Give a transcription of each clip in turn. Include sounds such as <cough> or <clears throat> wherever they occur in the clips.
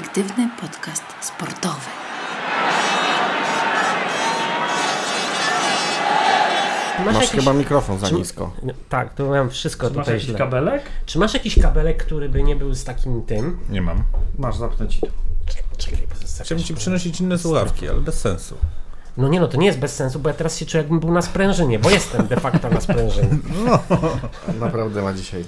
perspektywny podcast sportowy. Masz, Masz jakiś... chyba mikrofon za Czy- nisko. No, tak, to mam wszystko Masz tutaj jakiś źle. kabelek? Czy masz jakiś kabelek, który by nie był z takim tym? Nie mam. Masz, zapnę ci to. Czekaj, bo Chciałbym ci przynosić inne słuchawki, ale bez sensu. No nie no, to nie jest bez sensu, bo ja teraz się czuję jakbym był na sprężynie, bo jestem de facto na sprężynie. <laughs> Naprawdę ma dzisiaj.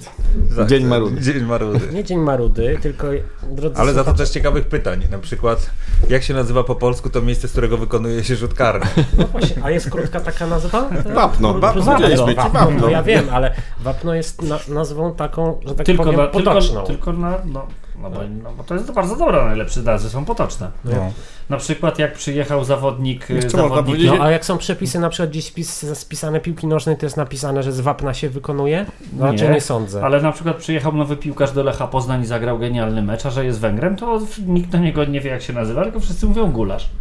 Dzień marudy. Dzień marudy. Nie dzień marudy, tylko drodzy Ale za to też ciekawych pytań. Na przykład, jak się nazywa po polsku to miejsce, z którego wykonuje się rzut karny? No właśnie, a jest krótka taka nazwa? <laughs> Wapno, wapno, Wapno, wapno, wapno. no ja wiem, ale wapno jest na, nazwą taką, że tak Tylko, powiem, na, tylko, potoczną. tylko na. No, no, bo, no bo to jest bardzo dobra, najlepsze nazwy są potoczne. No. Na przykład jak przyjechał zawodnik. Jeszcze zawodnik powiedzieć- No a jak są przepisy na przykład gdzieś spis, spisane piłki nożnej, to jest napisane, że z wapna się wykonuje? No, Nie, raczej nie sądzę. Ale na przykład przyjechał nowy piłkarz do Lecha Poznań i zagrał genialny mecz, a że jest Węgrem, to nikt do niego nie wie jak się nazywa, tylko wszyscy mówią gulasz. <laughs>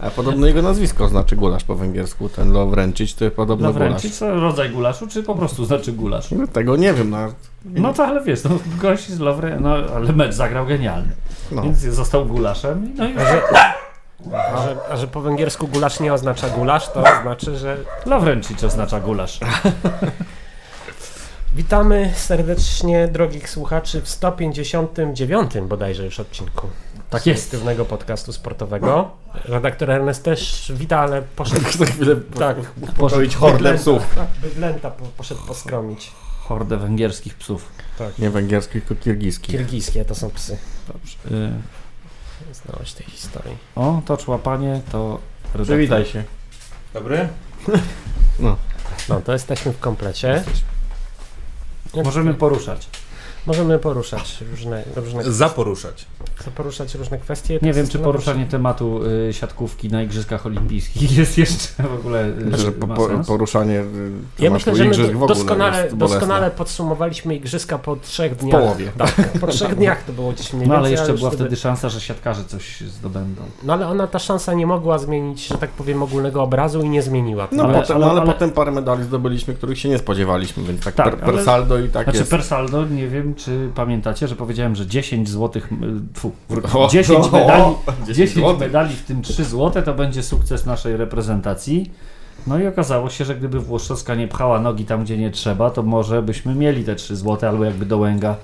A podobno jego nazwisko znaczy gulasz po węgiersku. Ten Lowręczyć to jest podobno Lawrenci, gulasz. co rodzaj gulaszu, czy po prostu znaczy gulasz? No, Tego nie wiem. No, No to ale wiesz, no, gość z Lowre, no ale mecz zagrał genialny. no. Więc został gulaszem. No i A że, a że po węgiersku gulasz nie oznacza gulasz, to znaczy, że Lawrenci oznacza gulasz. <laughs> Witamy serdecznie drogich słuchaczy w 159 bodajże już odcinku. Tak jest. Aktywnego podcastu sportowego. Redaktor Ernest też wita, ale poszedł Za <laughs> chwilę tak, pokoić hordę psów. bydlęta po, poszedł poskromić. Hordę węgierskich psów. Nie węgierskich, tylko kirgiskich. Kirgijskie to są psy. Y, Znałeś tej historii. O, to człapanie, to redaktor. Przywitaj się. Dobry? No to jesteśmy w komplecie. Możemy poruszać. Możemy poruszać różne, różne Zaporuszać. poruszać różne kwestie. Nie wiem, czy poruszanie tematu y, siatkówki na Igrzyskach Olimpijskich <laughs> jest jeszcze w ogóle y, Że po, poruszanie y, Ja tematu myślę, że igrzysk w ogóle doskonale, doskonale podsumowaliśmy igrzyska po trzech w dniach. połowie. Tak, po trzech dniach to było gdzieś mniej No ale więcej, jeszcze była wtedy szansa, że siatkarze coś zdobędą. No ale ona, ta szansa nie mogła zmienić, że tak powiem, ogólnego obrazu i nie zmieniła. No, Ale- potem, ale- ale, ale- potem parę medali zdobyliśmy, których się nie spodziewaliśmy, więc tak, Tak, per, per saldo i tak Znaczy jest. per saldo, nie wiem czy pamiętacie, że powiedziałem, że 10 złotych, fu, O, 10 o, medali, <laughs> o, 10 złotych. medali, w tym 3 złote, to będzie sukces naszej reprezentacji. No i okazało się, że gdyby Włoszczowska nie pchała nogi tam, gdzie nie trzeba, to może byśmy mieli te 3 złote, albo jakby Dołęga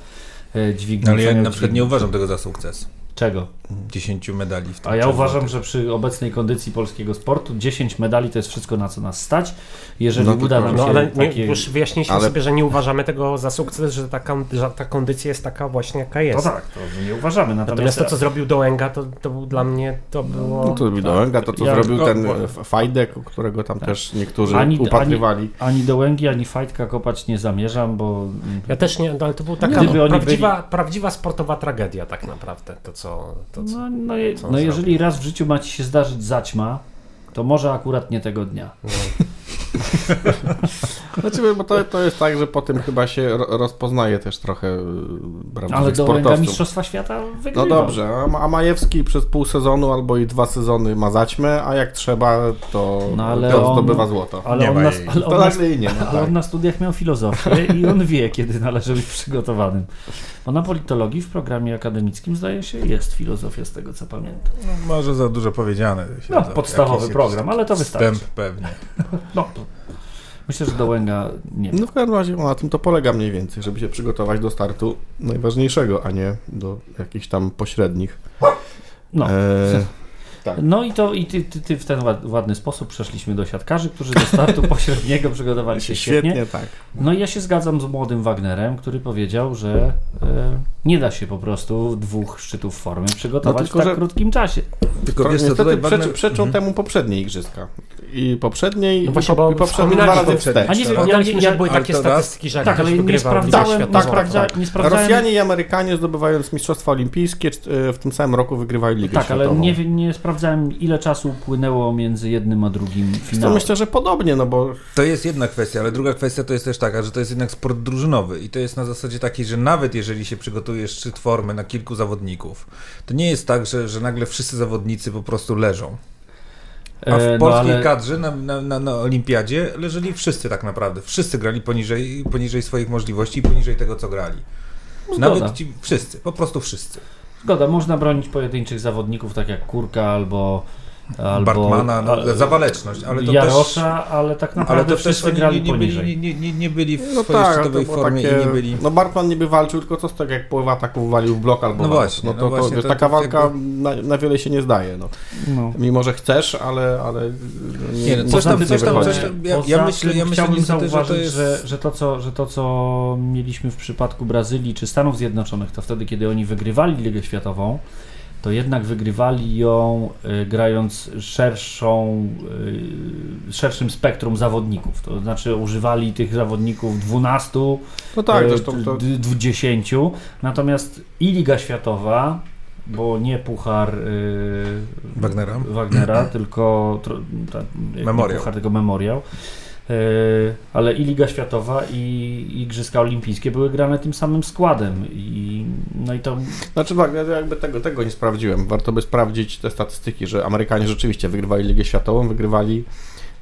e, dźwignął. Ale co ja na przykład nie uważam tego za sukces. Czego? 10 medali w tym A ja uważam, że przy obecnej kondycji polskiego sportu 10 medali to jest wszystko, na co nas stać. Jeżeli No uda nam No się ale nie, takie... już wyjaśniliśmy Ale- sobie, że nie uważamy tego za sukces, że ta, że ta kondycja jest taka właśnie jaka To jest. tak, to nie uważamy. Natomiast, Natomiast to, co zrobił Dołęga, to, to był dla mnie, to było... No to zrobił Dołęga, to co Ja- zrobił o, ten Fajdek, którego tam też niektórzy Ani- upatrywali. ani Dołęgi, ani Fajtka kopać nie zamierzam, bo Ja też nie, no, ale to była taka oni prawdziwa, prawdziwa sportowa tragedia tak naprawdę, to co... To, co no, no, je, Co no jeżeli raz w życiu ma ci się zdarzyć zaćma, to może akurat nie tego dnia. <laughs> Znaczy, bo to, to jest tak, że po tym chyba się ro- rozpoznaje też trochę e, prawdziwych Ale sportowców. Mistrzostwa Świata No wygrywa. dobrze, a Ma- a Majewski przez pół sezonu albo i dwa sezony ma zaćmę, a jak trzeba, to, No ale to on- zdobywa złoto. Ale Nie on, ale, nie ma. ale Tak. on na studiach miał filozofię i on wie, kiedy należy być przygotowanym. Bo na politologii w programie akademickim zdaje się jest filozofia, z tego co pamiętam. No, może za dużo powiedziane. No, podstawowy jakiś program, ale to wystarczy. Wstęp pewnie. <laughs> No, to myślę, że Dołęga nie No w każdym razie na tym to polega mniej więcej, żeby się przygotować do startu najważniejszego, a nie do jakichś tam pośrednich. No. E, No i to i ty, ty, ty w ten ład- ładny sposób przeszliśmy do siatkarzy, którzy do startu <laughs> pośredniego przygotowali się świetnie. świetnie, tak. No i ja się zgadzam z młodym Wagnerem, który powiedział, że e, nie da się po prostu dwóch szczytów formy przygotować No tylko, w tak że- krótkim czasie. Tylko wiesz niestety tutaj przeczy, Wagner... przeczą Mhm. temu poprzednie igrzyska. I poprzedniej, No właśnie, bo i poprzednie dwa razy wstecz. A nie wiem, Wspominaliśmy, ja- że były takie statystyki, że Tak, ale nie sprawdzałem, Światową, sprawdza, tak. nie sprawdzałem. Rosjanie i Amerykanie zdobywając Mistrzostwa Olimpijskie e, w tym samym roku wygrywają Ligę Tak, ale nie, nie sprawdzałem ile czasu upłynęło między jednym a drugim To finałem. myślę, że podobnie, no bo To jest jedna kwestia, ale druga kwestia to jest też taka, że to jest jednak sport drużynowy i to jest na zasadzie takiej, że nawet jeżeli się przygotuje szczyt formy na kilku zawodników, to nie jest tak, że, że nagle wszyscy zawodnicy po prostu leżą. A w E, no, polskiej ale- kadrze na, na, na, na olimpiadzie leżeli wszyscy tak naprawdę. Wszyscy grali poniżej, poniżej swoich możliwości i poniżej tego, co grali. Zgoda. Nawet ci wszyscy, po prostu wszyscy. Zgoda, można bronić pojedynczych zawodników, tak jak Kurka albo. Albo Bartmana, no, a- za waleczność, ale to Jarosza, ale tak też... naprawdę Ale to też wszyscy oni grali nie, nie, byli, poniżej. nie, nie, nie byli w No swojej tak, to było formie takie, i nie byli... no Bartman niby walczył, tylko co z tego, jak połowa ataków walił w blok albo No właśnie, no no to, to, właśnie, wiesz, to- taka to walka jakby- na, na wiele się nie zdaje, no. No. Mimo, że chcesz, ale, ale nie, Nie, no, coś tam- tym, coś tam- coś tam- ja- ja myślę- ja myślę chciałbym niestety, że to zauważyć, jest- że, że, to, co, że to, co mieliśmy w przypadku Brazylii czy Stanów Zjednoczonych, to wtedy, kiedy oni wygrywali Ligę Światową, to jednak wygrywali ją y, grając szerszą, y, szerszym spektrum zawodników. To znaczy używali tych zawodników 12, No tak, y, zresztą to... d- 20. Natomiast i Liga Światowa, bo nie puchar Wagnera. Wagnera, tylko ta, Memoriał. Puchar, tylko memoriał. E, ale i Liga Światowa i Igrzyska Olimpijskie były grane tym samym składem i no i to Znaczy ja jakby tego, tego nie sprawdziłem. Warto by sprawdzić te statystyki, że Amerykanie rzeczywiście wygrywali Ligę Światową, wygrywali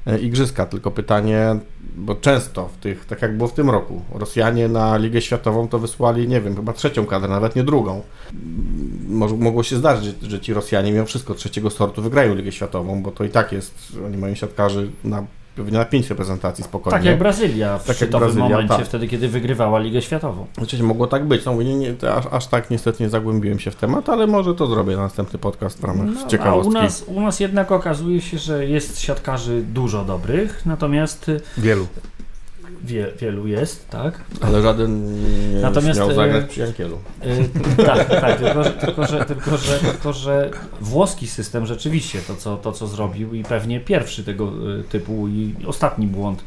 e, Igrzyska, tylko pytanie, bo często w tych, tak jak było w tym roku, Rosjanie na Ligę Światową to wysłali, nie wiem, chyba trzecią kadrę, nawet nie drugą. Może, mogło się zdarzyć, że, że ci Rosjanie mimo wszystko trzeciego sortu wygrają Ligę Światową, bo to i tak jest, oni mają siatkarzy na pewnie na pięć reprezentacji spokojnie. tak jak Brazylia w Tak jak Brazylia, momencie, tak. wtedy kiedy wygrywała Ligę Światową. Oczywiście mogło tak być. No, nie, aż, aż tak niestety nie zagłębiłem się w temat, ale może to zrobię na następny podcast w ramach No, ciekawostki. u nas, u nas jednak okazuje się, że jest siatkarzy dużo dobrych, natomiast y, Wielu. Wie, wielu jest, tak? Ale żaden nie Natomiast, śmiał e, zagrać przy Jankielu. Y, tak, tak, tylko że, tylko, że, tylko, że, tylko, że włoski system rzeczywiście to co, to, co zrobił i pewnie pierwszy tego y, typu i ostatni błąd e,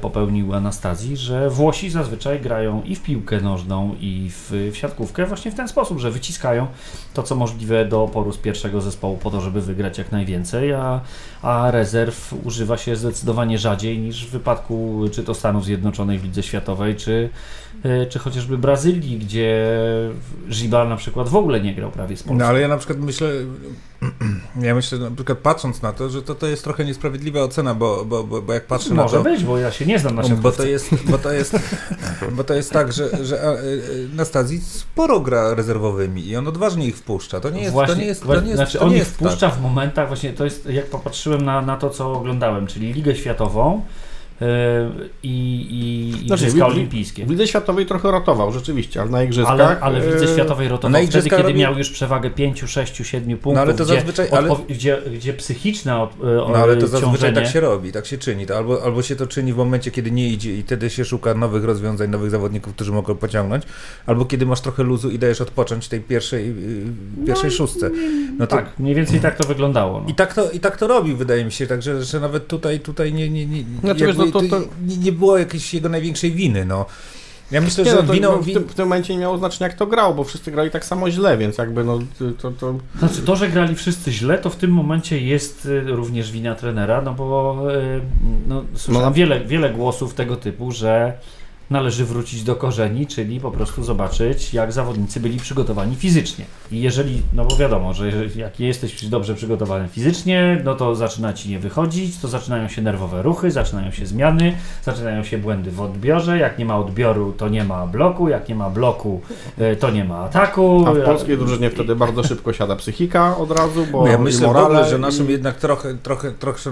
popełnił Anastazji, że Włosi zazwyczaj grają i w piłkę nożną, i w, w siatkówkę właśnie w ten sposób, że wyciskają to, co możliwe do oporu z pierwszego zespołu po to, żeby wygrać jak najwięcej, a, a rezerw używa się zdecydowanie rzadziej niż w wypadku czy to Stanów Zjednoczonych w Lidze Światowej, czy, e, czy chociażby Brazylii, gdzie Giba na przykład w ogóle nie grał prawie z Polską. No ale ja na przykład myślę, <clears throat> ja myślę na przykład patrząc na to, że to, to jest trochę niesprawiedliwa ocena, bo, bo, bo, bo jak patrzę na Może to... być, bo ja się nie znam na Bo to jest, bo to jest, <laughs> bo to jest tak, że, że e, e, Nastazji sporo gra rezerwowymi i on odważnie ich wpuszcza. To nie jest, właśnie, to nie jest, to nie jest, znaczy to on nie ich jest wpuszcza tak. w momentach, właśnie to jest, jak popatrzyłem na, na to, co oglądałem, czyli Ligę Światową yy, i, i Znaczy, Igrzyska Olimpijskie. W Lidze Światowej trochę rotował, rzeczywiście, ale na Igrzyskach... Ale, ale w Lidze e, Światowej rotował na wtedy, kiedy robi- miał już przewagę 5, 6, 7 punktów, No ale to gdzie, zazwyczaj- ale- gdzie, gdzie psychiczna od, No ale to zazwyczaj ciążenie, tak się robi, tak się czyni. To albo, albo się to czyni w momencie, kiedy nie idzie i wtedy się szuka nowych rozwiązań, nowych zawodników, którzy mogą pociągnąć, albo kiedy masz trochę luzu i dajesz odpocząć tej pierwszej, yy, pierwszej szóstce. No to, Tak, mniej więcej tak to wyglądało. No. I tak, to, I tak to robi, wydaje mi się, także że nawet tutaj, tutaj nie, nie, nie, Znaczy, wiesz, jakby no to- to- nie, nie było jakiejś jego największej winy. No. Ja myślę, Nie, że no to winą... w, Win... tym, w tym momencie nie miało znaczenia, jak to grał, bo wszyscy grali tak samo źle, więc jakby no to... to Znaczy to, że grali wszyscy źle, to w tym momencie jest y, również wina trenera, no bo y, no, słyszałem No wiele, wiele głosów tego typu, że należy wrócić do korzeni, czyli po prostu zobaczyć, jak zawodnicy byli przygotowani fizycznie. I jeżeli, no bo wiadomo, że jeżeli- jak jesteś dobrze przygotowany fizycznie, no to zaczyna ci nie wychodzić, to zaczynają się nerwowe ruchy, zaczynają się zmiany, zaczynają się błędy w odbiorze, jak nie ma odbioru, to nie ma bloku, jak nie ma bloku, y, to nie ma ataku. a w polskiej drużynie wtedy bardzo szybko siada psychika od razu, bo No ja myślę w morale ogóle, że naszym i- jednak trochę, trochę, trochę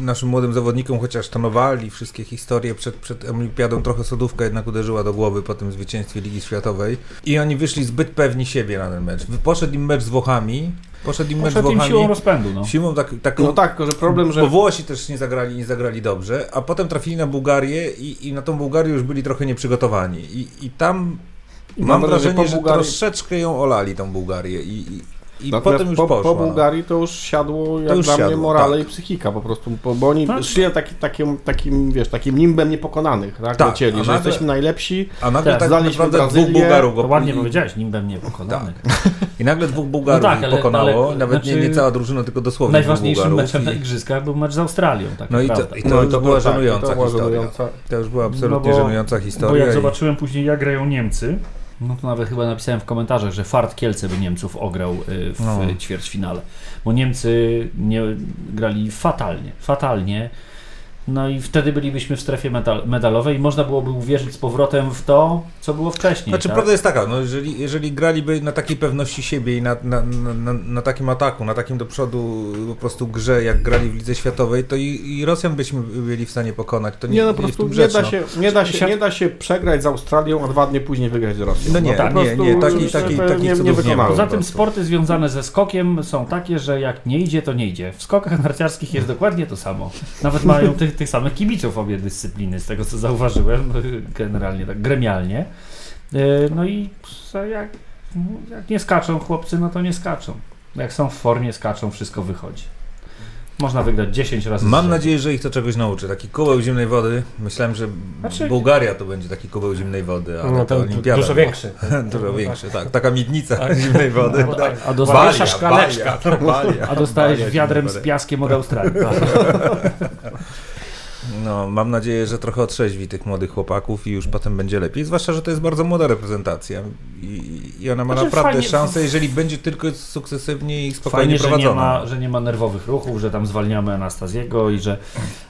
naszym młodym zawodnikom, chociaż tonowali wszystkie historie przed, przed Olimpiadą, trochę sodówka jednak uderzyła do głowy po tym zwycięstwie Ligi Światowej i oni wyszli zbyt pewni siebie na ten mecz. Poszedł im mecz z Włochami, poszedł im mecz z Poszedł im Włochami, siłą rozpędu, no. siłą tak, taką, No tak, że problem, że bo Włosi też nie zagrali, nie zagrali dobrze, a potem trafili na Bułgarię i, i na tą Bułgarię już byli trochę nieprzygotowani i, i tam I mam wrażenie, że Bułgarii- troszeczkę ją olali tą Bułgarię i, i, Natomiast potem już po, poszło. po no. Bułgarii to już siadło jak już dla mnie siadło, morale tak. i psychika po prostu, bo, bo oni Tak. szli taki, takim, takim, wiesz, takim nimbem niepokonanych, tak, Tak, lecieli, że nagle- jesteśmy najlepsi, A nagle Tak, tak znaliśmy dwóch Bułgarów To go ładnie powiedziałeś, nimbem nie pokonany. I nagle dwóch Bułgarów No tak, ale- pokonało. ale- Nawet nie, znaczy- nie cała drużyna, tylko dosłownie Najważniejszym dwóch meczem na igrzyskach był mecz z Australią, tak No i to, i to, No i już to była było tak, żenująca historia. To już była absolutnie No bo- żenująca Bo historia. jak i- zobaczyłem później jak grają Niemcy, no to nawet chyba napisałem w komentarzach, że fart Kielce by Niemców ograł y, w No. no. ćwierćfinale. Bo Niemcy nie grali fatalnie, fatalnie. No i wtedy bylibyśmy w strefie medal, medalowej i można byłoby uwierzyć z powrotem w to, co było wcześniej. Znaczy, tak? prawda jest taka, no, jeżeli, jeżeli graliby na takiej pewności siebie i na, na, na, na, na takim ataku, na takim do przodu po prostu grze, jak grali w Lidze Światowej, to i, i Rosjan byśmy byli w stanie pokonać. To nie, Nie, no nie po jest prostu tu nie da, się, nie, da się, nie da się przegrać z Australią, a dwa dni później wygrać z Rosją. No nie, po nie, prostu nie, taki- taki- że takich nie, nie nie wykonałem. Poza po tym sporty związane ze skokiem są takie, że jak nie idzie, to nie idzie. W skokach narciarskich jest dokładnie to samo. Nawet mają tych, tych samych kibiców obie dyscypliny, z tego co zauważyłem, <laughs> generalnie tak gremialnie. Yy, No i jak, jak nie skaczą chłopcy, no to nie skaczą. Jak są w formie, skaczą, wszystko wychodzi. Można wygrać 10 razy Mam nadzieję, że ich to czegoś nauczy. Taki kubeł zimnej wody. Myślałem, że Znaczy- Bułgaria to będzie taki kubeł zimnej wody, ale No to to olimpiada. dużo większy. <laughs> dużo większy, tak. Taka miednica zimnej wody. A, Tak. a, dostałeś, Balia, szklaneczka. Balia, balia, a dostałeś balia wiadrem z piaskiem od Australii. <laughs> No, mam nadzieję, że trochę otrzeźwi tych młodych chłopaków i już potem będzie lepiej. Zwłaszcza, że to jest bardzo młoda reprezentacja i, i ona ma Znaczy, naprawdę fajnie- szansę, jeżeli będzie tylko sukcesywnie i spokojnie Fajnie, że nie, prowadzona. ma, że nie ma nerwowych ruchów, że tam zwalniamy Anastaziego i że,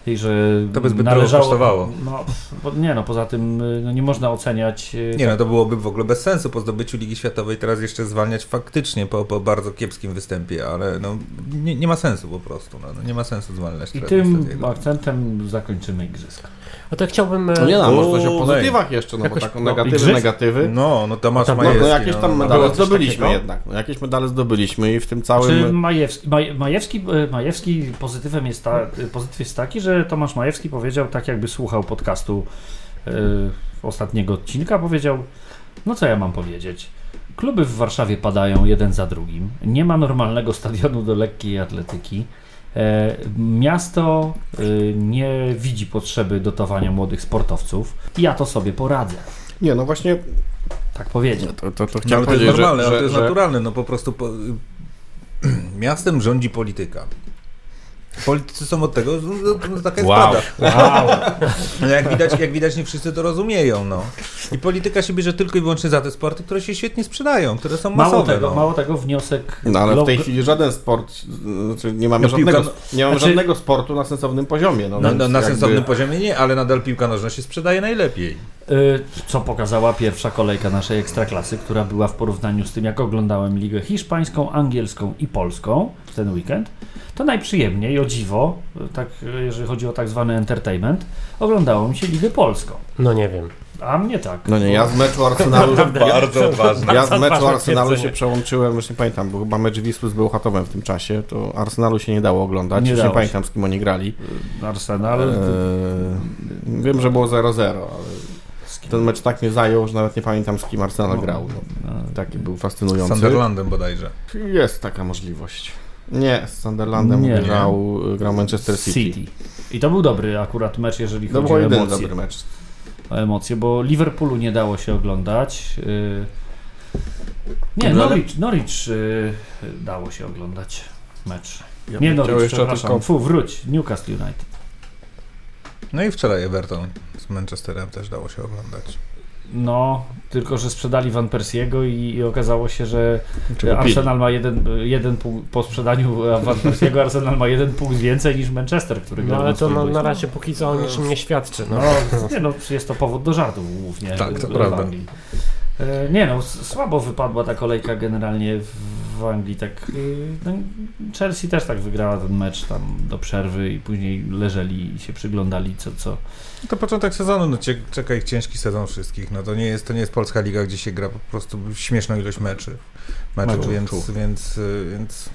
i że To by zbyt drogo kosztowało. No, bo, nie no, poza tym y, no, nie można oceniać y, Nie no, to byłoby w ogóle bez sensu po zdobyciu Ligi Światowej teraz jeszcze zwalniać faktycznie po, po bardzo kiepskim występie, ale no nie, nie ma sensu po prostu, no, no, nie ma sensu zwalniać i tym akcentem zakończymy igrzyska. No to chciałbym... e, No nie no, może coś o pozytywach jeszcze, no Jakoś- bo tak no, negatywy, igrzysk? negatywy. No, no Tomasz tam- No, Majewski. no jakieś tam no, medale było coś zdobyliśmy jednak. No, jakieś medale zdobyliśmy i w tym Czy całym... Majewski, Maj, Majewski, y, Majewski pozytywem jest, ta, y, pozytyw jest taki, że Tomasz Majewski powiedział, tak jakby słuchał podcastu y, ostatniego odcinka, powiedział, no co ja mam powiedzieć. Kluby w Warszawie padają jeden za drugim. Nie ma normalnego stadionu do lekkiej atletyki. E, miasto y, nie widzi potrzeby dotowania młodych sportowców. Ja to sobie poradzę. Nie, no właśnie Tak powiedział. to, to, to No, chciałem ale to jest normalne, że, to jest że naturalne, no po prostu po, <clears throat> miastem rządzi polityka. Politycy są od tego, no, no, taka jest Wow. prawda. No, jak, widać, jak widać, nie wszyscy to rozumieją. No. I polityka się bierze tylko i wyłącznie za te sporty, które się świetnie sprzedają, które są Mało masowe. tego, no. mało tego wniosek. No ale w tej chwili żaden sport, znaczy nie mamy No, żadnego, piłka, nie mamy znaczy- żadnego sportu na sensownym poziomie. No, No, no, na jakby- sensownym poziomie nie, ale nadal piłka nożna się sprzedaje najlepiej. Y, co pokazała pierwsza kolejka naszej ekstraklasy, która była w porównaniu z tym, jak oglądałem ligę hiszpańską, angielską i polską w ten weekend, to najprzyjemniej, o dziwo, tak, jeżeli chodzi o tak zwany entertainment, oglądało mi się ligę polską. No nie wiem. A mnie tak. No nie, ja z meczu Arsenalu... <laughs> Bardzo. Ja z meczu <laughs> Arsenalu się przełączyłem, już nie pamiętam, bo chyba mecz Wisły z Bełchatowem w tym czasie, to Arsenalu się nie dało oglądać, Nie już dało nie się. pamiętam z kim oni grali. Arsenal. Eee, wiem, że było 0-0, ale z ten mecz tak mnie zajął, że nawet nie pamiętam z kim Arsenal No. grał. No, No, taki był Z fascynujący. Sunderlandem bodajże. Jest taka możliwość. Nie, z Sunderlandem Nie. grał, grał Manchester City. City. I to był dobry akurat mecz, jeżeli chodzi o jeden emocje. dobry mecz. o emocje, bo Liverpoolu nie dało się oglądać. y, Nie, Ale- Norwich, Norwich y, dało się oglądać mecz. Ja Nie Norwich, jeszcze przepraszam. tylko- Fu, wróć, Newcastle United. No i wczoraj Everton z Manchesterem też dało się oglądać. No, tylko że sprzedali Van Persiego i, i okazało się, że Czego Arsenal ma jeden, jeden punkt po sprzedaniu Van Persiego, Arsenal ma jeden punkt więcej niż Manchester, który No ale to na, na razie póki co o niczym nie świadczy. No. No, nie no, jest to powód do żartów głównie. Tak, to prawda. E, Nie no, słabo wypadła ta kolejka generalnie w, w Anglii. Tak, y, no, Chelsea też tak wygrała ten mecz tam do przerwy i później leżeli i się przyglądali co co. To początek sezonu, no czeka ich ciężki sezon wszystkich. No to nie jest, to nie jest polska liga, gdzie się gra po prostu śmieszną ilość meczy, meczów, Meczów. więc, więc, y, więc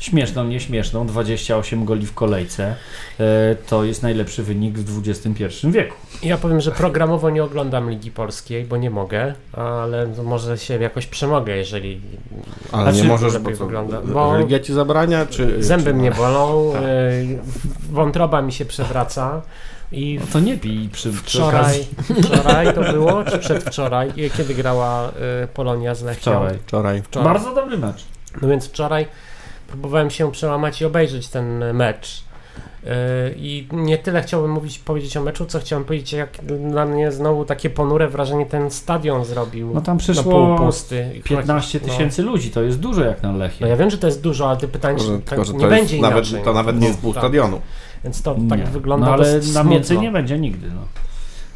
Śmieszną, nieśmieszną, 28 goli w kolejce. E, To jest najlepszy wynik w XXI wieku. Ja powiem, że programowo nie oglądam Ligi Polskiej, bo nie mogę, ale może się jakoś przemogę, jeżeli Ale Znaczy, nie możesz, lepiej bo co, wygląda, bo- religia ci zabrania, czy... zęby czy mnie bolą, Tak. y, wątroba mi się przewraca i No to nie pij przy, wczoraj, wczoraj to było, czy przedwczoraj, kiedy grała y, Polonia z Lechią? Wczoraj. Wczoraj. Wczoraj. Bardzo dobry mecz. No więc wczoraj próbowałem się przełamać i obejrzeć ten mecz. I nie tyle chciałbym mówić, powiedzieć o meczu, co chciałem powiedzieć, jak dla mnie znowu takie ponure wrażenie ten stadion zrobił. No tam przyszło półpusty. 15 No. tysięcy ludzi, to jest dużo jak na Lechie. No ja wiem, że to jest dużo, ale ty pytanie, Tylko, tak że nie będzie nawet, inaczej. to nawet nie No, jest pół tak. stadionu. Więc to Nie. tak wygląda no, ale na więcej nie będzie nigdy. No.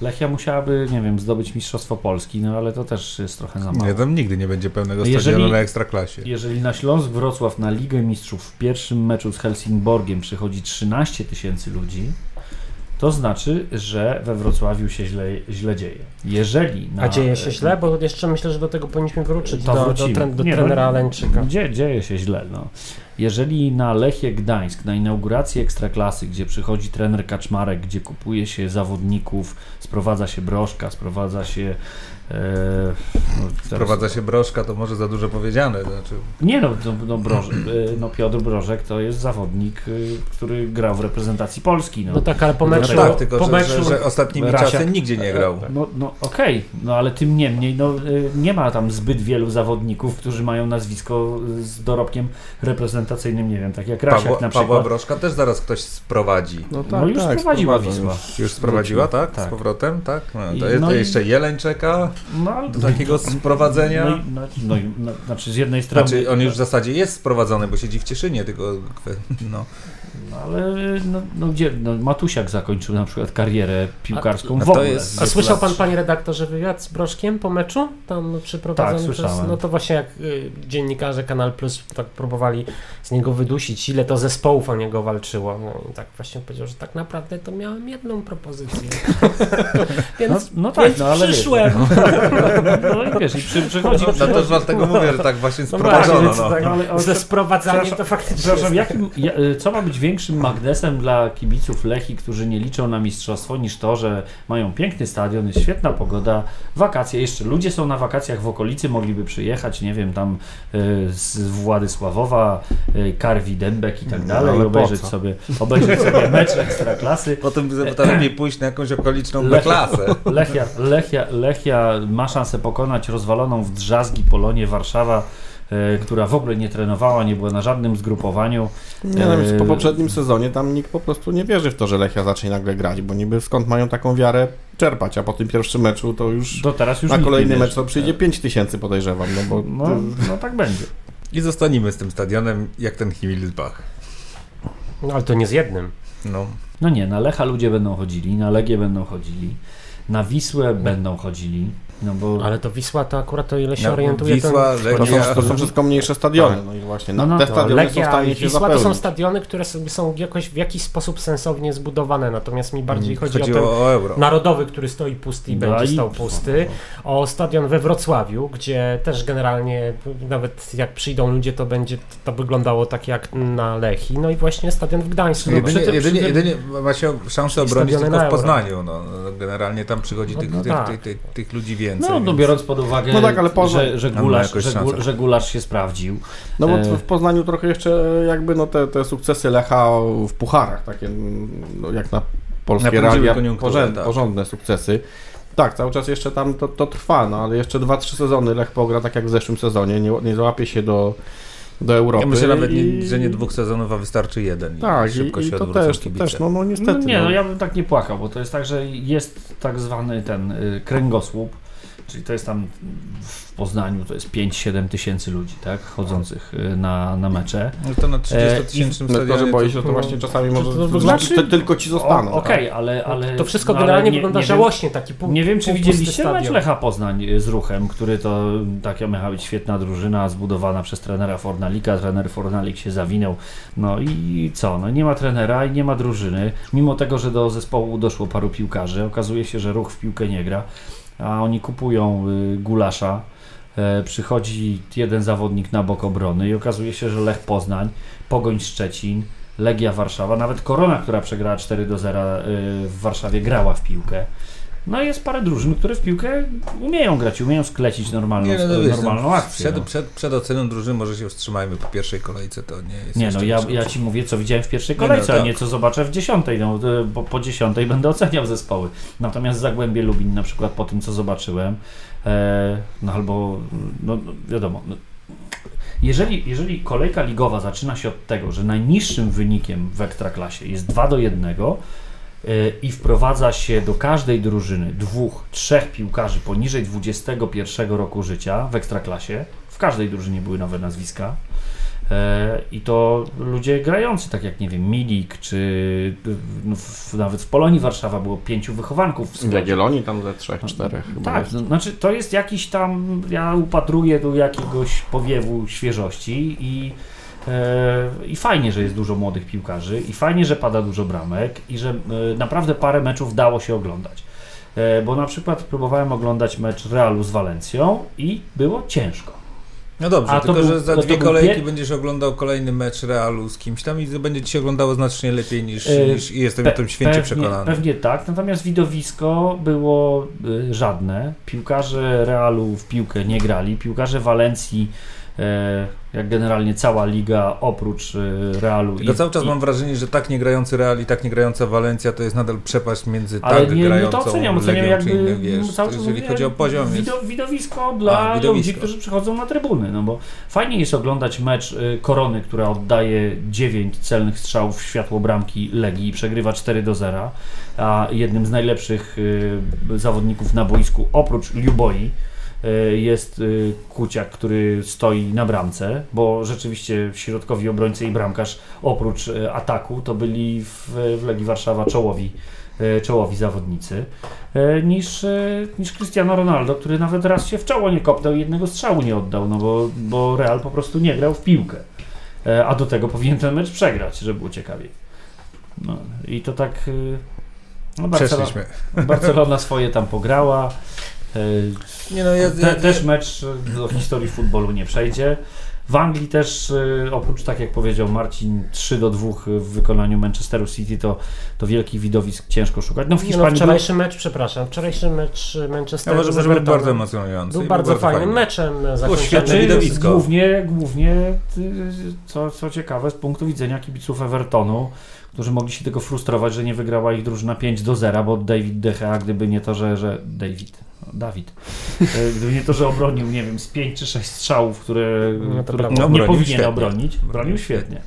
Lechia musiałaby, nie wiem, zdobyć Mistrzostwo Polski, no ale to też jest trochę za mało. Nie, tam nigdy nie będzie pełnego Jeżeli- stadionu na Ekstraklasie. Jeżeli na Śląsk Wrocław na Ligę Mistrzów w pierwszym meczu z Helsingborgiem przychodzi 13 tysięcy ludzi, to znaczy, że we Wrocławiu się źle, źle dzieje. Jeżeli na, A dzieje się źle, bo jeszcze myślę, że do tego powinniśmy wrócić, do, do, tren, do Nie, no, trenera Aleńczyka. Dzie, dzieje się źle. No. Jeżeli na Lechie Gdańsk, na inaugurację Ekstraklasy, gdzie przychodzi trener Kaczmarek, gdzie kupuje się zawodników, sprowadza się broszka, sprowadza się... E, no, Wprowadza się broszka, to może za dużo powiedziane. Znaczy, Nie no, no, no, Broż, e, no Piotr Brożek to jest zawodnik, e, który grał w reprezentacji Polski. No, No tak, ale po No meczu, tak, tylko po że, meczu że, że ostatnimi Rasiak- czasy nigdzie nie grał. no, no okej, no ale tym niemniej no, y, nie ma tam zbyt wielu zawodników, którzy mają nazwisko z dorobkiem reprezentacyjnym, nie wiem, tak jak Rasiak Pawła, na Pawła przykład. Broszka też zaraz ktoś sprowadzi. No No już sprowadziła sprowadzi Wisła. już. Już sprowadziła, tak? Tak. Z powrotem, tak? No, I- to, jest, no to i- jeszcze Jeleń czeka No, do takiego sprowadzenia. No, no, no, no, znaczy z jednej strony... Znaczy on już w zasadzie jest sprowadzony, bo siedzi w Cieszynie, tylko no. No, ale no, no, gdzie, no, Matusiak zakończył na przykład karierę piłkarską A- a w to ogóle. jest- A słyszał pan, panie redaktorze, wywiad z Broszkiem po meczu? Tam przeprowadzony Tak, przez... No to właśnie jak y, dziennikarze Kanal Plus tak próbowali z niego wydusić, ile to zespołów o niego walczyło. No i tak właśnie powiedział, że tak naprawdę to miałem jedną propozycję. <laughs> No, więc no tak, więc no ale przyszłem. <laughs> no i wiesz, i przy, przychodzi... No to przychodzi dlatego mówię, że tak właśnie No sprowadzono. No. tak, No, ale- ale- ze sprowadzaniem to Przepraszam, faktycznie jest. jakim, ja, y, co ma być większym magnesem dla kibiców Lechi, którzy nie liczą na mistrzostwo, niż to, że mają piękny stadion, jest świetna pogoda, wakacje, jeszcze ludzie są na wakacjach w okolicy, mogliby przyjechać, nie wiem, tam y, z Władysławowa, y, Karwi, Dębek i tak No, dalej, po obejrzeć sobie, obejrzeć sobie <laughs> mecz Ekstraklasy. Potem to lepiej pójść na jakąś okoliczną Lechia- B-klasę. Lechia, Lechia, Lechia ma szansę pokonać rozwaloną w drzazgi Polonię Warszawa, e, która w ogóle nie trenowała, nie była na żadnym zgrupowaniu. Nie no, Eee, po poprzednim sezonie tam nikt po prostu nie wierzy w to, że Lechia zacznie nagle grać, bo niby skąd mają taką wiarę czerpać, a po tym pierwszym meczu to już Do teraz już na kolejny mecz to przyjdzie 5 tysięcy podejrzewam, no bo No, no tak będzie. I zostaniemy z tym stadionem jak ten Himmelbach. No ale to nie z jednym. No. No nie, na Lecha ludzie będą chodzili, na Legię będą chodzili, na Wisłę będą chodzili, no bo... Ale to Wisła to akurat to ile się No, orientuje, Wisła, to... to są, to są wszystko mniejsze stadiony. No i właśnie, No, no, no te to stadiony są w Legia stanie i się Wisła to są stadiony, które sobie są jakoś w jakiś sposób sensownie zbudowane, natomiast mi bardziej chodzi o ten o euro. narodowy, który stoi pusty i No będzie i- stał pusty, o stadion we Wrocławiu, gdzie też generalnie nawet jak przyjdą ludzie, to będzie to wyglądało tak jak na Lechi, no i właśnie stadion w Gdańsku. No, Jedynie, przy tym- jedynie, przy tym- jedynie ma się szansę obronić tylko w. Poznaniu. No, no, generalnie tam przychodzi No, tych, no tych, tak. tych, tych, tych ludzi więcej. No, no więc- biorąc pod uwagę, No tak, ale Poznań- że, że, gulasz, że, gu, że gulasz się sprawdził. No bo E, w Poznaniu trochę jeszcze jakby no te, te sukcesy Lecha w pucharach, takie no, jak na polskie Napędziły realia, koniunkturę, porząd, tak. porządne sukcesy. Tak, cały czas jeszcze tam to, to trwa, no ale jeszcze 2-3 sezony Lech pogra tak jak w zeszłym sezonie, nie, nie załapie się do, do Europy. Ja myślę nawet, i... nie, że nie dwóch sezonów, a wystarczy jeden. Tak, i szybko i, i się to odwrócą też, to też, no, no niestety. No nie, no. no ja bym tak nie płakał, bo to jest tak, że jest tak zwany ten y, kręgosłup, czyli to jest tam w Poznaniu to jest 5-7 tysięcy ludzi, tak, chodzących y, na, na mecze. No to na 30-tysięcznym No, tylko, że stadionie... boję to- się, że to właśnie czasami może to to znaczy- znaczy, tylko ci zostaną. Okej, tak? ale, ale... to wszystko no, generalnie nie- wygląda nie wiem- żałośnie, taki pół, Nie wiem, czy widzieliście mecz. Lecha Poznań y, z Ruchem, który to taka miała być świetna drużyna, zbudowana przez trenera Fornalika. Trener Fornalik się zawinął. No i co? No nie ma trenera i nie ma drużyny. Mimo tego, że do zespołu doszło paru piłkarzy, okazuje się, że Ruch w piłkę nie gra, a oni kupują y, gulasza. E, przychodzi jeden zawodnik na bok obrony i okazuje się, że Lech Poznań, Pogoń Szczecin, Legia Warszawa, nawet Korona, która przegrała 4 do 0 y, w Warszawie, grała w piłkę. No jest parę drużyn, które w piłkę umieją grać, umieją sklecić normalną, Nie, no, no, wiesz, normalną no, akcję. Przed, no. przed, przed oceną drużyny może się wstrzymajmy po pierwszej kolejce, to nie jest Nie no, ja, ja ci mówię, co widziałem w pierwszej Nie, no, kolejce, a tak. nie co zobaczę w dziesiątej, no, y, bo po dziesiątej <laughs> będę oceniał zespoły. Natomiast Zagłębie Lubin na przykład po tym, co zobaczyłem, e, no albo, no no, wiadomo, jeżeli, jeżeli kolejka ligowa zaczyna się od tego, że najniższym wynikiem w ekstraklasie jest 2 do 1 y, i wprowadza się do każdej drużyny dwóch, trzech piłkarzy poniżej 21 roku życia w ekstraklasie, w każdej drużynie były nowe nazwiska, E, I to ludzie grający, tak jak nie wiem, Milik, czy no, w, nawet w Polonii Warszawa było pięciu wychowanków. W składzie. Jagiellonii tam ze trzech, czterech chyba Tak, jest. to znaczy to jest jakiś tam, ja upatruję tu jakiegoś powiewu świeżości i, i fajnie, że jest dużo młodych piłkarzy i fajnie, że pada dużo bramek i że e, naprawdę parę meczów dało się oglądać. E, bo na przykład próbowałem oglądać mecz Realu z Walencją i było ciężko. No dobrze, A tylko był- że za dwie kolejki będziesz oglądał kolejny mecz Realu z kimś tam i będzie ci się oglądało znacznie lepiej niż, E, niż jestem o tym święcie pewnie, przekonany. Pewnie tak, natomiast widowisko było y, żadne. Piłkarze Realu w piłkę nie grali, piłkarze Walencji, e, jak generalnie cała liga oprócz y, Realu. Tylko i- cały czas i- mam wrażenie, że tak niegrający Real i tak niegrająca Walencja to jest nadal przepaść między ale tak nie, nie grającą to oceniam, oceniam jakby innym, wiesz, cały czas jeżeli chodzi o poziom wido, widowisko dla widowisko. ludzi, którzy przychodzą na trybuny, no bo fajnie jest oglądać mecz y, Korony, która oddaje 9 celnych strzałów w światło bramki Legii i przegrywa 4 do 0, a jednym z najlepszych y, zawodników na boisku oprócz Liuboi jest y, Kuciak, który stoi na bramce, bo rzeczywiście środkowi obrońcy i bramkarz oprócz y, ataku to byli w, w Legii Warszawa czołowi e, czołowi zawodnicy, e, niż, e, niż Cristiano Ronaldo, który nawet raz się w czoło nie kopnął i jednego strzału nie oddał, no bo, bo Real po prostu nie grał w piłkę. E, A do tego powinien ten mecz przegrać, żeby było ciekawiej. No i to tak... e, No Barcelona. Barcelona swoje tam pograła. E, Nie no, ja, te, ja, też mecz e, do historii futbolu nie przejdzie. W Anglii też, e, oprócz tak jak powiedział Marcin, 3 do 2 w wykonaniu Manchesteru City, to, to wielkich widowisk ciężko szukać. No w no, Hiszpanii był, wczorajszy mecz, przepraszam, wczorajszy mecz ja Manchesteru że był bardzo emocjonujący. był i bardzo fajnym fajny. meczem zakończony. świetne Znaczy, widowisko. Głównie, głównie co, co ciekawe, z punktu widzenia kibiców Evertonu, którzy mogli się tego frustrować, że nie wygrała ich drużyna 5 do 0, bo David De Gea, gdyby nie to, że, że David, Dawid, y, gdyby nie to, że obronił, nie wiem, z 5 czy 6 strzałów, które, No które. No, nie powinien świetnie. obronić, bronił świetnie.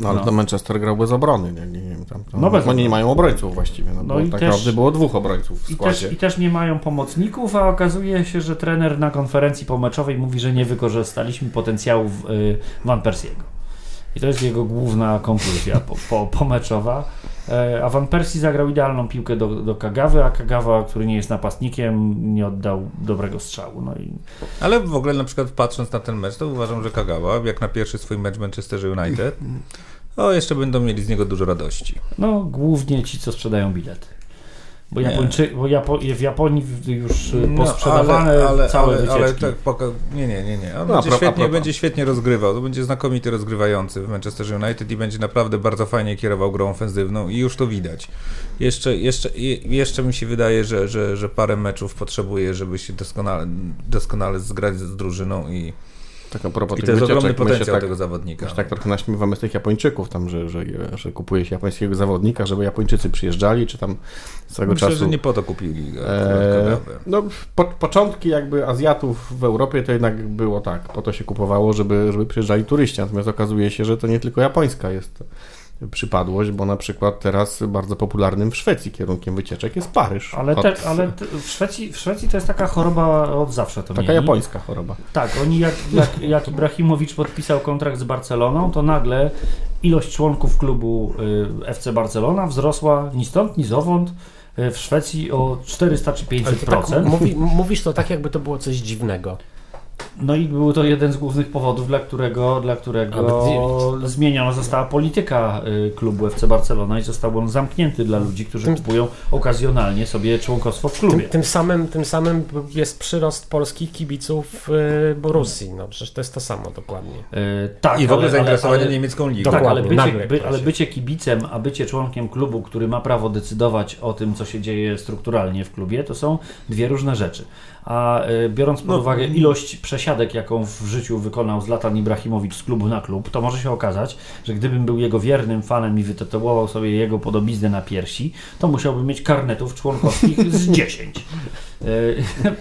No ale No. to Manchester grał bez obrony, nie, nie, nie wiem, tam, tam, No bez oni nie mają obrońców właściwie, no, No bo i tak też- naprawdę było dwóch obrońców w I składzie. też, I też nie mają pomocników, a okazuje się, że trener na konferencji pomeczowej mówi, że nie wykorzystaliśmy potencjałów y, Van Persiego. I to jest jego główna konkluzja po, po, pomeczowa. E, A Van Persie zagrał idealną piłkę do, do Kagawy, a Kagawa, który nie jest napastnikiem, nie oddał dobrego strzału. No i Ale w ogóle na przykład patrząc na ten mecz, to uważam, że Kagawa, jak na pierwszy swój mecz w Manchesterze United, to jeszcze będą mieli z niego dużo radości. no, głównie ci, co sprzedają bilety. Bo. Japończy, bo Japo, w Japonii już y, No, posprzedawane ale, ale, całe ale, wycieczki. ale tak poka- nie, nie, nie, nie. On No, będzie, świetnie, propos. będzie świetnie rozgrywał. To będzie znakomity rozgrywający w Manchesterze United i będzie naprawdę bardzo fajnie kierował grą ofensywną i już to widać. Jeszcze, jeszcze, jeszcze mi się wydaje, że, że, że parę meczów potrzebuje, żeby się doskonale, doskonale zgrać z drużyną i, Tak a propos i to jest ogromny wycieczek, potencjał tak, tego zawodnika. my tak trochę naśmiewamy z tych Japończyków, tam, że, że, że kupuje się japońskiego zawodnika, żeby Japończycy przyjeżdżali, czy tam swego Myślę, czasu... że nie po to kupili go. Kagawę. no, po, początki jakby Azjatów w Europie to jednak było tak, po to się kupowało, żeby, żeby przyjeżdżali turyści, natomiast okazuje się, że to nie tylko japońska jest przypadłość, bo na przykład teraz bardzo popularnym w Szwecji kierunkiem wycieczek jest Paryż. Ale, Od- te, ale te, w, Szwecji, w Szwecji to jest taka choroba od zawsze to Taka mieli. japońska choroba. Tak, oni jak, jak, jak Ibrahimowicz podpisał kontrakt z Barceloną, to nagle ilość członków klubu y, FC Barcelona wzrosła ni stąd, ni zowąd y, w Szwecji o 400 czy Ale to tak, 500%. mówi, mówisz to tak, jakby to było coś dziwnego. No i był to jeden z głównych powodów, dla którego, dla którego zmieniona została polityka y, klubu FC Barcelona i został on zamknięty dla ludzi, którzy Tym- kupują okazjonalnie sobie członkostwo w klubie. Tym, tym, samym, tym samym jest przyrost polskich kibiców y, Borussii. No przecież to jest to samo dokładnie. Y, tak, I w ogóle ale- zainteresowanie ale- niemiecką ligą. Tak, ale bycie, nagle by, ale bycie kibicem, a bycie członkiem klubu, który ma prawo decydować o tym, co się dzieje strukturalnie w klubie, to są dwie różne rzeczy. A y, biorąc pod No. uwagę ilość przesiadek, jaką w życiu wykonał Zlatan Ibrahimowicz z klubu na klub, to może się okazać, że gdybym był jego wiernym fanem i wytatuował sobie jego podobiznę na piersi, to musiałbym mieć karnetów członkowskich z 10. <laughs> E,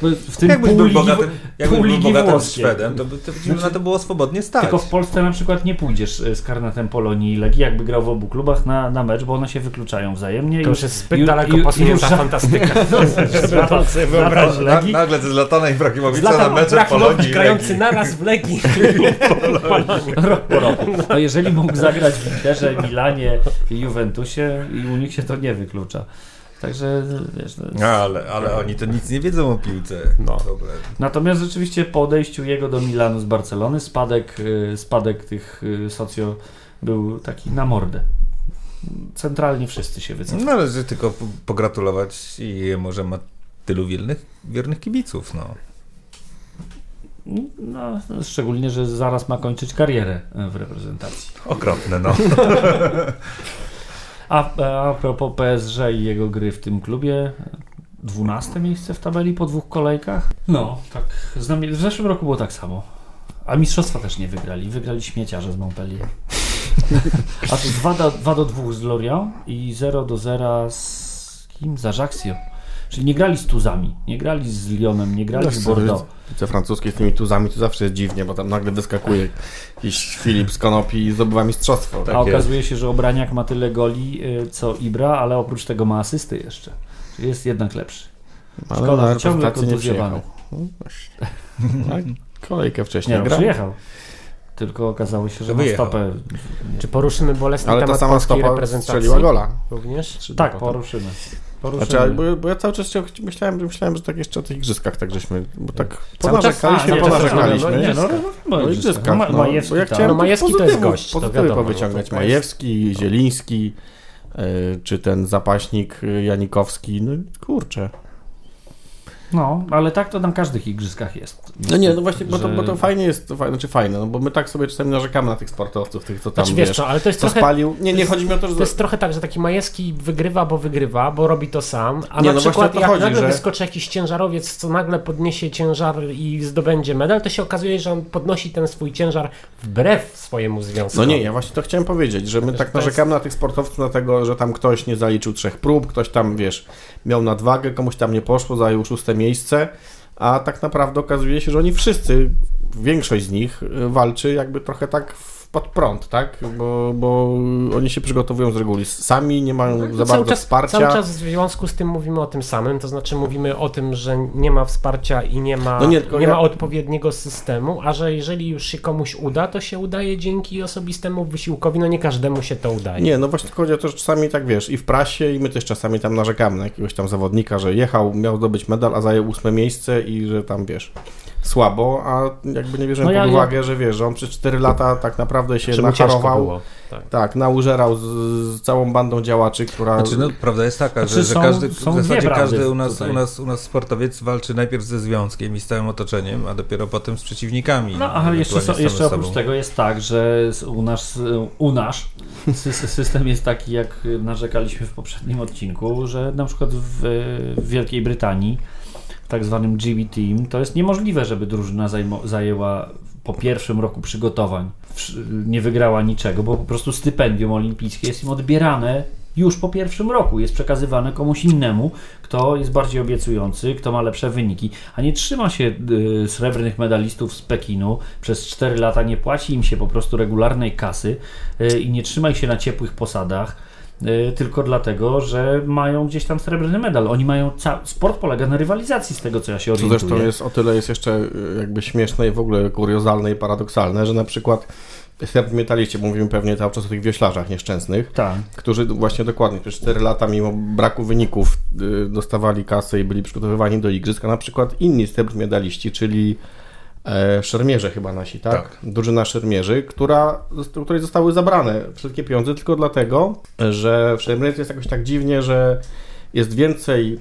<laughs> W tym Jakbyś pół był ligi, bogatym, jakbyś pół był bogatym. Szwedem, to by, to by ci na to było swobodnie stać. Tylko w Polsce na przykład nie pójdziesz e, z karnetem Polonii i Legii, jakby grał w obu klubach na, na mecz, bo one się wykluczają wzajemnie. To i już jest zbyt daleko posunięta fantastyka. <laughs> Żeby to sobie wyobrazić. Na, Legii. nagle ze Zlatanem Ibrahimowica na Ibrahimowicz Polonii i grający naraz w Legii. <laughs> Rok po roku. No jeżeli mógł zagrać w Interze, Milanie i Juventusie i u nich się to nie wyklucza. Także wiesz, no, No, ale, ale oni to nic nie wiedzą o piłce. No. Natomiast rzeczywiście po odejściu jego do Milanu z Barcelony spadek, y, spadek tych y, socjo był taki na mordę. Centralnie wszyscy się wycofali. No ale że tylko pogratulować i może ma tylu wiernych, wiernych kibiców, no. No, no, szczególnie, że zaraz ma kończyć karierę w reprezentacji. Okropne, no. <laughs> A, a propos PSG i jego gry w tym klubie, 12 miejsce w tabeli po dwóch kolejkach? No, tak. W zeszłym roku było tak samo. A mistrzostwa też nie wygrali. Wygrali śmieciarze z Montpellier. <laughs> A tu 2 do, 2 do 2 z Lorient i 0 do 0 z kim? Z Ajaccio. Czyli nie grali z Tuzami, nie grali z Lyonem, nie grali No, z Bordeaux. Te francuskie z tymi tuzami to zawsze jest dziwnie, bo tam nagle wyskakuje jakiś Filip z Konopi i zdobywa mistrzostwo. Tak A okazuje się, że Obraniak ma tyle goli y, co Ibra, ale oprócz tego ma asysty jeszcze. Czyli jest jednak lepszy. Ale Szkoda, na że ciągle kontuzjowany. przyjechał. No. A Kolejkę wcześniej Nie, no, grał. przyjechał. Tylko okazało się, że To ma wyjechał. stopę. Czy poruszymy bolesny Ale ta temat sama polskiej stopa reprezentacji? strzeliła gola. Również? Czy Tak, poruszymy. Poruszymy. Znaczy, bo, bo ja cały czas myślałem, myślałem, że tak jeszcze o tych igrzyskach, tak żeśmy, bo tak czas- ponarzekaliśmy, nie, ponarzekaliśmy. nie, no, igrzyska. no, No no, igrzyska, Ma, no, Majewski, bo ja tak. chciałem No, Majewski to jest gość, to pozytywy powyciągać. no, Majewski, Zieliński, y, czy ten zapaśnik y, Janikowski, no kurczę. No, ale tak to na każdych igrzyskach jest. No nie, no właśnie, bo to, Że- bo to fajnie jest, to fajne, znaczy fajne, no bo my tak sobie czasami narzekamy na tych sportowców, tych co tam, Znaczy wiesz wiesz, co, ale to jest trochę... spalił. Nie, nie, chodzi mi o to, że... To jest trochę tak, że taki Majewski wygrywa, bo wygrywa, bo robi to sam, a Nie, na no przykład to jak chodzi, nagle że- wyskoczy jakiś ciężarowiec, co nagle podniesie ciężar i zdobędzie medal, to się okazuje, że on podnosi ten swój ciężar wbrew swojemu No związkowi. nie, ja właśnie to chciałem powiedzieć, że my Wiesz, tak to jest- narzekamy na tych sportowców, dlatego, że tam ktoś nie zaliczył trzech prób, ktoś tam, wiesz, miał nadwagę, komuś tam nie poszło, zajął szóste miejsce, a tak naprawdę okazuje się, że oni wszyscy, większość z nich y, walczy jakby trochę tak w- pod prąd, tak? Bo, bo oni się przygotowują z reguły sami, nie mają za No cały bardzo czas, wsparcia. Cały czas w związku z tym mówimy o tym samym, to znaczy mówimy o tym, że nie ma wsparcia i nie ma, No nie, nie, ja- ma odpowiedniego systemu, a że jeżeli już się komuś uda, to się udaje dzięki osobistemu wysiłkowi, no nie każdemu się to udaje. Nie, no właśnie chodzi o to, że czasami tak wiesz, i w prasie, i my też czasami tam narzekamy na jakiegoś tam zawodnika, że jechał, miał zdobyć medal, a zajął ósme miejsce i że tam wiesz, słabo, a jakby nie bierzemy No ja- pod ja- uwagę, że wiesz, że on przez 4 lata tak naprawdę się Czy mu ciężko nacharował, było. Tak. tak, naużerał z, z całą bandą działaczy, która... Znaczy, no, prawda jest taka, że, Znaczy, że są- każdy, są w zasadzie każdy u nas, tutaj. u, nas, u nas sportowiec walczy najpierw ze związkiem i z całym otoczeniem, a dopiero potem z przeciwnikami. No, ale jeszcze, so, jeszcze oprócz sobą. tego jest tak, że u nas, u sy- system jest taki, jak narzekaliśmy w poprzednim odcinku, że na przykład w, w Wielkiej Brytanii, w tak zwanym GB Team, to jest niemożliwe, żeby drużyna zajmo, zajęła po pierwszym roku przygotowań, nie wygrała niczego, bo po prostu stypendium olimpijskie jest im odbierane już po pierwszym roku, jest przekazywane komuś innemu, kto jest bardziej obiecujący, kto ma lepsze wyniki, a nie trzyma się y, srebrnych medalistów z Pekinu. Przez 4 lata, nie płaci im się po prostu regularnej kasy y, i nie trzyma ich się na ciepłych posadach. Y, Tylko dlatego, że mają gdzieś tam srebrny medal. Oni mają. Ca- sport polega na rywalizacji, z tego co ja się orientuję. zresztą jest o tyle jest jeszcze y, jakby śmieszne i w ogóle kuriozalne i paradoksalne, że na przykład metaliści, mówimy pewnie cały czas o tych wioślarzach nieszczęsnych, Tak. którzy właśnie dokładnie przez 4 lata mimo braku wyników y, dostawali kasę i byli przygotowywani do igrzysk, a na przykład inni srebrni medaliści, czyli e, szermierze chyba nasi, tak? Tak. Drużyna szermierzy, która, której zostały zabrane wszystkie pieniądze tylko dlatego, że w szermierze jest jakoś tak dziwnie, że jest więcej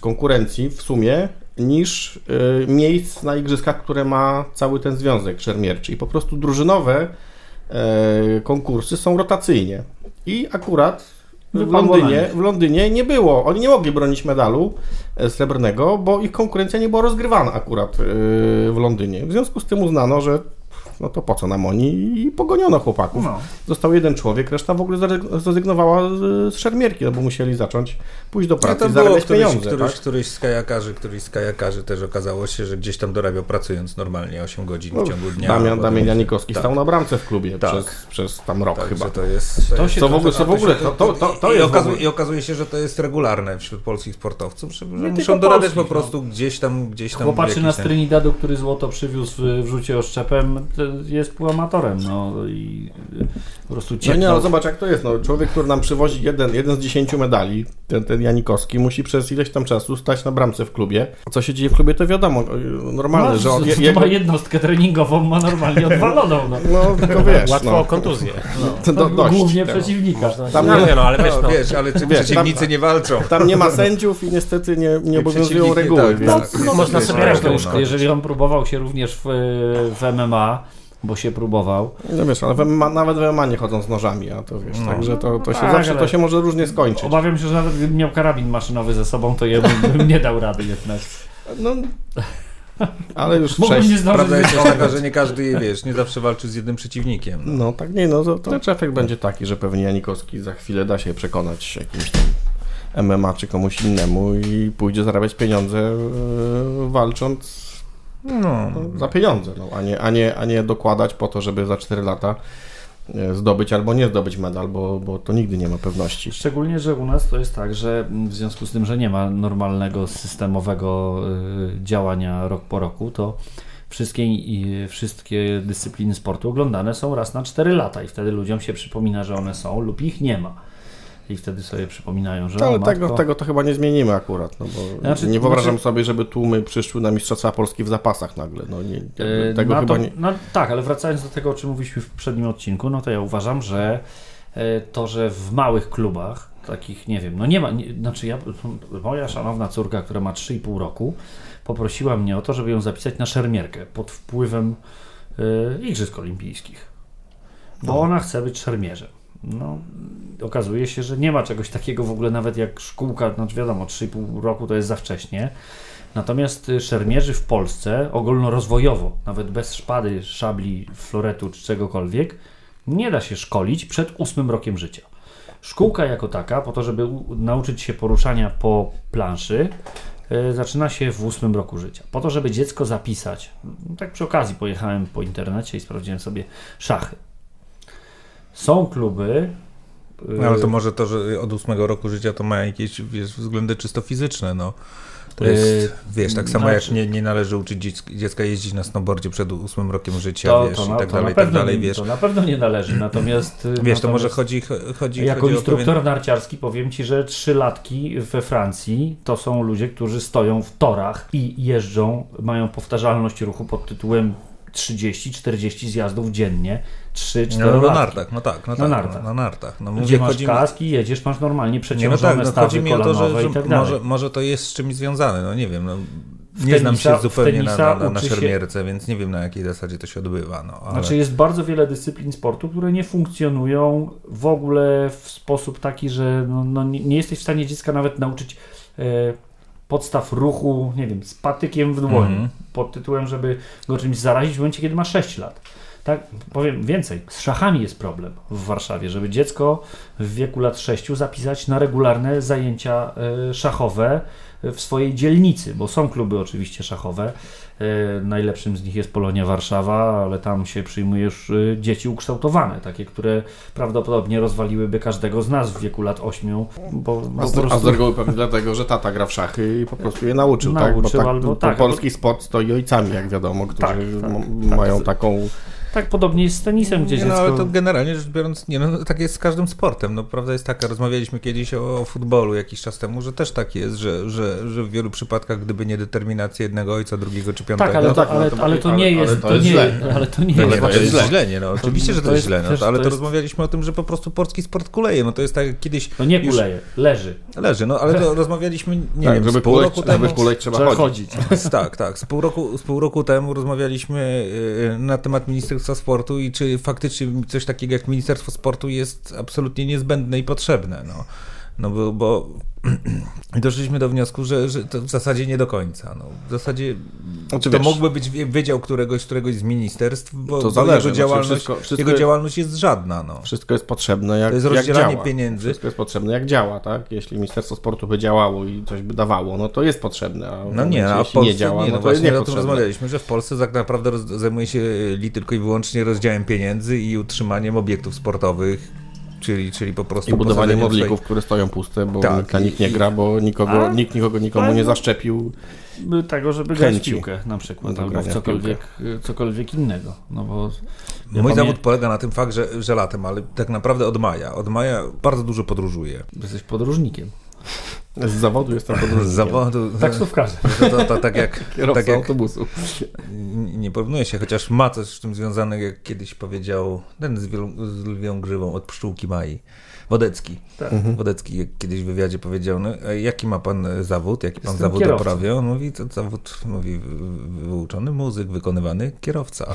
konkurencji w sumie niż y, miejsc na igrzyskach, które ma cały ten związek szermierczy i po prostu drużynowe e, konkursy są rotacyjnie. I akurat w Londynie, w Londynie nie było, oni nie mogli bronić medalu e, srebrnego, bo ich konkurencja nie była rozgrywana akurat e, w Londynie. W związku z tym uznano, że no to po co nam oni? I pogoniono chłopaków. No. Został jeden człowiek, reszta w ogóle zrezygnowała z, z szermierki, no bo musieli zacząć pójść do No pracy to i zarabiać któryś, pieniądze. któryś, tak? któryś z kajakarzy, któryś z kajakarzy też okazało się, że gdzieś tam dorabiał pracując normalnie 8 godzin w ciągu dnia. Damian, Damian tam- Janikowski tak. stał na bramce w klubie Tak. przez, przez tam rok Także chyba. to jest... To się Co w ogóle, co w ogóle, to, to, to, to I, jest w okazuje, ogóle... I okazuje się, że to jest regularne wśród polskich sportowców, że, Nie muszą tylko dorabiać po no. prostu gdzieś tam, gdzieś tam... Z ten- Trinidadu, który złoto przywiózł w, w rzucie oszczepem, to jest półamatorem, no i po prostu No ciepło. nie, no zobacz jak to jest. No, człowiek, który nam przywozi jeden, jeden z dziesięciu medali, ten, ten Janikowski, musi przez ileś tam czasu stać na bramce w klubie. Co się dzieje w klubie, to wiadomo, normalne, no, że on, je, jego, ma jednostkę treningową, ma normalnie <laughs> odwaloną. No. No, tylko wiesz, Łatwo no, o kontuzję. to, do, dość. Głównie tego. przeciwnika. Tam no, nie- nie, no, ale wiesz, No, no, wiesz, ale czy Wiesz, przeciwnicy tam- nie walczą. Tam nie ma sędziów i niestety nie, nie obowiązują reguły, tak, więc... tak. no, można sobie no. uszkodzić. Jeżeli on próbował się również w, w MMA, bo się próbował, No wiesz, ale MMA, nawet w MMA nie chodzą z nożami, a to wiesz, No. także to, to, się tak, zawsze, to się może różnie skończyć. obawiam się, że nawet gdybym miał karabin maszynowy ze sobą, to ja <laughs> bym, bym nie dał rady jednak. No, ale już Mógłbym zdążyć Prawda jest taka, że nie każdy, wiesz, nie zawsze walczy z jednym przeciwnikiem. No. No tak, nie no, to, to znaczy efekt będzie taki, że pewnie Janikowski za chwilę da się przekonać jakimś tam MMA czy komuś innemu i pójdzie zarabiać pieniądze yy, walcząc No. no, za pieniądze, no, a, nie, a, nie, a nie dokładać po to, żeby za 4 lata yy, zdobyć albo nie zdobyć medal, bo, bo to nigdy nie ma pewności. Szczególnie, że u nas to jest tak, że w związku z tym, że nie ma normalnego, systemowego y, działania rok po roku, to wszystkie, wszystkie dyscypliny sportu oglądane są raz na 4 lata i wtedy ludziom się przypomina, że one są lub ich nie ma. I wtedy sobie przypominają, że No, ale tego, tego to chyba nie zmienimy akurat, no bo Znaczy- nie wyobrażam znaczy- sobie, żeby tłumy przyszły na Mistrzostwa Polski w zapasach nagle. No, nie, Yy, tego no chyba to, nie... No tak, ale wracając do tego, o czym mówiliśmy w poprzednim odcinku, no to ja uważam, że e, to, że w małych klubach, takich, nie wiem, no nie ma, nie, znaczy ja, moja szanowna córka, która ma 3,5 roku, poprosiła mnie o to, żeby ją zapisać na szermierkę pod wpływem e, Igrzysk Olimpijskich, bo No. ona chce być szermierzem. No, okazuje się, że nie ma czegoś takiego w ogóle, nawet jak szkółka, znaczy wiadomo, 3,5 roku to jest za wcześnie. Natomiast y, szermierzy w Polsce ogólnorozwojowo, nawet bez szpady, szabli, floretu czy czegokolwiek, nie da się szkolić przed ósmym rokiem życia. Szkółka jako taka, po to, żeby nauczyć się poruszania po planszy, y, zaczyna się w ósmym roku życia. Po to, żeby dziecko zapisać. Tak przy okazji pojechałem po internecie i sprawdziłem sobie szachy. Są kluby. y, No, ale to może to, że od ósmego roku życia to ma jakieś wiesz, względy czysto fizyczne, no. To Yy, jest, wiesz, tak samo jak znaczy- nie, nie należy uczyć dziecka, jeździć na snowboardzie przed ósmym rokiem życia, to, wiesz, to, i tak dalej, tak dalej, wiesz. To na pewno nie należy, natomiast... y, <laughs> Wiesz, to może natomiast chodzi, chodzi, Jako chodzi instruktor pewien... narciarski powiem Ci, że trzylatki we Francji to są ludzie, którzy stoją w torach i jeżdżą, mają powtarzalność ruchu pod tytułem 30-40 zjazdów dziennie, 3-4 No, na latki. nartach, no tak, no Na tak, nartach. No, na nartach. No, Gdzie mówię, masz chodzi kaski, jedziesz, masz normalnie Nie, no przeciążone tak, no, chodzi mi o to, że, że i tak może, może to jest z czymś związane, no nie wiem, no, nie znam tenisa- się w zupełnie na, na, na, na uczy się- szermierce, więc nie wiem na jakiej zasadzie to się odbywa, no, ale... Znaczy jest bardzo wiele dyscyplin sportu, które nie funkcjonują w ogóle w sposób taki, że no, no, nie jesteś w stanie dziecka nawet nauczyć e, podstaw ruchu, nie wiem, z patykiem w dłoni, Mhm. pod tytułem, żeby go czymś zarazić w momencie, kiedy ma 6 lat. Tak, powiem więcej. Z szachami jest problem w Warszawie, żeby dziecko w wieku lat 6 zapisać na regularne zajęcia e, szachowe w swojej dzielnicy, bo są kluby oczywiście szachowe. E, Najlepszym z nich jest Polonia Warszawa, ale tam się przyjmuje już e, dzieci ukształtowane, takie, które prawdopodobnie rozwaliłyby każdego z nas w wieku lat 8, bo, bo A z, a z prostu reguły pewnie dlatego, że tata gra w szachy i po prostu je nauczył, tak? Bo Nauczył tak, albo to, tak, polski sport stoi ojcami, jak wiadomo, którzy Tak, tak, tak. mają taką... tak podobnie jest z tenisem, gdzie Nie, no, ale to generalnie rzecz biorąc, nie, no, tak jest z każdym sportem. No, prawda jest taka, rozmawialiśmy kiedyś o, o futbolu jakiś czas temu, że też tak jest, że, że, że w wielu przypadkach, gdyby nie determinacja jednego ojca, drugiego czy piątego, Tak, ale, No to, tak, no ale, to- ale to nie ale jest, to nie ale to nie No, jest to jest źle. źle, nie, no, oczywiście, że to, to jest źle, no, ale to to, jest- rozmawialiśmy o tym, że po prostu polski sport kuleje, no to jest tak jak kiedyś To nie już kuleje, leży. leży, no ale to <laughs> rozmawialiśmy, nie tak, wiem, żeby z pół kuleć, roku temu, żeby kuleć trzeba, chodzić. <laughs> tak, tak. Z pół, roku, z pół roku temu rozmawialiśmy y, na temat Ministerstwa Sportu i czy faktycznie coś takiego jak Ministerstwo Sportu jest absolutnie niezbędne i potrzebne. No. No bo, bo <clears throat> doszliśmy do wniosku, że, że to w zasadzie nie do końca. No, w zasadzie Znaczy, to wiesz- mógłby być wy- wydział któregoś, któregoś z ministerstw, bo, To zależy, jego, znaczy działalność, wszystko- wszystko jego jest- działalność jest żadna. No. Wszystko jest potrzebne jak, To jest rozdzielanie działa. pieniędzy. Wszystko jest potrzebne jak działa, tak? Jeśli Ministerstwo Sportu by działało i coś by dawało, no to jest potrzebne. A No nie, a w Polsce nie działa, nie, no no to jest właśnie o tym rozmawialiśmy, że w Polsce tak naprawdę roz, zajmuje się Li tylko i wyłącznie rozdziałem pieniędzy i utrzymaniem obiektów sportowych, czyli, czyli po prostu I budowanie modlików, które stoją puste, bo Tak, nikt nie gra, bo nikogo, A? nikt nikogo nikomu nie zaszczepił. Tego, żeby grać w piłkę na przykład, albo w w cokolwiek, cokolwiek innego. No bo ja Mój pamię- zawód polega na tym fakt, że, że latem, ale tak naprawdę od maja. Od maja bardzo dużo podróżuję. Jesteś podróżnikiem. Z zawodu jestem Z podróżnikiem. zawodu. Taksówkarzem. To, to, to tak jak, <laughs> Kierowca tak jak autobusu. nie porównuje się, chociaż ma coś z tym związane, jak kiedyś powiedział ten z, wielu, z lwią grzywą od pszczółki Mai. Wodecki. Tak. Wodecki jak kiedyś w wywiadzie powiedział, no, a jaki ma pan e, zawód, jaki pan Jestem zawód kierowcą. uprawia? On mówi, to zawód, mówi, wy- wyuczony muzyk, wykonywany kierowca. <laughs>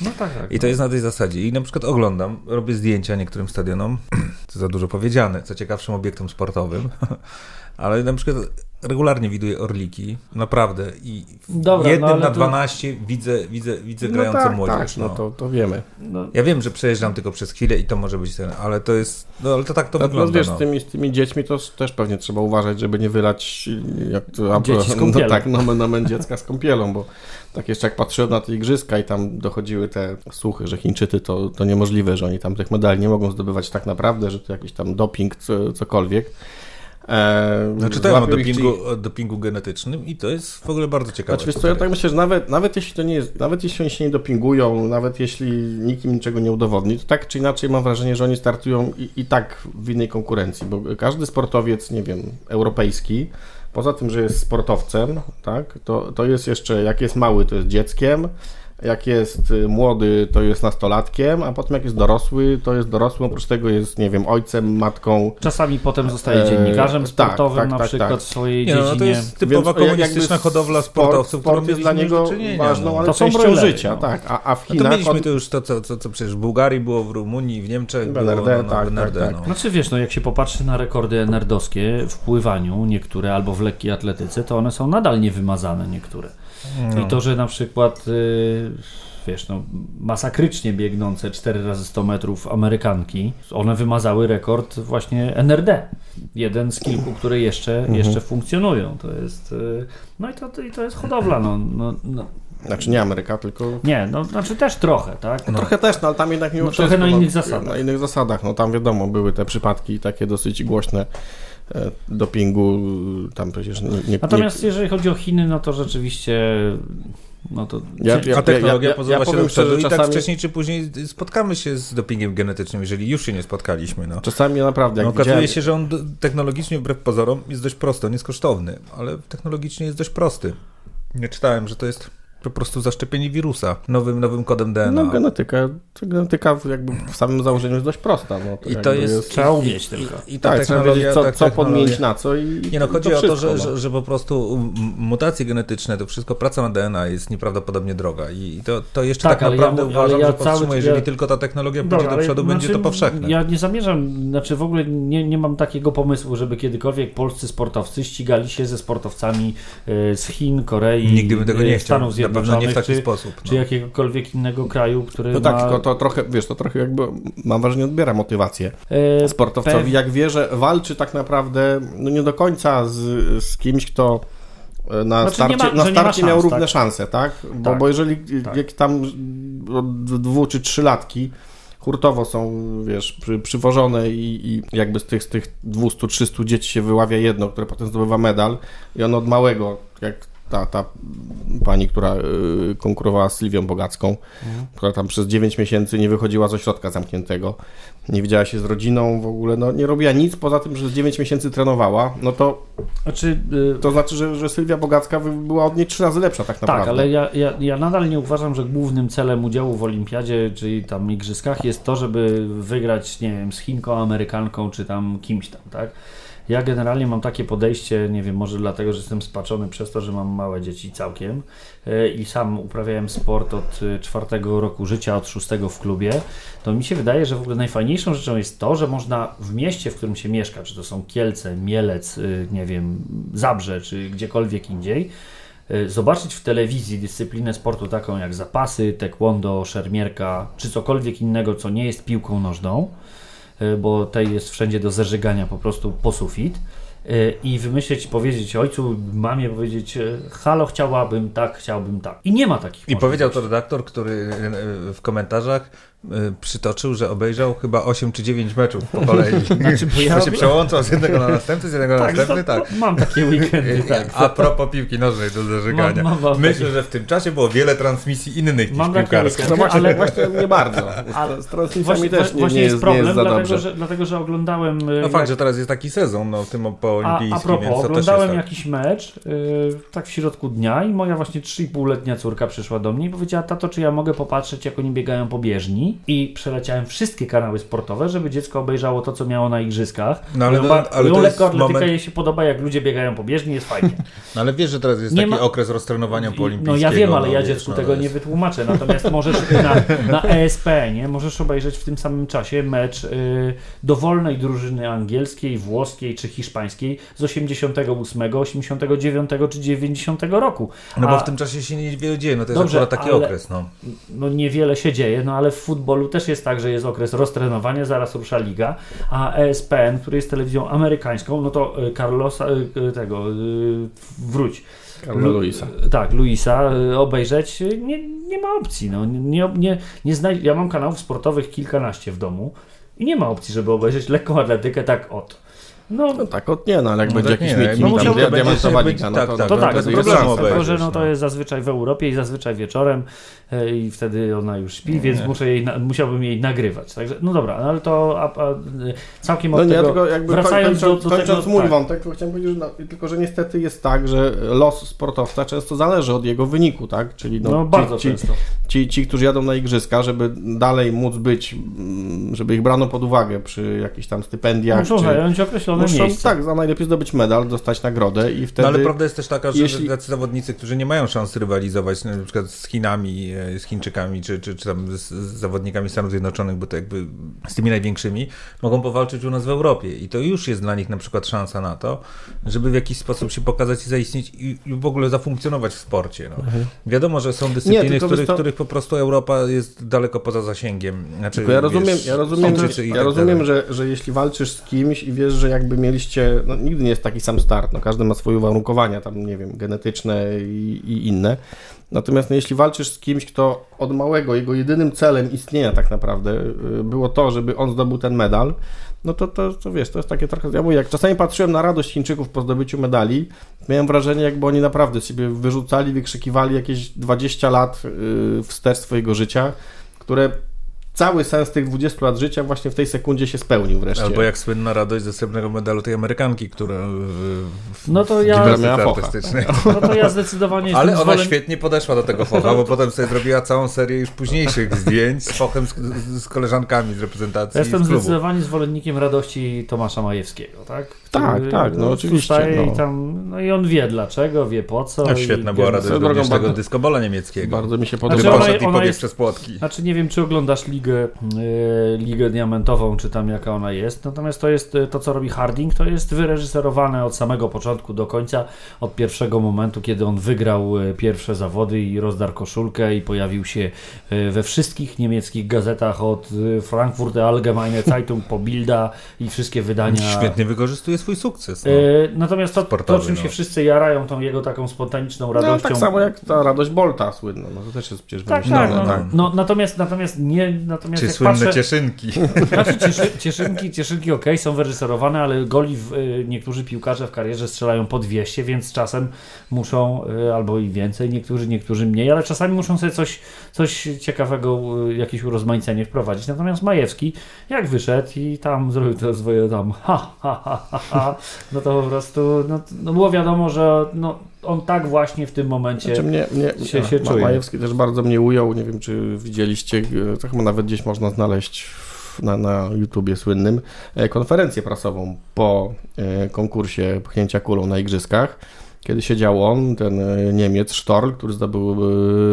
No tak, tak. I to jest na tej zasadzie. I na przykład oglądam, robię zdjęcia niektórym stadionom, <clears throat> to za dużo powiedziane, co ciekawszym obiektom sportowym, <laughs> ale na przykład regularnie widuję orliki, naprawdę. I w Dobra, jednym no na to- 12 widzę, widzę, widzę No grającą tak, młodzież. tak, no no. to, to wiemy. No, Ja wiem, że przejeżdżam tylko przez chwilę i to może być ten, ale to jest, no ale to tak to No, no wygląda. wiesz, no. z, tymi, z tymi dziećmi to też pewnie trzeba uważać, żeby nie wylać jak to, a- Dzieci z <laughs> no kąpielą. tak, nomen omen dziecka z kąpielą, bo tak jeszcze jak patrzyłem na te igrzyska i tam dochodziły te słuchy, że Chińczycy to, to niemożliwe, że oni tam tych medali nie mogą zdobywać tak naprawdę, że to jakiś tam doping, co, cokolwiek. E, No, czytałem o ich, dopingu, o dopingu genetycznym i to jest w ogóle bardzo ciekawe. Znaczy, wiesz co, ja tak myślę, że nawet, nawet jeśli to nie jest, nawet jeśli oni się nie dopingują, nawet jeśli nikim niczego nie udowodni, to tak czy inaczej mam wrażenie, że oni startują i, i tak w innej konkurencji, bo każdy sportowiec, nie wiem, europejski, poza tym, że jest sportowcem, tak, to, to jest jeszcze, jak jest mały, to jest dzieckiem, jak jest y, młody, to jest nastolatkiem, a potem jak jest dorosły, to jest dorosłym, oprócz tego jest, nie wiem, ojcem, matką, czasami potem zostaje E, dziennikarzem tak, sportowym tak, na tak, przykład tak. w swojej Nie, no, dziedzinie. to jest typowa Więc, e, komunistyczna hodowla sport- sportowców, sport którą jest dla niego ważną, no. ale To są częścią broilery, życia, no. tak, a, a w No to Chinach... mieliśmy on- to już to, co, co, co przecież w Bułgarii było, w Rumunii, w Niemczech W było, NRD, no, no, tak, w NRD, tak, tak. no. Znaczy wiesz, no jak się popatrzy na rekordy nerdowskie w pływaniu, niektóre albo w lekkiej atletyce, to one są nadal niewymazane niektóre. No. I to, że na przykład y, wiesz, no masakrycznie biegnące 4 razy 100 metrów Amerykanki, one wymazały rekord właśnie NRD. Jeden z kilku, które jeszcze, Mhm. jeszcze funkcjonują. To jest y, no i to, i to jest hodowla. No, no, no. Znaczy nie Ameryka, tylko Nie, no znaczy też trochę, tak? No. Trochę też, no ale tam jednak mimo No trochę na no, innych zasadach. Na innych zasadach, no tam wiadomo, były te przypadki takie dosyć głośne dopingu, tam przecież nie... nie Natomiast jeżeli chodzi o Chiny, no to rzeczywiście no to Ja- ja- A technologia ja- ja się powiem szczerze, i tak czasami- wcześniej czy później spotkamy się z dopingiem genetycznym, jeżeli już się nie spotkaliśmy. No. Czasami naprawdę, No, okazuje widziałem, się, że on technologicznie wbrew pozorom jest dość prosty, on jest kosztowny, ale technologicznie jest dość prosty. Nie czytałem, że to jest po prostu zaszczepienie wirusa nowym, nowym kodem DNA. no genetyka, to genetyka jakby w samym założeniu jest dość prosta. No, I jakby to jest... Trzeba i- umieć i- tylko. I, i ta tak, trzeba technologia... wiedzieć, co, ta co podmienić na co i Nie no, i chodzi o to, wszystko, że, no. że, że po prostu mutacje genetyczne, to wszystko, praca na DNA jest nieprawdopodobnie droga i i to, to jeszcze Tak, tak, ja naprawdę ale uważam, ja że cały- powstrzymuje, ja- jeżeli tylko ta technologia pójdzie Dobra, do przodu, będzie znaczy, to powszechne. Ja nie zamierzam, znaczy w ogóle nie, nie mam takiego pomysłu, żeby kiedykolwiek polscy sportowcy ścigali się ze sportowcami e, z Chin, Korei, Nigdy bym tego e, nie chciał, Stanów na pewno nie w taki czy, sposób. czy No. jakiegokolwiek innego kraju, który No ma... tak, tylko to trochę, wiesz, to trochę jakby, mam wrażenie, odbiera motywację e, sportowcowi, Pew- jak wie, że walczy tak naprawdę, no nie do końca z, z kimś, kto e, na Znaczy, starcie, ma- na ma starcie miał szans, równe tak? szanse, tak? Bo, Tak. bo jeżeli Tak. jak tam od dwu czy trzy latki hurtowo są, wiesz, przy, przywożone i, i jakby z tych, z tych 200-300 dzieci się wyławia jedno, które potem zdobywa medal i on od małego, jak ta, ta pani, która y, konkurowała z Sylwią Bogacką, która tam przez 9 miesięcy nie wychodziła z ośrodka zamkniętego, nie widziała się z rodziną w ogóle, no nie robiła nic poza tym, że z 9 miesięcy trenowała, no to Znaczy, e, to znaczy, że, że Sylwia Bogacka była od niej trzy razy lepsza tak naprawdę. Tak, ale ja, ja, ja nadal nie uważam, że głównym celem udziału w olimpiadzie, czyli tam igrzyskach jest to, żeby wygrać, nie wiem, z Chinką, Amerykanką, czy tam kimś tam, tak? Ja generalnie mam takie podejście, nie wiem, może dlatego, że jestem spaczony przez to, że mam małe dzieci całkiem e, i sam uprawiałem sport od e, czwartego roku życia, od szóstego w klubie, to mi się wydaje, że w ogóle najfajniejszą rzeczą jest to, że można w mieście, w którym się mieszka, czy to są Kielce, Mielec, e, nie wiem, Zabrze, czy gdziekolwiek indziej, zobaczyć w telewizji dyscyplinę sportu taką jak zapasy, taekwondo, szermierka, czy cokolwiek innego, co nie jest piłką nożną, bo tej jest wszędzie do zeżygania po prostu po sufit e, i wymyśleć, powiedzieć ojcu, mamie powiedzieć e, halo, chciałabym tak, chciałbym tak. I nie ma takich I powiedział to redaktor, który e, w komentarzach e, przytoczył, że obejrzał chyba 8 czy 9 meczów po kolei. <laughs> Znaczy, bo ja- się przełączał z jednego na następny, z jednego na Tak, następny, to- tak. Mam takie weekendy, <laughs> tak. A propos piłki nożnej do zażygania. Mam- mam- mam Myślę, takie- że w tym czasie było wiele transmisji innych niż piłkarskich. No właśnie, ale- właśnie nie bardzo. Ale Z transmisjami Właśnie, też nie, właśnie nie, jest jest, problem, nie jest za dlatego, dobrze. że, dlatego że oglądałem. e, No fakt, że teraz jest taki sezon, no tym A, poolimpijskim, a propos, więc to też oglądałem jest tak. jakiś mecz yy, tak w środku dnia i moja właśnie 3,5-letnia córka przyszła do mnie i powiedziała, tato, czy ja mogę popatrzeć, jak oni biegają po bieżni? I przeleciałem wszystkie kanały sportowe, żeby dziecko obejrzało to, co miało na igrzyskach. No ale ba- ale ją to jest lekko atletyka moment- jej się podoba, jak ludzie biegają po bieżni, jest fajnie. <laughs> No ale wiesz, że teraz jest Nie taki ma- okres roztrenowania I- poolimpijskiego. No ja wiem, ale ja wiesz, dziecku no, tego to nie jest- wytłumaczę. Natomiast <laughs> możesz na, na ESP, nie? Możesz obejrzeć w tym samym czasie mecz y, dowolnej drużyny angielskiej, włoskiej czy hiszpańskiej z 88, 89 czy 90 roku. No bo A- w tym czasie się niewiele dzieje, no to jest Dobrze, akurat taki ale- okres, no. no niewiele się dzieje, no ale w futbolu też jest tak, że jest okres roztrenowania, zaraz rusza liga, a ESPN, który jest telewizją amerykańską, no to y, Carlosa, y, y, tego, wróć. Lu- Luisa. Tak, Luisa obejrzeć nie, nie ma opcji. No. Nie, nie, nie znaj- ja mam kanałów sportowych kilkanaście w domu i nie ma opcji, żeby obejrzeć lekką atletykę tak od. No, No tak, od nie, no ale jak No będzie tak jakiś nie, meeting, no tam będzie- diamentowa będzie- liga, no tak, to, tak, to no, tak, to jest obejrzeć, tylko że no, to no. jest zazwyczaj w Europie i zazwyczaj wieczorem e, i wtedy ona już śpi, więc muszę jej, na, musiałbym jej nagrywać. Także, no dobra, no ale to a, a, całkiem od No nie, tego, tylko jakby wracając kończąc, do, do kończąc tego, mój tak, wątek, to chciałem powiedzieć, że no, tylko że niestety jest tak, że los sportowca często zależy od jego wyniku, tak? Czyli no, no, bardzo ci, ci, często. ci, ci, którzy jadą na igrzyska, żeby dalej móc być, mm, żeby ich brano pod uwagę przy jakichś tam stypendiach, Muszą czy zająć określone muszą, miejsce. tak, za najlepiej zdobyć medal, dostać nagrodę i wtedy... No ale prawda jest też taka, że jeśli- tacy zawodnicy, którzy nie mają szansy rywalizować na przykład z Chinami, e, z Chińczykami, czy, czy, czy tam z, z zawodnikami Stanów Zjednoczonych, bo to jakby z tymi największymi, mogą powalczyć u nas w Europie. I to już jest dla nich na przykład szansa na to, żeby w jakiś sposób się pokazać i zaistnieć i, i w ogóle zafunkcjonować w sporcie. No. Wiadomo, że są dyscypliny, w których, co- których po prostu Europa jest daleko poza zasięgiem. Znaczy, Tylko ja rozumiem, wiesz, ja rozumiem, i ja tak rozumiem że, że jeśli walczysz z kimś i wiesz, że jakby mieliście, no nigdy nie jest taki sam start, no każdy ma swoje uwarunkowania tam, nie wiem, genetyczne i, i inne. Natomiast no, jeśli walczysz z kimś, kto od małego, jego jedynym celem istnienia tak naprawdę y, było to, żeby on zdobył ten medal, no to, to, to wiesz, to jest takie trochę, ja mówię, jak czasami patrzyłem na radość Chińczyków po zdobyciu medali, miałem wrażenie, jakby oni naprawdę sobie wyrzucali, wykrzykiwali jakieś 20 lat y, wstecz swojego życia, które cały sens tych 20 lat życia właśnie w tej sekundzie się spełnił wreszcie. Albo jak słynna radość ze srebrnego medalu tej Amerykanki, która w, w No to w ja- artystycznej. No to ja zdecydowanie Ale ona zwolen... świetnie podeszła do tego focha, bo potem sobie zrobiła całą serię już późniejszych zdjęć z fochem z, z, koleżankami z reprezentacji Ja jestem zdecydowanie zwolennikiem radości Tomasza Majewskiego, tak? Tak, Który, tak, no oczywiście, no. I tam, no i on wie dlaczego, wie po co. No, i świetna była radość drogą tego bardzo- dyskobola niemieckiego. Bardzo mi się Znaczy, podoba. ona- poszedł i ona jest- przez płotki. Znaczy nie wiem, czy oglądasz ligę, e, ligę diamentową, czy tam jaka ona jest. Natomiast to jest e, to, co robi Harding, to jest wyreżyserowane od samego początku do końca, od pierwszego momentu, kiedy on wygrał e, pierwsze zawody i rozdarł koszulkę i pojawił się e, we wszystkich niemieckich gazetach od Frankfurter Allgemeine Zeitung po Bilda i wszystkie wydania. Świetnie wykorzystuje swój sukces. No. E, Natomiast to, to, czym no. się wszyscy jarają, tą jego taką spontaniczną No, radością. tak samo jak ta radość Bolta słynna, no to też jest przecież Tak, wymyślone. tak, no, tak. no, natomiast, natomiast nie, natomiast Czy jak słynne patrzę, cieszynki. <laughs> Znaczy cieszy, cieszynki, cieszynki ok, są wyreżyserowane, ale goli w, y, niektórzy piłkarze w karierze strzelają po 200, więc czasem muszą, y, albo i więcej, niektórzy, niektórzy mniej, ale czasami muszą sobie coś, coś ciekawego, jakieś urozmaicenie wprowadzić. Natomiast Majewski, jak wyszedł i tam zrobił to swoje tam ha, ha, ha, ha, ha no to po prostu, no, no było wiadomo, że no, on tak właśnie w tym momencie... Znaczy mnie, mnie, się- się czuje. Majewski też bardzo mnie ujął, nie wiem czy widzieliście, e, to chyba nawet gdzieś można znaleźć na, na YouTubie słynnym e, konferencję prasową po e, konkursie pchnięcia kulą na igrzyskach. Kiedy siedział on, ten e, Niemiec Storl, który zdobył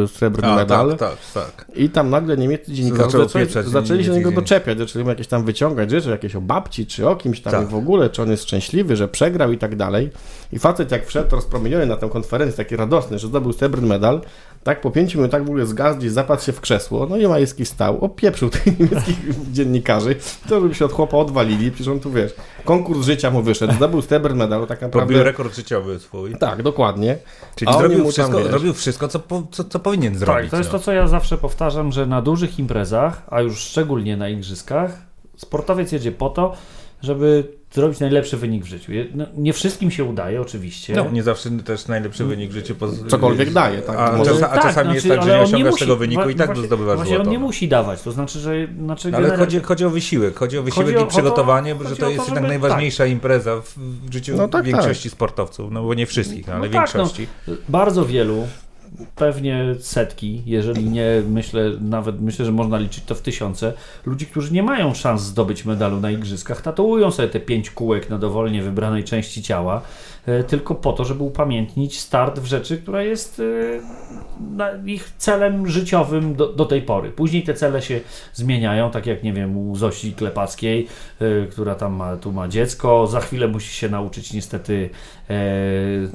e, srebrny A, medal. tak, tak, tak. I tam nagle niemieccy dziennikarze zaczęli, zaczęli się do niego doczepiać, zaczęli mu jakieś tam wyciągać rzeczy, jakieś o babci, czy o kimś tam Tak. w ogóle, czy on jest szczęśliwy, że przegrał i tak dalej. I facet jak wszedł rozpromieniony na tę konferencję, taki radosny, że zdobył srebrny medal, tak po pięciu minutach w ogóle zgasł gdzieś, zapadł się w krzesło, no i Majewski stał, opieprzył tych <laughs> niemieckich dziennikarzy, to żeby się od chłopa odwalili, przecież on tu, wiesz, konkurs życia mu wyszedł, zdobył srebrny medal, tak Pobił naprawdę... rekord życiowy swój. Tak, dokładnie. Czyli zrobił tam, wszystko, wiesz- zrobił wszystko co, co, co powinien zrobić. Tak, to jest no. to, co ja zawsze powtarzam, że na dużych imprezach, a już szczególnie na igrzyskach, sportowiec jedzie po to, żeby zrobić najlepszy wynik w życiu. No, nie wszystkim się udaje, oczywiście. No, nie zawsze też najlepszy wynik w życiu. Poz... Cokolwiek daje, tak. A, czasa, a czasami jest tak, że ale nie osiągasz musi- tego wyniku i tak właśnie- zdobywasz Właśnie złoto. on nie musi dawać, to znaczy, że... Znaczy Ale genera- chodzi, chodzi o wysiłek, chodzi o wysiłek Chodzi o- i przygotowanie, to- że to jest to, jednak żeby- najważniejsza impreza w, życiu No tak, większości sportowców. No bo nie wszystkich, ale No tak, większości. Bardzo wielu, pewnie setki, jeżeli nie myślę, nawet myślę, że można liczyć to w tysiące, ludzi, którzy nie mają szans zdobyć medalu na igrzyskach, tatuują sobie te pięć kółek na dowolnie wybranej części ciała, tylko po to, żeby upamiętnić start w rzeczy, która jest e, ich celem życiowym do, do tej pory. Później te cele się zmieniają, tak jak nie wiem, u Zosi Klepackiej, e, która tam ma, tu ma dziecko, za chwilę musi się nauczyć niestety e,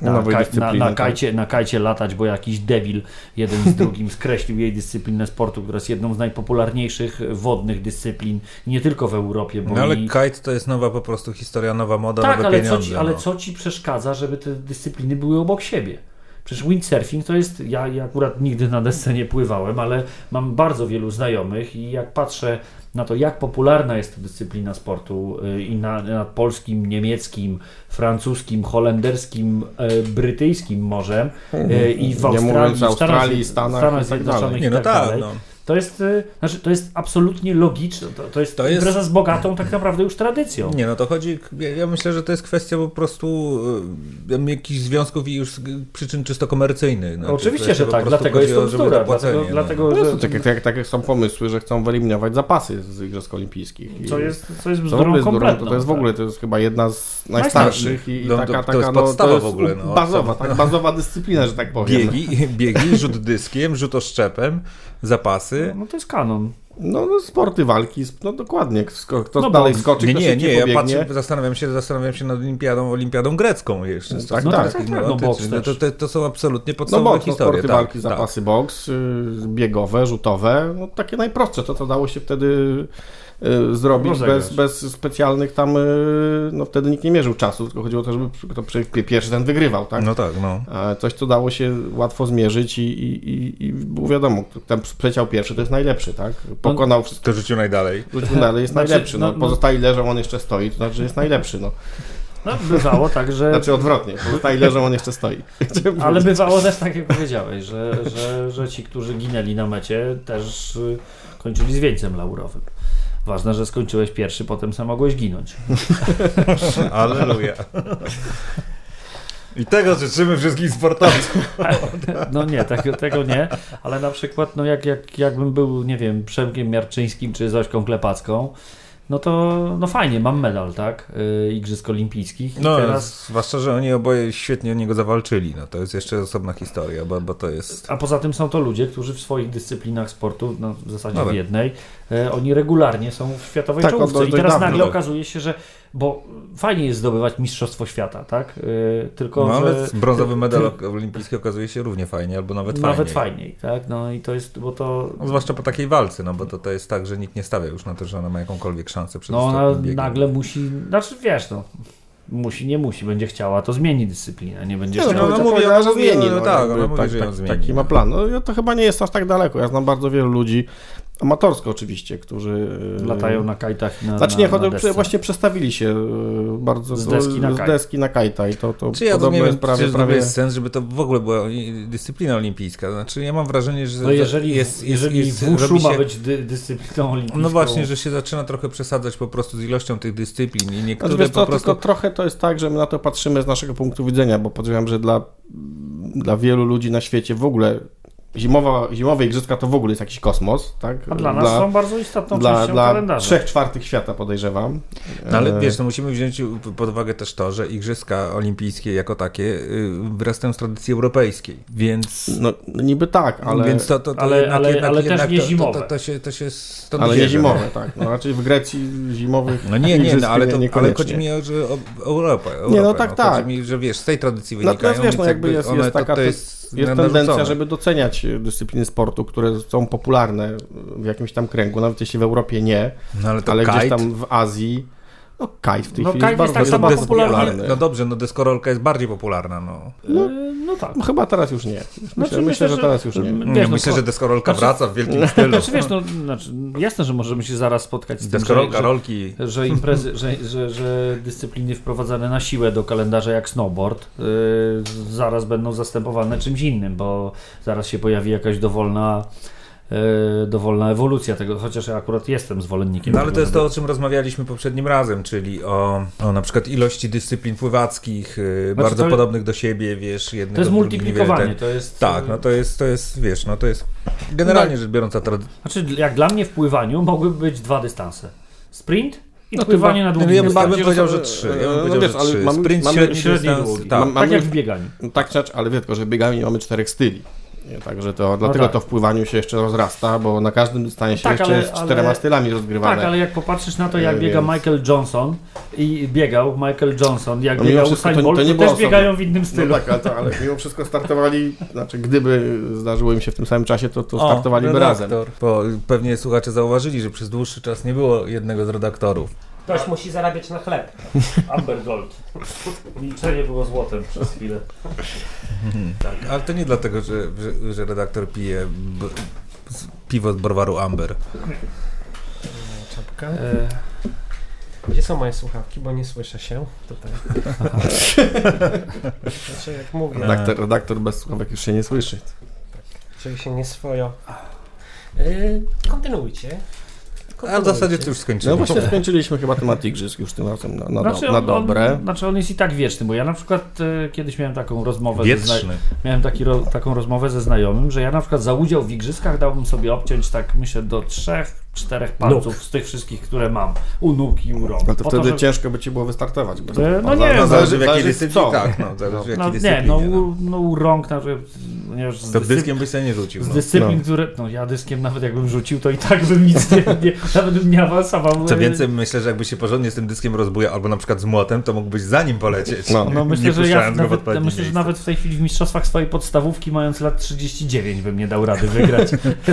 na, kaj, na, na, tak. kajcie, na kajcie latać, bo jakiś debil jeden z drugim <laughs> skreślił jej dyscyplinę sportu, która jest jedną z najpopularniejszych wodnych dyscyplin, nie tylko w Europie, bo No ale i... kite to jest nowa po prostu historia, nowa moda, Tak, nowe ale co, pieniądze. ci, ale no. co ci przeszkadza, żeby te dyscypliny były obok siebie? Przecież windsurfing to jest, ja, ja akurat nigdy na desce nie pływałem, ale mam bardzo wielu znajomych i jak patrzę na to, jak popularna jest to dyscyplina sportu y, i na, nad polskim, niemieckim, francuskim, holenderskim, y, brytyjskim morzem y, i w Nie Australii, mówiąc Australii, Stanach, Stanach Stanach i tak Zjednoczonych dalej. Nie, no tak tak, dalej. no. To jest, y, znaczy, to jest absolutnie logiczne, to, to jest To jest- impreza z bogatą tak naprawdę już tradycją. Nie, no to chodzi, ja- ja myślę, że to jest kwestia po prostu e, jakichś związków i już przyczyn czysto komercyjnych. Znaczy, Oczywiście, że tak, dlatego jest to bzdura, dlatego, no. dlatego No, że... to tak, jak, tak, tak jak są pomysły, że chcą wyeliminować zapasy z Igrzysk Olimpijskich. I Co jest, co jest bzdurą jest bzdurą, to, to jest w tak. ogóle, to jest chyba jedna z najstarszych i, i No, to- taka, to taka jest no, podstawa to jest w ogóle, no. bazowa, tak, bazowa dyscyplina, że tak powiem. Biegi, biegi, rzut dyskiem, rzut oszczepem, zapasy. No to jest kanon. No, no sporty walki, no dokładnie, kto, No dalej skoczy, Nie, kto nie, nie, ja patrzę, zastanawiam się, zastanawiam się nad olimpiadą, olimpiadą grecką jeszcze. z Tak, czasów tak, takich, tak, tak, no boks też. to, to, to są absolutnie No podstawowe boks, no, historie. sporty tak, walki, tak. zapasy boks, y, biegowe, rzutowe, no takie najprostsze, to co dało się wtedy zrobić Rozegrać. bez, bez specjalnych tam, y, no wtedy nikt nie mierzył czasu, tylko chodziło o to, żeby pierwszy ten wygrywał, tak? No tak, no. A Coś, co dało się łatwo zmierzyć i, i, i, i było wiadomo, ten przeciał pierwszy, to jest najlepszy, tak? Pokonał wszystko, To rzucił najdalej. rzucił dalej, jest Znaczy, najlepszy, no, no, no- pozostali leżą, on jeszcze stoi, to znaczy, że jest najlepszy, no. No, bywało tak, że... Znaczy odwrotnie, pozostali leżą, on jeszcze stoi. <laughs> Ale bywało też tak, jak powiedziałeś, że, że, że ci, którzy ginęli na mecie, też y, kończyli z wieńcem laurowym. Ważne, że skończyłeś pierwszy, potem sam mogłeś ginąć. <laughs> Aleluja. I tego życzymy wszystkim sportowcom. No nie, tego, tego nie, ale na przykład, no jak, jak, jakbym był, nie wiem, Przemkiem Miarczyńskim czy Zośką Klepacką, no to no fajnie, mam medal, tak? Y, Igrzysk Olimpijskich. I No, teraz... zwłaszcza, że oni oboje świetnie o niego zawalczyli. No, to jest jeszcze osobna historia, bo, bo to jest... A poza tym są to ludzie, którzy w swoich dyscyplinach sportu, no w zasadzie No w tak. jednej, e, oni regularnie są w światowej Tak, czołówce. I teraz dawno, nagle okazuje się, że bo fajnie jest zdobywać Mistrzostwo Świata, tak? E, tylko, No, ale że brązowy medal olimpijski okazuje się równie fajnie, albo nawet fajniej. nawet fajniej, tak? No i to jest, bo to No, zwłaszcza po takiej walce, no bo to, to jest tak, że nikt nie stawia już na to, że ona ma jakąkolwiek szansę przed no ona biegiem. nagle musi, znaczy wiesz, no musi, nie musi, będzie chciała, to zmieni dyscyplinę, nie będzie no, chciała. no, to mówi, powiedziała, ona mówi, zmieni. no No, tak, ona mówi, tak, że ją tak, zmieni, Taki no. ma plan. No to chyba nie jest aż tak daleko. Ja znam bardzo wielu ludzi, amatorsko oczywiście, którzy... e, Latają na kajtach na, Znaczy na, nie, na desce. właśnie przestawili się e, bardzo Z deski na z deski na kajta i to, to Czy ja podobno nie wiem, jest prawie, czy to prawie... jest sens, żeby to w ogóle była dyscyplina olimpijska. Znaczy ja mam wrażenie, że No jeżeli, jest, jest, jeżeli jest, wuszu robi ma się, być dy, dyscypliną olimpijską... No właśnie, że się zaczyna trochę przesadzać po prostu z ilością tych dyscyplin i Znaczy, niektóre wiesz, po to, prostu... tylko trochę to jest tak, że my na to patrzymy z naszego punktu widzenia, bo podejrzewam, że dla, dla wielu ludzi na świecie w ogóle zimowa, zimowe igrzyska to w ogóle jest jakiś kosmos, tak? A dla nas są bardzo istotną dla, częścią dla kalendarza. trzech czwartych świata podejrzewam. No ale E, wiesz, no musimy wziąć pod uwagę też to, że Igrzyska Olimpijskie jako takie y, wyrastają z tradycji europejskiej, więc... No niby tak, ale, więc to, to, to ale- jednak, ale- jednak, ale też jednak nie to, zimowe. To, to, to się, to się stąd ale nie zimowe, tak. No raczej w Grecji zimowych No nie, nie, no, ale, to, ale chodzi mi o, że o Europę. Europę Nie, no tak, Chodzi tak. mi, że wiesz, z tej tradycji No, wynikają, no wiesz, no więc jakby jest, one, jest taka to, to to jest, tendencja, żeby doceniać dyscypliny sportu, które są popularne w jakimś tam kręgu, nawet jeśli w Europie nie, No ale ale gdzieś tam w Azji, no kite w tej No, chwili kite jest jest bardzo, tak samo popularny. popularny. No dobrze, no deskorolka jest bardziej popularna, no. No, no tak. No, chyba teraz już nie. Myślę, Znaczy, myślę, że teraz już nie. Wiesz, Nie, no, myślę, że deskorolka znaczy- wraca w wielkim stylu. Znaczy, wiesz, no, znaczy, jasne, że możemy się zaraz spotkać z tym, że, Deskorolka, że, rolki. że imprezy, że, że, że dyscypliny wprowadzane na siłę do kalendarza jak snowboard yy, zaraz będą zastępowane czymś innym, bo zaraz się pojawi jakaś dowolna dowolna ewolucja tego, chociaż ja akurat jestem zwolennikiem No ale tego, to jest żeby- to, o czym rozmawialiśmy poprzednim razem, czyli o, o na przykład ilości dyscyplin pływackich, yy, Znaczy, bardzo to- podobnych do siebie, wiesz, jednego To jest z drugim multiplikowanie, niewiele to jest... Tak, no to jest, to jest, wiesz, no to jest generalnie rzecz biorąc tradycja. Znaczy, jak dla mnie w pływaniu mogłyby być dwa dystanse. Sprint i No pływanie chyba- na No, długim ja bym, ja dystansie. bym powiedział, że trzy. Ja No bym powiedział, wiesz, że ale trzy. mamy- Sprint, mamy średni średni dystans, długi. tak. Mam- Tak mamy- jak w bieganiu. Tak, ale wie tylko, że w bieganiu mamy czterech styli. Nie, Także to, dlatego tak. to w pływaniu się jeszcze rozrasta, bo na każdym dystansie Tak, jeszcze ale- jest czterema ale- stylami rozgrywane. Tak, ale jak popatrzysz na to, jak E, biega więc- Michael Johnson i biegał Michael Johnson, jak No biegał Usain to- Bolt, to to, nie też było biegają w innym No stylu. tak, ale, to, ale mimo wszystko startowali, znaczy gdyby zdarzyło im się w tym samym czasie, to, to O, startowaliby razem. redaktor. Bo pewnie słuchacze zauważyli, że przez dłuższy czas nie było jednego z redaktorów. Ktoś musi zarabiać na chleb. <laughs> Amber Gold. Milczenie było złotem przez chwilę. Tak, ale to nie dlatego, że, że, że redaktor pije b, z- piwo z browaru Amber. Czapka. E, Gdzie są moje słuchawki, bo nie słyszę się tutaj. <laughs> znaczy jak mówię, Redaktor, redaktor bez słuchawek już się nie słyszy. czyli się nie swojo. Yy, kontynuujcie. A w zasadzie to już No skończyłem. właśnie skończyliśmy chyba temat igrzysk już tym razem na, na, znaczy, do, na on, dobre. On, znaczy on jest i tak wieczny, bo ja na przykład e, kiedyś miałem taką rozmowę ze zna- Wietrzny. miałem taki ro, taką rozmowę ze znajomym, że ja na przykład za udział w igrzyskach dałbym sobie obciąć tak myślę do trzech, czterech palców z tych wszystkich, które mam. U nóg i u rąk. No to Po wtedy żeby- ciężko by ci było wystartować. Bo E, no za- nie, za- No, zależy w jakiej dyscyplinie. co. Tak, no, zależy w jakiej No, nie, no, no. u, no u rąk na przykład, ponieważ z To dyscyplin- dyskiem byś sobie nie rzucił. Z No. dyscyplin, No. które. No ja dyskiem nawet jakbym rzucił, to i tak bym nic nie. nie nawet bym nie awansował. Co więcej, myślę, że jakby się porządnie z tym dyskiem rozbujał, albo na przykład z młotem, to mógłbyś za nim polecieć. No. No myślę, nie że ja nawet, myślę, że nawet w tej chwili w mistrzostwach swojej podstawówki, mając lat 39, bym nie dał rady wygrać,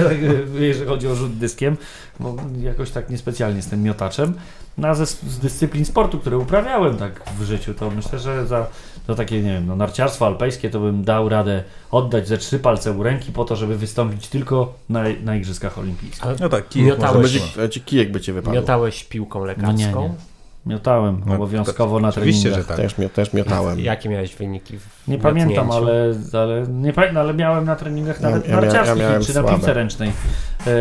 <laughs> jeżeli chodzi o rzut dyskiem, bo jakoś tak niespecjalnie jestem miotaczem. No a ze, z dyscyplin sportu, które uprawiałem tak w życiu, to myślę, że za, za takie, nie wiem, no, narciarstwo alpejskie to bym dał radę oddać ze trzy palce u ręki po to, żeby wystąpić tylko na, na Igrzyskach Olimpijskich. Ale No tak, kijek Miotałeś może Będzie, będzie kijek by cię wypadł. miotałeś piłką lekarską? No nie, nie. Miotałem No, obowiązkowo na Oczywiście, treningach. że tak. Też, też miotałem. Jakie miałeś wyniki w Nie pamiętam, ale, ale, nie pamiętam, ale miałem na treningach Ja- nawet ja ja narciarskich miałem czy na słabe. piłce ręcznej. E,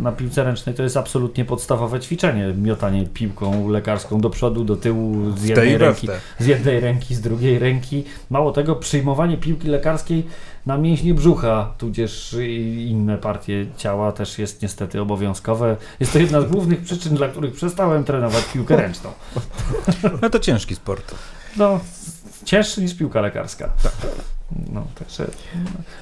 na piłce ręcznej to jest absolutnie podstawowe ćwiczenie. Miotanie piłką lekarską do przodu, do tyłu, z jednej, ręki, z jednej ręki, z drugiej ręki. Mało tego, przyjmowanie piłki lekarskiej na mięśnie brzucha, tudzież inne partie ciała też jest niestety obowiązkowe. Jest to jedna z głównych przyczyn, dla których przestałem trenować piłkę ręczną. No to ciężki sport. No, cięższy niż piłka lekarska. No, także,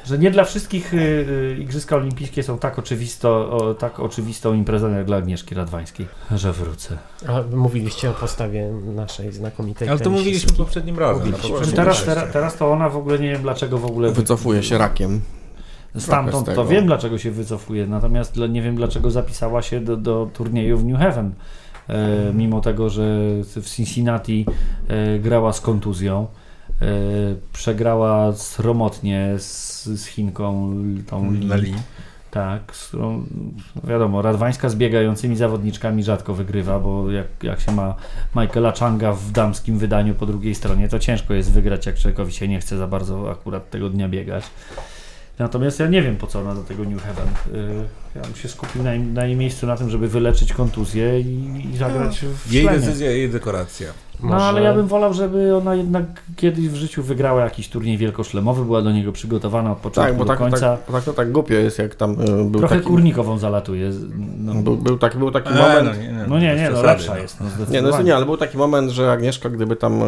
że nie dla wszystkich y, y, Igrzyska Olimpijskie są tak, oczywisto, o, tak oczywistą imprezą jak dla Agnieszki Radwańskiej, że wrócę. A mówiliście o postawie naszej znakomitej Ale to mówiliśmy poprzednim razem. Mówiliśmy. na poprzednim Teraz, teraz, teraz to ona w ogóle nie wiem dlaczego w ogóle Wycofuje się rakiem. stamtąd to wiem dlaczego się wycofuje, natomiast dla- nie wiem dlaczego zapisała się do, do turnieju w New Haven. E, mimo tego, że w Cincinnati e, grała z kontuzją, przegrała sromotnie z, z Chinką, tą Li. Tak, z którą wiadomo, Radwańska z biegającymi zawodniczkami rzadko wygrywa, bo jak, jak się ma Michaela Changa w damskim wydaniu po drugiej stronie, to ciężko jest wygrać, jak człowiekowi się nie chce za bardzo akurat tego dnia biegać. Natomiast ja nie wiem, po co ona do tego New Heaven. Y, Ja bym się skupił na, na jej miejscu na tym, żeby wyleczyć kontuzję i, i zagrać w Jej szlemie. decyzja, jej dekoracja. No Może- ale ja bym wolał, żeby ona jednak kiedyś w życiu wygrała jakiś turniej wielkoszlemowy, była do niego przygotowana od początku Tak, bo do tak, końca. tak, tak, to tak głupio jest, jak tam y, był Trochę taki... kurnikową zalatuje. No, Był, był, taki, był taki E, moment... no nie, nie, no nie, nie, no przesady, lepsza no. jest. No, Nie, no nie, ale był taki moment, że Agnieszka, gdyby tam e,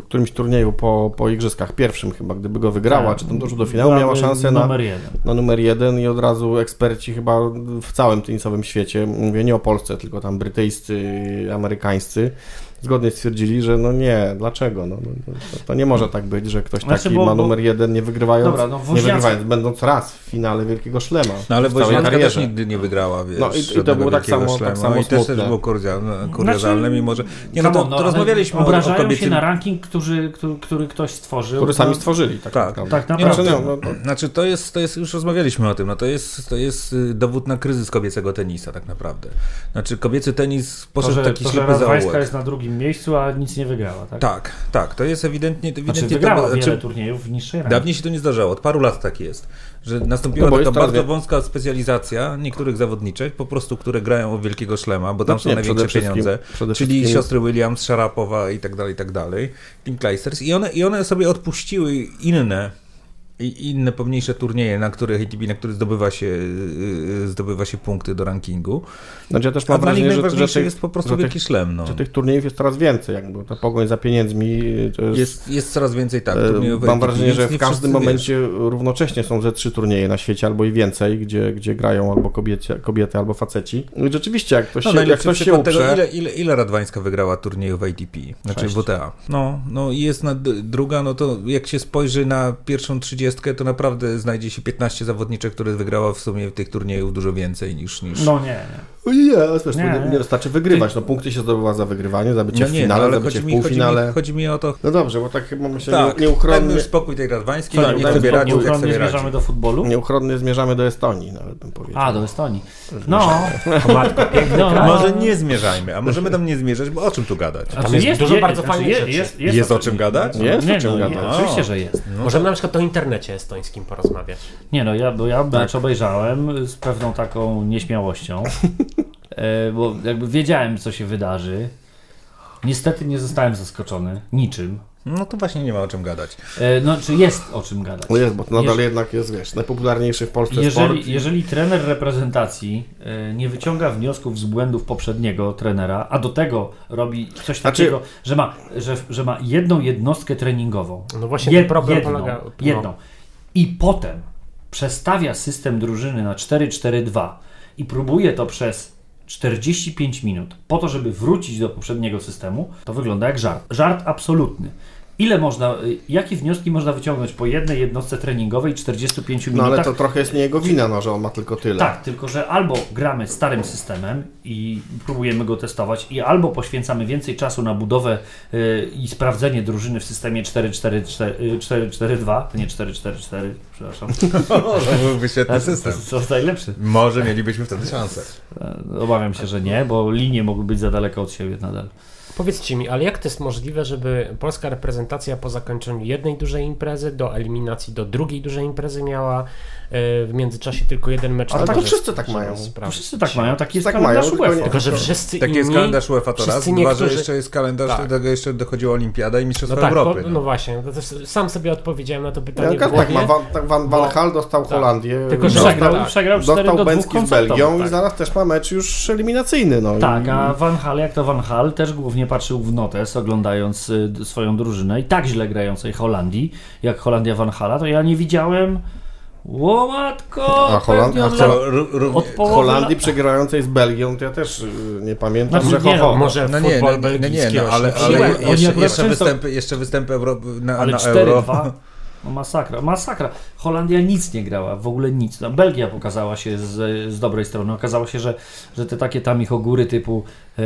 w którymś turnieju po, po igrzyskach pierwszym chyba, gdyby go wygrała, Tak. czy tam doszło do finału, miała szansę na, numer jeden. na numer jeden i od razu eksperci chyba w całym tenisowym świecie, mówię nie o Polsce, tylko tam brytyjscy, amerykańscy, zgodnie stwierdzili, że no nie, dlaczego? No, no, no, to, to nie może tak być, że ktoś Znaczy, taki bo- ma bo- numer jeden, nie wygrywając, Dobra, no nie wygrywając, będąc raz w finale Wielkiego Szlema. No ale w całej Woźniacka też nigdy nie wygrała, wiesz, No i- i to było tak samo- tak szlema. samo I też, smutne. też było kuriozalne, kuriozalne mimo że... Nie no, to, to ale rozmawialiśmy o, o Obrażają kobiecym... się na ranking, który, który, który ktoś stworzył. Który sami no, stworzyli, tak, Tak. naprawdę. Tak Nie, no, naprawdę. Znaczy, no, no, to- Znaczy to jest, to jest, już rozmawialiśmy o tym, no to jest, to jest y, dowód na kryzys kobiecego tenisa tak naprawdę. Znaczy kobiecy tenis To, poszedł że, w taki to, że ślepy zaułek. jest na drugim miejscu, a nic nie wygrała, tak? Tak, tak, to jest ewidentnie, ewidentnie Znaczy wygrała to, wiele znaczy, turniejów w niższej rangi. Dawniej się to nie zdarzało, od paru lat tak jest, że nastąpiła No taka bardzo wie- wąska specjalizacja niektórych zawodniczek, po prostu, które grają o wielkiego szlema, bo tam Znaczy są nie, największe pieniądze, czyli siostry Williams, Szarapowa i tak dalej, i tak dalej, Kim Kleisters i one, i one sobie odpuściły inne i inne pomniejsze turnieje, na których ATP, na których zdobywa się, yy, zdobywa się punkty do rankingu. Znaczy ja też A mam nich wrażenie, że, że, tych, jest po prostu wielki szlem. No. że tych turniejów jest coraz więcej, jakby ta pogoń za pieniędzmi to jest... Jest, jest coraz więcej tak. mam wrażenie, że w każdym wszyscy, wiesz, momencie równocześnie są ze trzy turnieje na świecie albo i więcej, gdzie, gdzie grają albo kobiety, kobiety albo faceci. No i rzeczywiście, jak ktoś No się, jak ktoś się przykład tego, uprze... ile, ile, ile Radwańska wygrała turniejów ATP, znaczy Sześć. WTA. No, no i jest na, druga, no to jak się spojrzy na pierwszą trzydziestkę, to naprawdę znajdzie się 15 zawodniczek, które wygrała w sumie tych turniejów dużo więcej niż... niż... No nie, nie. Nie, wiesz, Nie, nie, nie. nie wystarczy wygrywać. No punkty się zdobywa za wygrywanie, za bycie no w nie, finale, no, ale za bycie chodzi w mi, chodzi, półfinale. mi, chodzi mi o to... No dobrze, bo tak chyba myślę, Tak, nie, dajmy nieuchronnie, już spokój tej Radwańskiej, Tak, niech sobie radzi, jak Nieuchronnie sobie radzi. zmierzamy do futbolu? nieuchronnie zmierzamy do Estonii, nawet bym powiedział. A, do Estonii. No, <laughs> O matko, piękny No. Może nie zmierzajmy, a możemy tam nie zmierzać, bo o czym tu gadać? znaczy jest dużo bardzo znaczy fajnych je- rzeczy. Jest o czym gadać? Jest nie, o czym no, gadać. Nie, oczywiście, że jest. No, Możemy na przykład o internecie estońskim porozmawiać. Nie no, ja, bo ja Tak. mecz obejrzałem z pewną taką nieśmiałością, <laughs> bo jakby wiedziałem, co się wydarzy. Niestety nie zostałem zaskoczony niczym. no to właśnie nie ma o czym gadać. E, no, czy jest o czym gadać? No jest, bo to nadal Jeż- jednak jest, wiesz, najpopularniejszy w Polsce sport. Jeżeli, jeżeli trener reprezentacji e, nie wyciąga wniosków z błędów poprzedniego trenera, a do tego robi coś Znaczy- takiego, że, ma, że, że ma jedną jednostkę treningową, No właśnie Jed- ten problem jedną, polega... no. jedną. I potem przestawia system drużyny na 4-4-2 i próbuje to przez 45 minut po to, żeby wrócić do poprzedniego systemu, to wygląda jak żart. Żart absolutny. Ile można, y, jakie wnioski można wyciągnąć po jednej jednostce treningowej 45 No minutach? ale to trochę jest nie jego wina, no, że on ma tylko tyle. Tak, tylko że albo gramy starym systemem i próbujemy go testować, i albo poświęcamy więcej czasu na budowę y, i sprawdzenie drużyny w systemie 4-4-2, to nie 4-4-4, przepraszam. <laughs> to byłby świetny system. To jest najlepszy. Może mielibyśmy wtedy szansę. E, Obawiam się, że nie, bo linie mogły być za daleko od siebie nadal. Powiedzcie mi, ale jak to jest możliwe, żeby polska reprezentacja po zakończeniu jednej dużej imprezy do eliminacji do drugiej dużej imprezy miała w międzyczasie tylko jeden mecz? Ale parze, wszyscy tak mają. Wszyscy tak mają, taki jest Tak kalendarz mają, tylko UEFA. Tylko, że wszyscy Tak inni... jest kalendarz UEFA to raz, wszyscy dwa, że niektórzy- jeszcze jest kalendarz, Tak. do tego jeszcze dochodziła Olimpiada i No Mistrzostwa tak, Europy. po, no właśnie, to też sam sobie odpowiedziałem na to pytanie Ja, tak, ma, Van, tak Van, Van Hal dostał tak. Holandię, Tylko, że dostał, Przegrał, tak. przegrał 4 dostał do 2 Bęcki z Belgią i tak. zaraz też ma mecz już eliminacyjny. No. Tak, I- a Van Hal, jak to Van Hal, też głównie patrzył w notes, oglądając y, swoją drużynę i tak źle grającej Holandii, jak Holandia Van Hala, to ja nie widziałem łomatko, A Holand- a od co, od połowy Holandii lat- przegrającej z Belgią, to ja też y, nie pamiętam, Znaczy, że nie, ho, ho. Może No nie, futbol no, nie, nie, belgijski no, ale, ale jeszcze, występy, jeszcze występy Euro, na, Ale na 4-2. Euro. No masakra, masakra. Holandia nic nie grała, w ogóle nic. No, Belgia pokazała się z, z dobrej strony. Okazało się, że, że te takie tam ich ogóry typu e,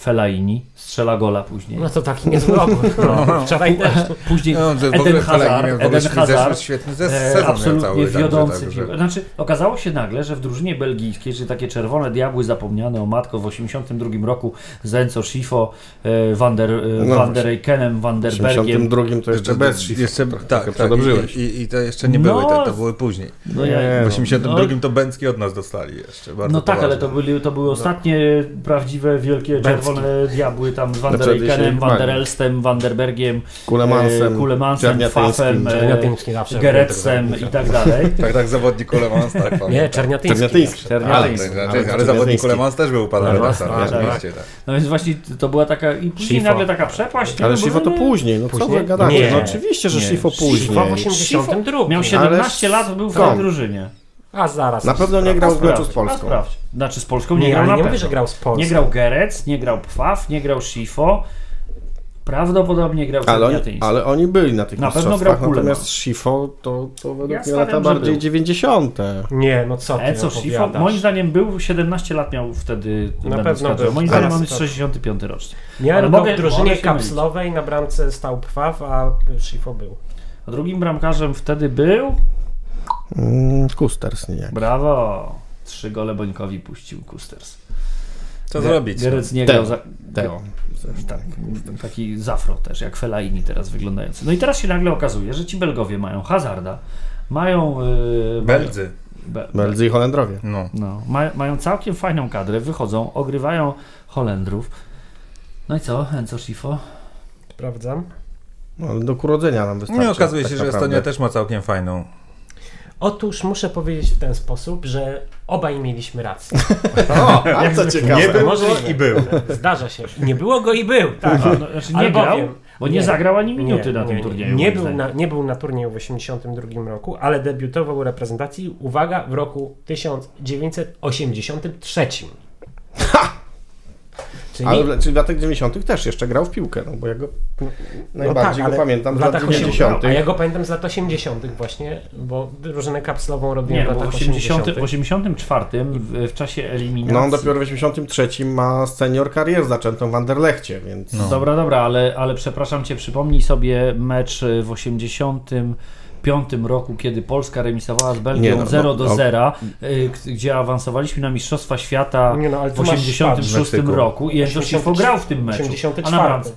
Fellaini strzela gola później. No to taki niezły ogór. <laughs> No, wczoraj też. Później No, to w Eden Hazard, w Eden Hazard świetny e, sezon absolutnie wiodący także- piłkarz. Znaczy, okazało się nagle, że w drużynie belgijskiej, czy takie czerwone diabły zapomniane o matko w 82 roku z Enzo Schifo, e, Van der, e, No Van der Eykenem, Van W der Bergiem. 82 to jeszcze bez Schiff. Jeszcze, tak, tak, przedobrzyłeś. i, i, I to jeszcze nie No, były, te, to były później. No, ja, W 82 no. to Bęcki od nas dostali jeszcze. Bardzo no tak, ale to, poważnie. byli, to były ostatnie prawdziwe, wielkie, Bęcki czerwone diabły tam z Van der Znaczy, się Eyckenem, Van der chwali. Elstem, Van der Bergiem, Kulemansem, e, Kulemansem. Fafem, e, Geretsem był i tak dalej. <laughs> Tak, tak, zawodnik Ulemans, tak. Nie. Czerniatyński. Czerniatyński. Czerniatyński. Ale, Ale ale, ale zawodnik Czerniatyński. Ulemans też był pan No, redaktor, tak, wiesz, tak. oczywiście, tak. No więc właśnie to była taka i później nagle taka przepaść. Ale no bo Shifo to nie- później, no co wy gadacie? Nie. No oczywiście, że Nie. Shifo później. Shifo w 82. Miał Ale 17 lat, był w tej drużynie. A zaraz. Na pewno nie grał w meczu z Polską. sprawdź. Znaczy z Polską nie, Nie, grał ale na nie pewno. mówię, że grał z Polską. Nie grał Gerec, nie grał Pfaff, nie grał Shifo. Prawdopodobnie grał Ale oni, ale oni byli na tych Na pewno grał Kuleman. natomiast Shifo to, to według Ja mnie lata bardziej był. 90. Nie, no co ty Eco Shifo, opowiadasz? moim zdaniem był 17 lat miał wtedy Na pewno był. Moim zdaniem Ale on jest to- 65 roczny. Miałem mogę- w drużynie kapslowej, na bramce stał Pfaff, a Shifo był. A drugim bramkarzem wtedy był Kusters nie. Brawo! Trzy gole Bońkowi puścił Kusters. Co Ge- zrobić? Gerec nie grał za... Teo. Tak, taki zafro też, jak Felaini teraz wyglądający. No i teraz się nagle okazuje, że ci Belgowie mają Hazarda, mają... Yy, Beldzy. Be, Meldzy i Holendrowie. No. no, ma, mają całkiem fajną kadrę, wychodzą, ogrywają Holendrów. No i co, Enzo Schifo? Sprawdzam. No, ale do urodzenia nam wystarczy. Nie okazuje tak się, że naprawdę. Estonia też ma całkiem fajną. Otóż muszę powiedzieć w ten sposób, że obaj mieliśmy rację. <laughs> O, a co ciekawe. Nie było i był. Zdarza się. Nie było go i był. Tak. A, no, znaczy nie grał, Albowiem- bo nie, zagrał ani minuty nie, na tym nie, turnieju. Nie był, na, nie był na turnieju w 1982 roku, ale debiutował w reprezentacji, uwaga, w roku 1983. Czyli, ale, czyli w latach 90. też jeszcze grał w piłkę, no bo ja go no najbardziej no tak, go pamiętam z lat 80. A ja go pamiętam z lat 80. właśnie, bo różnę kapslową robiłem Nie, w latach 80. W 84 w, w czasie eliminacji. No on dopiero w 83 ma senior karierę zaczętą w Anderlechcie, więc. No. Dobra, dobra, ale, ale przepraszam cię, przypomnij sobie mecz w 80. 2005 roku, kiedy Polska remisowała z Belgią nie, no, 0 no, do 0, no. Y, gdzie awansowaliśmy na Mistrzostwa Świata nie, w 86 roku i Josifo grał w tym meczu. 84. A naprawdę.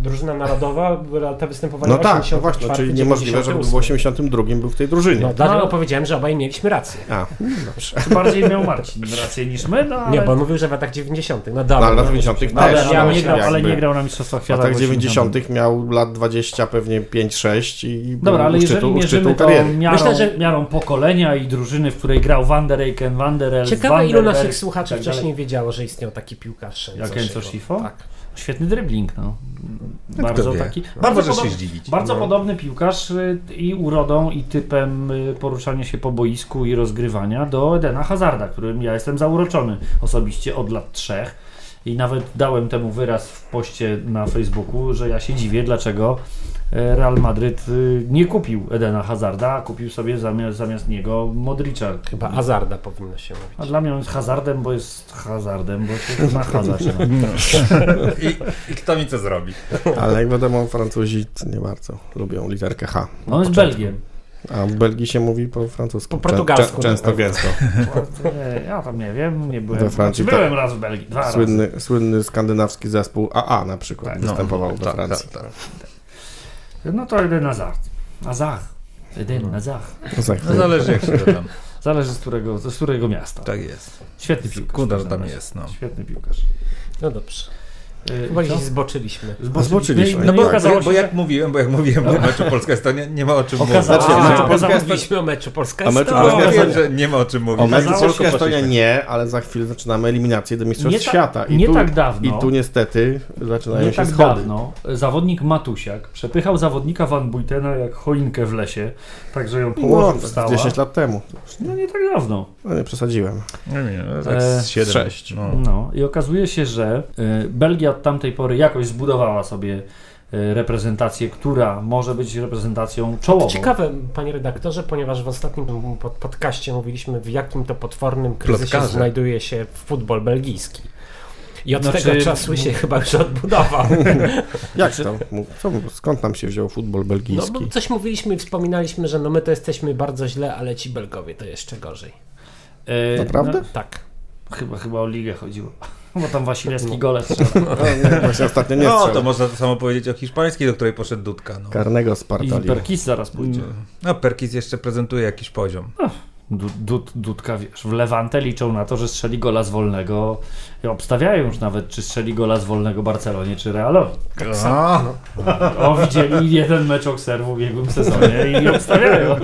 Drużyna narodowa, była te występowania No tak, no 84, właśnie, czyli niemożliwe, żeby w 82 był w tej drużynie. No, dlatego No. powiedziałem, że obaj mieliśmy rację. A, dobrze. Bardziej miał Marcin rację niż my, no ale... Nie, bo on mówił, że w latach 90. No No, dobra. ale w latach no, 90. no, ale, też, ja ale, no, nie grał, ale nie grał na Mistrzostwach W Świata. latach w 80. 90. miał lat 20, pewnie 5-6 i był Dobra, ale u jeżeli mierzymy to miarą, Myślę, że- miarą pokolenia i drużyny, w której grał Van der Eycken, Van der Elst, Ciekawe, ilu naszych słuchaczy tak wcześniej wiedziało, że istniał taki piłkarz. Jak Enzo Schifo? Tak. Świetny dribbling, no. Bardzo wie? taki. No, Bardzo, się podobny, zdziwić. bardzo No. podobny piłkarz y, i urodą, i typem y, poruszania się po boisku i rozgrywania do Edena Hazarda, którym ja jestem zauroczony osobiście od lat trzech. I nawet dałem temu wyraz w poście na Facebooku, że ja się dziwię, dlaczego Real Madryt y, nie kupił Edena Hazarda, a kupił sobie zamiast, zamiast niego Modricza. Chyba Azarda powinno się mówić. A dla mnie on jest hazardem, bo jest hazardem, bo się na hazard. <laughs> I, I kto mi co zrobi? Ale jak wiadomo, Francuzi nie bardzo lubią literkę H. No on jest Belgiem. A w Belgii się mówi po francusku. Po portugalsku Czę- często, na pewno. gęsto. Ja tam nie wiem, nie byłem. We Francji znaczy, byłem tak. raz w Belgii, dwa razy. Słynny, słynny skandynawski zespół AA na przykład Tak, występował no, we tak, Francji. tak, tak. No to Eden Hazard. Hazard. Eden Hazard. No, za No chwilę. zależy jak się to tam. Zależy z którego, z którego miasta. Tak jest. Świetny piłkarz. Każdym tam jest, no. Świetny piłkarz. No dobrze. Yy, Chyba gdzieś zboczyliśmy. Zboczyliśmy. No, No Bo, się, bo że- jak mówiłem, bo jak mówiłem o meczu Polska-Estonia, nie ma o czym mówić. Znaczy, że- A, Polska- zamówiliśmy o meczu Polska O meczu Estonia. Polska- Ja że nie ma o czym mówić. O meczu Okazało Polska się- Estonia nie, ale za chwilę zaczynamy eliminację do Mistrzostw Nie ta- Świata. I nie tu, tak dawno. I tu niestety zaczynają Nie się tak schody. dawno zawodnik Matusiak przepychał zawodnika Van Buitena jak choinkę w lesie, tak że ją No, położył, wstała. 10 lat temu. No nie tak dawno. No nie przesadziłem. Nie, nie, no, tak E, z siedem. sześć. No. No i okazuje się, że y, Belgia od tamtej pory jakoś zbudowała sobie y, reprezentację, która może być reprezentacją czołową. Ciekawe, panie redaktorze, ponieważ w ostatnim pod podcaście mówiliśmy, w jakim to potwornym kryzysie Plotkarze. znajduje się futbol belgijski. I od Znaczy- tego czasu się chyba już odbudował. <laughs> Jak to? Co, skąd tam się wziął futbol No, belgijski? bo coś mówiliśmy i wspominaliśmy, że no my to jesteśmy bardzo źle, ale ci Belgowie to jeszcze gorzej. Y, Naprawdę? No, Tak. chyba, chyba o ligę chodziło. Bo tam Wasilewski gole strzela. <laughs> No, nie, właśnie <laughs> ostatnio nie No, to można to samo powiedzieć o hiszpańskiej, do której poszedł Dudka. No, Karnego I Spartali. Perkis zaraz pójdzie. no Perkis jeszcze prezentuje jakiś poziom. Du- Dud, Dudka, wiesz, w Lewante liczą na to, że strzeli gola z wolnego. I obstawiają już nawet, czy strzeli gola z wolnego Barcelonie, czy Realowi. A, O, widzieli jeden mecz Okser w ubiegłym sezonie i obstawiają.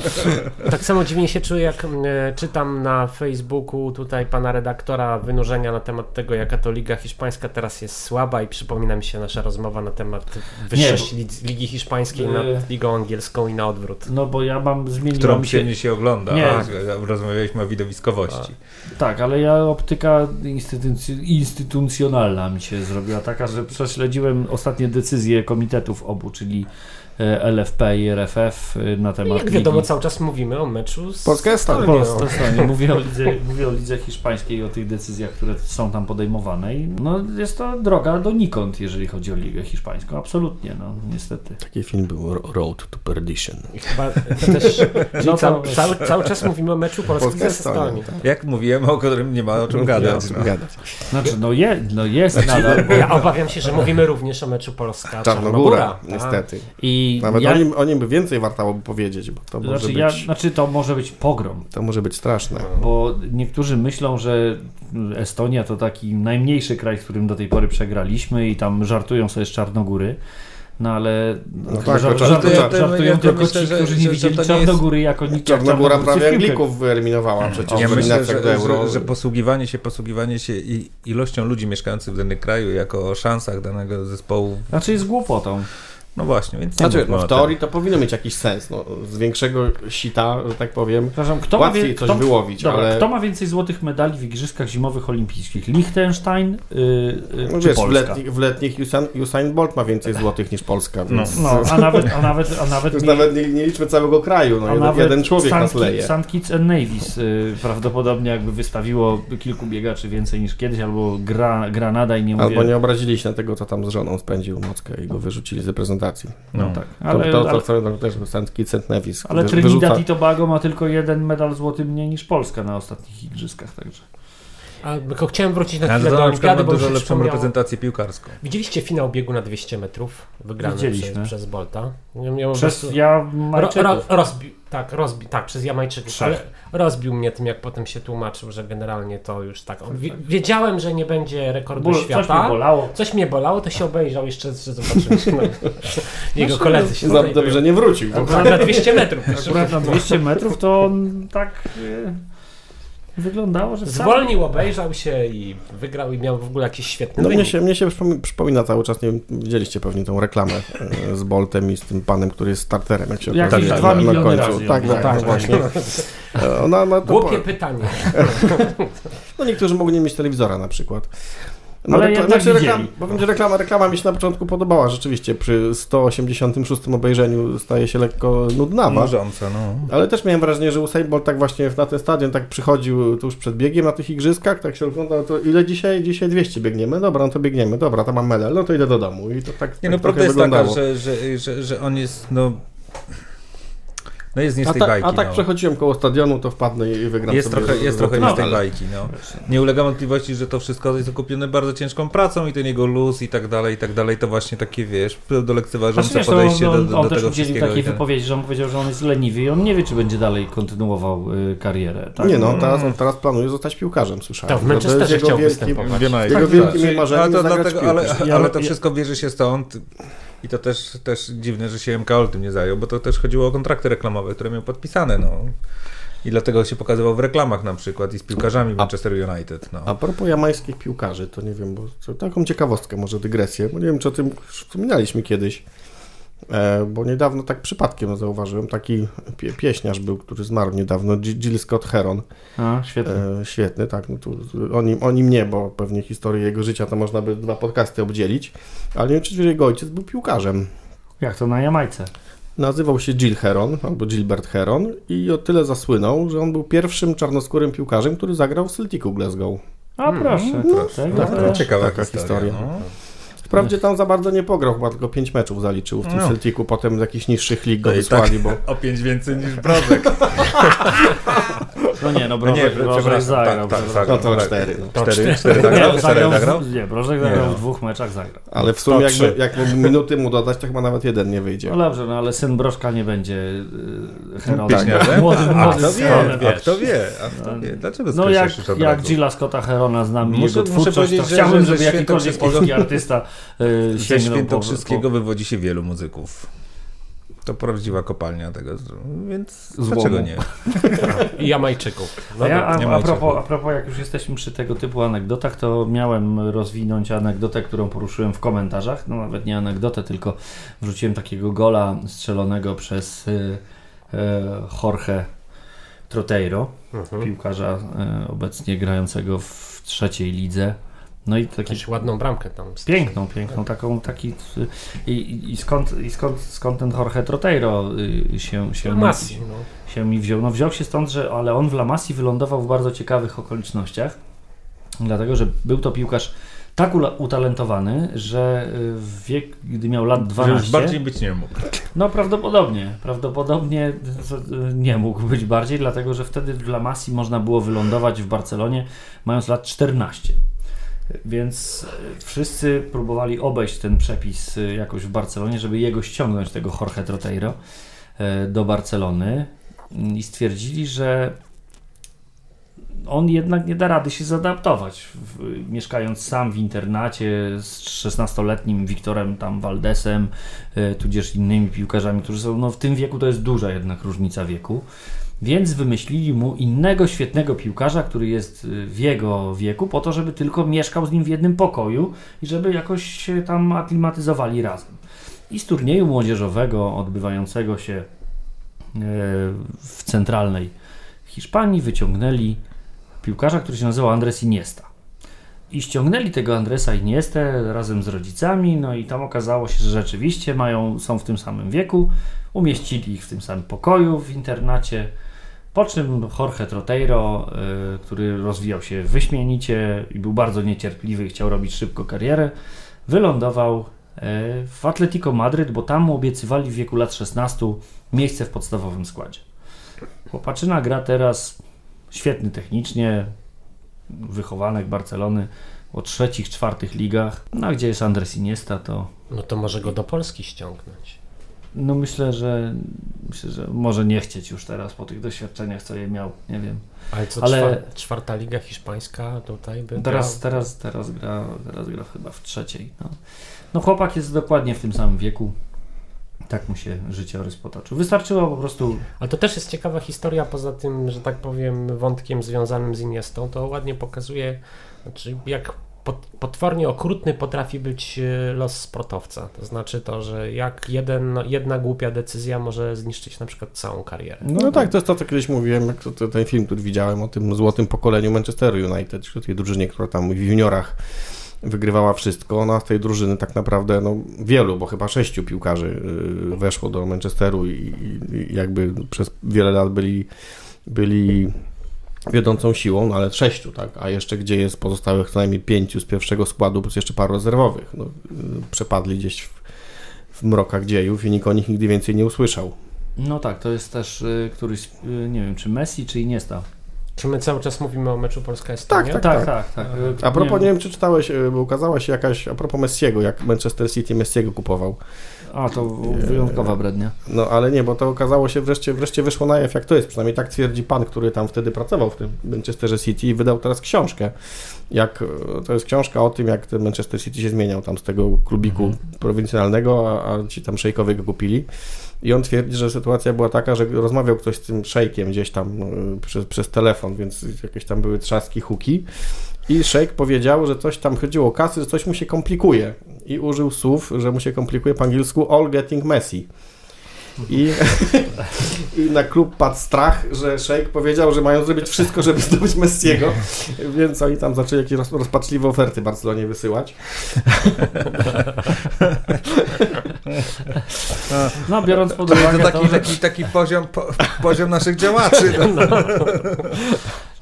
Tak samo dziwnie się czuję, jak e, czytam na Facebooku tutaj pana redaktora wynurzenia na temat tego, jaka to Liga Hiszpańska teraz jest słaba i przypomina mi się nasza rozmowa na temat wyższości Lig- Ligi Hiszpańskiej nad Ligą Angielską i na odwrót. No bo ja mam, zmieniłam którą się... się nie się ogląda. Nie. Rozmawialiśmy o widowiskowości. Tak, ale ja optyka instytuc- instytucjonalna mi się zrobiła taka, że prześledziłem ostatnie decyzje komitetów obu, czyli LFP i RFF e, na I temat jak wiadomo, ligi. cały czas mówimy o meczu z Polska jest tam. Estonią. Po stronie. Mówię o, lidze, mówię o lidze hiszpańskiej, o tych decyzjach, które są tam podejmowane. I no, jest to droga donikąd, jeżeli chodzi o ligę hiszpańską. Absolutnie, no niestety. Taki film był Ro- Road to Perdition. I chyba też <laughs> No to- cały, cały, cały czas mówimy o meczu Polski Polska z Estonią. tak. Jak mówiłem, o którym nie ma o czym gadać. No. gadać. Znaczy, no, je, no jest nadal. Bo, Ja obawiam się, że mówimy również o meczu Polska Czarnogóra, tak. niestety. I Nawet ja, o, nim, o nim by więcej wartałoby powiedzieć, bo to może, znaczy, być, ja, znaczy, to może być pogrom. to może być straszne. Bo niektórzy myślą, że Estonia to taki najmniejszy kraj, z którym do tej pory przegraliśmy i tam żartują sobie z Czarnogóry. No ale No tak, żart, to czar- żartują, ja- żartują tylko myślę, ci, którzy nie że widzieli nie jest- Czarnogóry jako nic Czarnogóra prawie. Anglików wyeliminowała przecież Ja myślę, że, do euro. że, że posługiwanie się, posługiwanie się i ilością ludzi mieszkających w danym kraju jako o szansach danego zespołu, Znaczy jest głupotą. No właśnie, więc nie Znaczy, no, w teorii to powinno mieć jakiś sens. No, z większego sita, że tak powiem, Przepraszam, kto ma, łatwiej wie, coś kto, wyłowić, dobra, ale kto ma więcej złotych medali w Igrzyskach Zimowych Olimpijskich? Liechtenstein yy, yy, no, czy wiesz, w, Polska? letnich, w letnich Usain, Usain Bolt ma więcej złotych niż Polska, więc No, a nawet, a nawet, a nawet już nie- nawet nie, nie liczmy całego kraju, no, A jeden, nawet jeden człowiek nas leje. St. Kitts and Nevis y, prawdopodobnie jakby wystawiło kilku biegaczy więcej niż kiedyś, albo gra, Granada i nie mówię... Albo nie obrazili się na tego, co tam z żoną spędził nockę i go wyrzucili z reprezentacji. No tak, To, ale, to, to, to, to też and Nevis. ale wy- Trinidad wyrzuca- i Tobago ma tylko jeden medal złoty mniej niż Polska na ostatnich igrzyskach, także... A, tylko chciałem wrócić na chwilę do Olimpiady, bo dużo lepszą reprezentację piłkarską. Widzieliście finał biegu na 200 metrów wygrany przez, przez Bolta? Ja Przez prostu- ja Ro, ro, rozbił, tak, rozbi, tak, przez Jamajczyków, ale rozbił mnie tym, jak potem się tłumaczył, że generalnie to już tak. Wiedziałem, że nie będzie rekordu Ból, coś świata. mnie bolało. Coś mnie bolało, to się obejrzał jeszcze, że zobaczymy. No. <laughs> <laughs> Jego koledzy się Za- Dobrze nie wrócił. na 200 metrów. Akurat na 200 metrów to on tak y, wyglądało, że sam... Zwolnił, obejrzał się i wygrał i miał w ogóle jakiś świetny No mnie się, mnie się przypomi- przypomina cały czas, nie wiem, widzieliście pewnie tą reklamę e, z Boltem i z tym panem, który jest starterem, jak się Jakieś okazuje dwa na, na miliony końcu. razy ją Tak, widziałem. tak, właśnie. E, Ona, ona to Głupie po- pytanie. <laughs> no niektórzy mogli nie mieć telewizora na przykład. No, Ale rekla- znaczy, reklam, powiem, że reklama, reklama mi się na początku podobała. Rzeczywiście przy 186 obejrzeniu staje się lekko nudnawa. Marząca, no. Ale też miałem wrażenie, że Usain Bolt tak właśnie na ten stadion tak przychodził tuż przed biegiem na tych igrzyskach, tak się oglądał, to ile dzisiaj? Dzisiaj 200 biegniemy? Dobra, no to biegniemy. Dobra, tam mam medal, no to idę do domu. I to tak, Nie tak no, prawda trochę jest taka, że, że, że, że on jest, no... No jest nie z A, tej ta, bajki, a tak no. przechodziłem koło stadionu, to wpadnę i wygram Jest sobie trochę, jest trochę nie z tej bajki, no. Nie ulega wątpliwości, że to wszystko jest okupione bardzo ciężką pracą i ten jego luz i tak dalej, i tak dalej, to właśnie takie, wiesz, do lekceważące Znaczy, podejście on, do, on, do, on do też tego udzielił takiej ten- wypowiedzi, że on powiedział, że on jest leniwy i on nie wie, czy będzie dalej kontynuował y, karierę. Tak? Nie no, on teraz, on teraz planuje zostać piłkarzem, słyszałem. Tak, w Manchesterze jego chciał wielki- występować. Jego Tak, wielkim tak. marzeniem ale to dlatego, ale, ale to wszystko bierze się stąd i to też, też dziwne, że się MKOL tym nie zajął, bo to też chodziło o kontrakty reklamowe, które miał podpisane, no. I dlatego się pokazywał w reklamach na przykład i z piłkarzami Manchester United, no. A propos jamańskich piłkarzy, to nie wiem, bo taką ciekawostkę, może dygresję, bo nie wiem, czy o tym wspominaliśmy kiedyś, bo niedawno tak przypadkiem zauważyłem, taki pie, pieśniarz był, który zmarł niedawno, Jill Scott Heron, A, świetnie. e, świetny, tak, no tu o nim, o nim nie, bo pewnie historię jego życia to można by dwa podcasty obdzielić, ale nie wiem, czy jego ojciec był piłkarzem. Jak to na Jamajce? Nazywał się Jill Heron, albo Gilbert Heron i o tyle zasłynął, że on był pierwszym czarnoskórym piłkarzem, który zagrał w Celticu Glasgow. A proszę. Proszę, Tego no, to- to ciekawa taka historia. historia. No. Wprawdzie tam za bardzo nie pograł, chyba tylko 5 meczów zaliczył w tym No. Celticu, potem z jakichś niższych lig go To i wysłali, bo <laughs> O pięć więcej niż Brodek. <laughs> No nie, no No Brożek, nie, Brożek przepraszam, zagrał. tak, tak, przepraszam. No zagrał. to tak. cztery. No. Cztery, cztery zagrał? Nie, Cztery zagrał? w, nie, Brożek Nie, zagrał no. w dwóch meczach, zagrał. Ale w sumie 103. jakby, jak mógłby minuty mu dodać, to chyba nawet jeden nie wyjdzie. No dobrze, no ale syn Brożka nie będzie yy, Heronem. Pieśniarzem? Młodym, A młodym kto wie, a kto wie, a kto wie. Dlaczego No jak, jak? Gilla Scotta Herona znamy Muszę- jego muszę twórczość, powiedzieć, to że- chciałbym, że żeby jakikolwiek polski artysta yy, Ze sięgnął po, Świętokrzyskiego wywodzi się wielu muzyków. To prawdziwa kopalnia tego, więc Złomu. dlaczego nie? <laughs> I Jamajczyków. A, No ja, a, a, propos, a propos, jak już jesteśmy przy tego typu anegdotach, to miałem rozwinąć anegdotę, którą poruszyłem w komentarzach. No nawet nie anegdotę, tylko wrzuciłem takiego gola strzelonego przez y, y, Jorge Troteiro, Mhm. piłkarza y, obecnie grającego w trzeciej lidze. No i taki ładną bramkę tam. Piękną, piękną, taką, taki i, i, skąd, i skąd, skąd ten Jorge Troteiro y, się, się, Masji, no. się mi wziął? No wziął się stąd, że ale on w La Masji wylądował w bardzo ciekawych okolicznościach, dlatego, że był to piłkarz tak utalentowany, że y, w wiek, gdy miał lat Że już 12, bardziej być nie mógł. no prawdopodobnie, prawdopodobnie nie mógł być bardziej, dlatego, że wtedy w La Masji można było wylądować w Barcelonie mając lat 14. Więc y, wszyscy próbowali obejść ten przepis y, jakoś w Barcelonie, żeby jego ściągnąć, tego Jorge Troteiro, y, do Barcelony i stwierdzili, że on jednak nie da rady się zaadaptować. W, mieszkając sam w internacie z 16-letnim Wiktorem tam Valdesem, y, tudzież innymi piłkarzami, którzy są, no w tym wieku to jest duża jednak różnica wieku. Więc wymyślili mu innego świetnego piłkarza, który jest y, w jego wieku, po to, żeby tylko mieszkał z nim w jednym pokoju i żeby jakoś się tam aklimatyzowali razem. I z turnieju młodzieżowego odbywającego się e, w centralnej Hiszpanii wyciągnęli piłkarza, który się nazywał Andres Iniesta. I ściągnęli tego Andresa Iniestę razem z rodzicami, no i tam okazało się, że rzeczywiście mają, są w tym samym wieku, umieścili ich w tym samym pokoju w internacie, po czym Jorge Troteiro, y, który rozwijał się wyśmienicie i był bardzo niecierpliwy i chciał robić szybko karierę, wylądował y, w Atletico Madryt, bo tam mu obiecywali w wieku lat 16 miejsce w podstawowym składzie. Chłopaczyna gra teraz świetny technicznie, wychowanek Barcelony o trzecich, czwartych ligach. No a gdzie jest Andres Iniesta, to No to może go do Polski ściągnąć. No myślę, że myślę, że może nie chcieć już teraz po tych doświadczeniach, co je miał, nie wiem. Ale co, Ale- czwar- czwarta liga hiszpańska tutaj by Teraz, grał? teraz, teraz, gra, teraz gra chyba w trzeciej. No. no chłopak jest dokładnie w tym samym wieku. Tak mu się życiorys potoczył. Wystarczyło po prostu Ale to też jest ciekawa historia, poza tym, że tak powiem, wątkiem związanym z Iniestą, to ładnie pokazuje, znaczy jak potwornie okrutny potrafi być e, los sportowca. To znaczy to, że jak jeden, jedna głupia decyzja może zniszczyć na przykład całą karierę. No, tak, to jest to, co kiedyś mówiłem, jak to, to, ten film, który widziałem o tym złotym pokoleniu Manchesteru United, czyli tej drużynie, która tam w juniorach wygrywała wszystko. Ona z tej drużyny tak naprawdę, no wielu, bo chyba sześciu piłkarzy y, weszło do Manchesteru i, i, i jakby przez wiele lat byli, byli wiodącą siłą, no ale sześciu, tak, a jeszcze gdzie jest pozostałych co najmniej pięciu z pierwszego składu, plus jeszcze paru rezerwowych. No, y, przepadli gdzieś w, w mrokach dziejów i nikt o nich nigdy więcej nie usłyszał. No tak, to jest też y, któryś, y, nie wiem, czy Messi, czy Iniesta. Czy my cały czas mówimy o meczu Polska-Estonia? Tak, Tak, tak, tak. A propos, nie wiem czy czytałeś, y, bo ukazała się jakaś, a propos Messiego, jak Manchester City Messiego kupował. A, to wyjątkowa brednia. No ale nie, bo to okazało się, wreszcie, wreszcie wyszło na jaw, jak to jest. Przynajmniej tak twierdzi pan, który tam wtedy pracował w tym Manchesterze City i wydał teraz książkę. Jak, to jest książka o tym, jak ten Manchester City się zmieniał tam z tego klubiku prowincjonalnego, a, a ci tam szejkowie go kupili. I on twierdzi, że sytuacja była taka, że rozmawiał ktoś z tym szejkiem gdzieś tam y, przez, przez telefon, więc jakieś tam były trzaski, huki. I szejk powiedział, że coś tam chodziło o kasy, że coś mu się komplikuje. I użył słów, że mu się komplikuje po angielsku all getting messy. I, <laughs> I na klub padł strach, że szejk powiedział, że mają zrobić wszystko, żeby zdobyć Messiego, więc oni tam zaczęli jakieś roz- rozpaczliwe oferty Barcelonie wysyłać. <laughs> No, biorąc pod To uwagę taki, to, że... taki, taki poziom, po, poziom naszych działaczy. <laughs> No.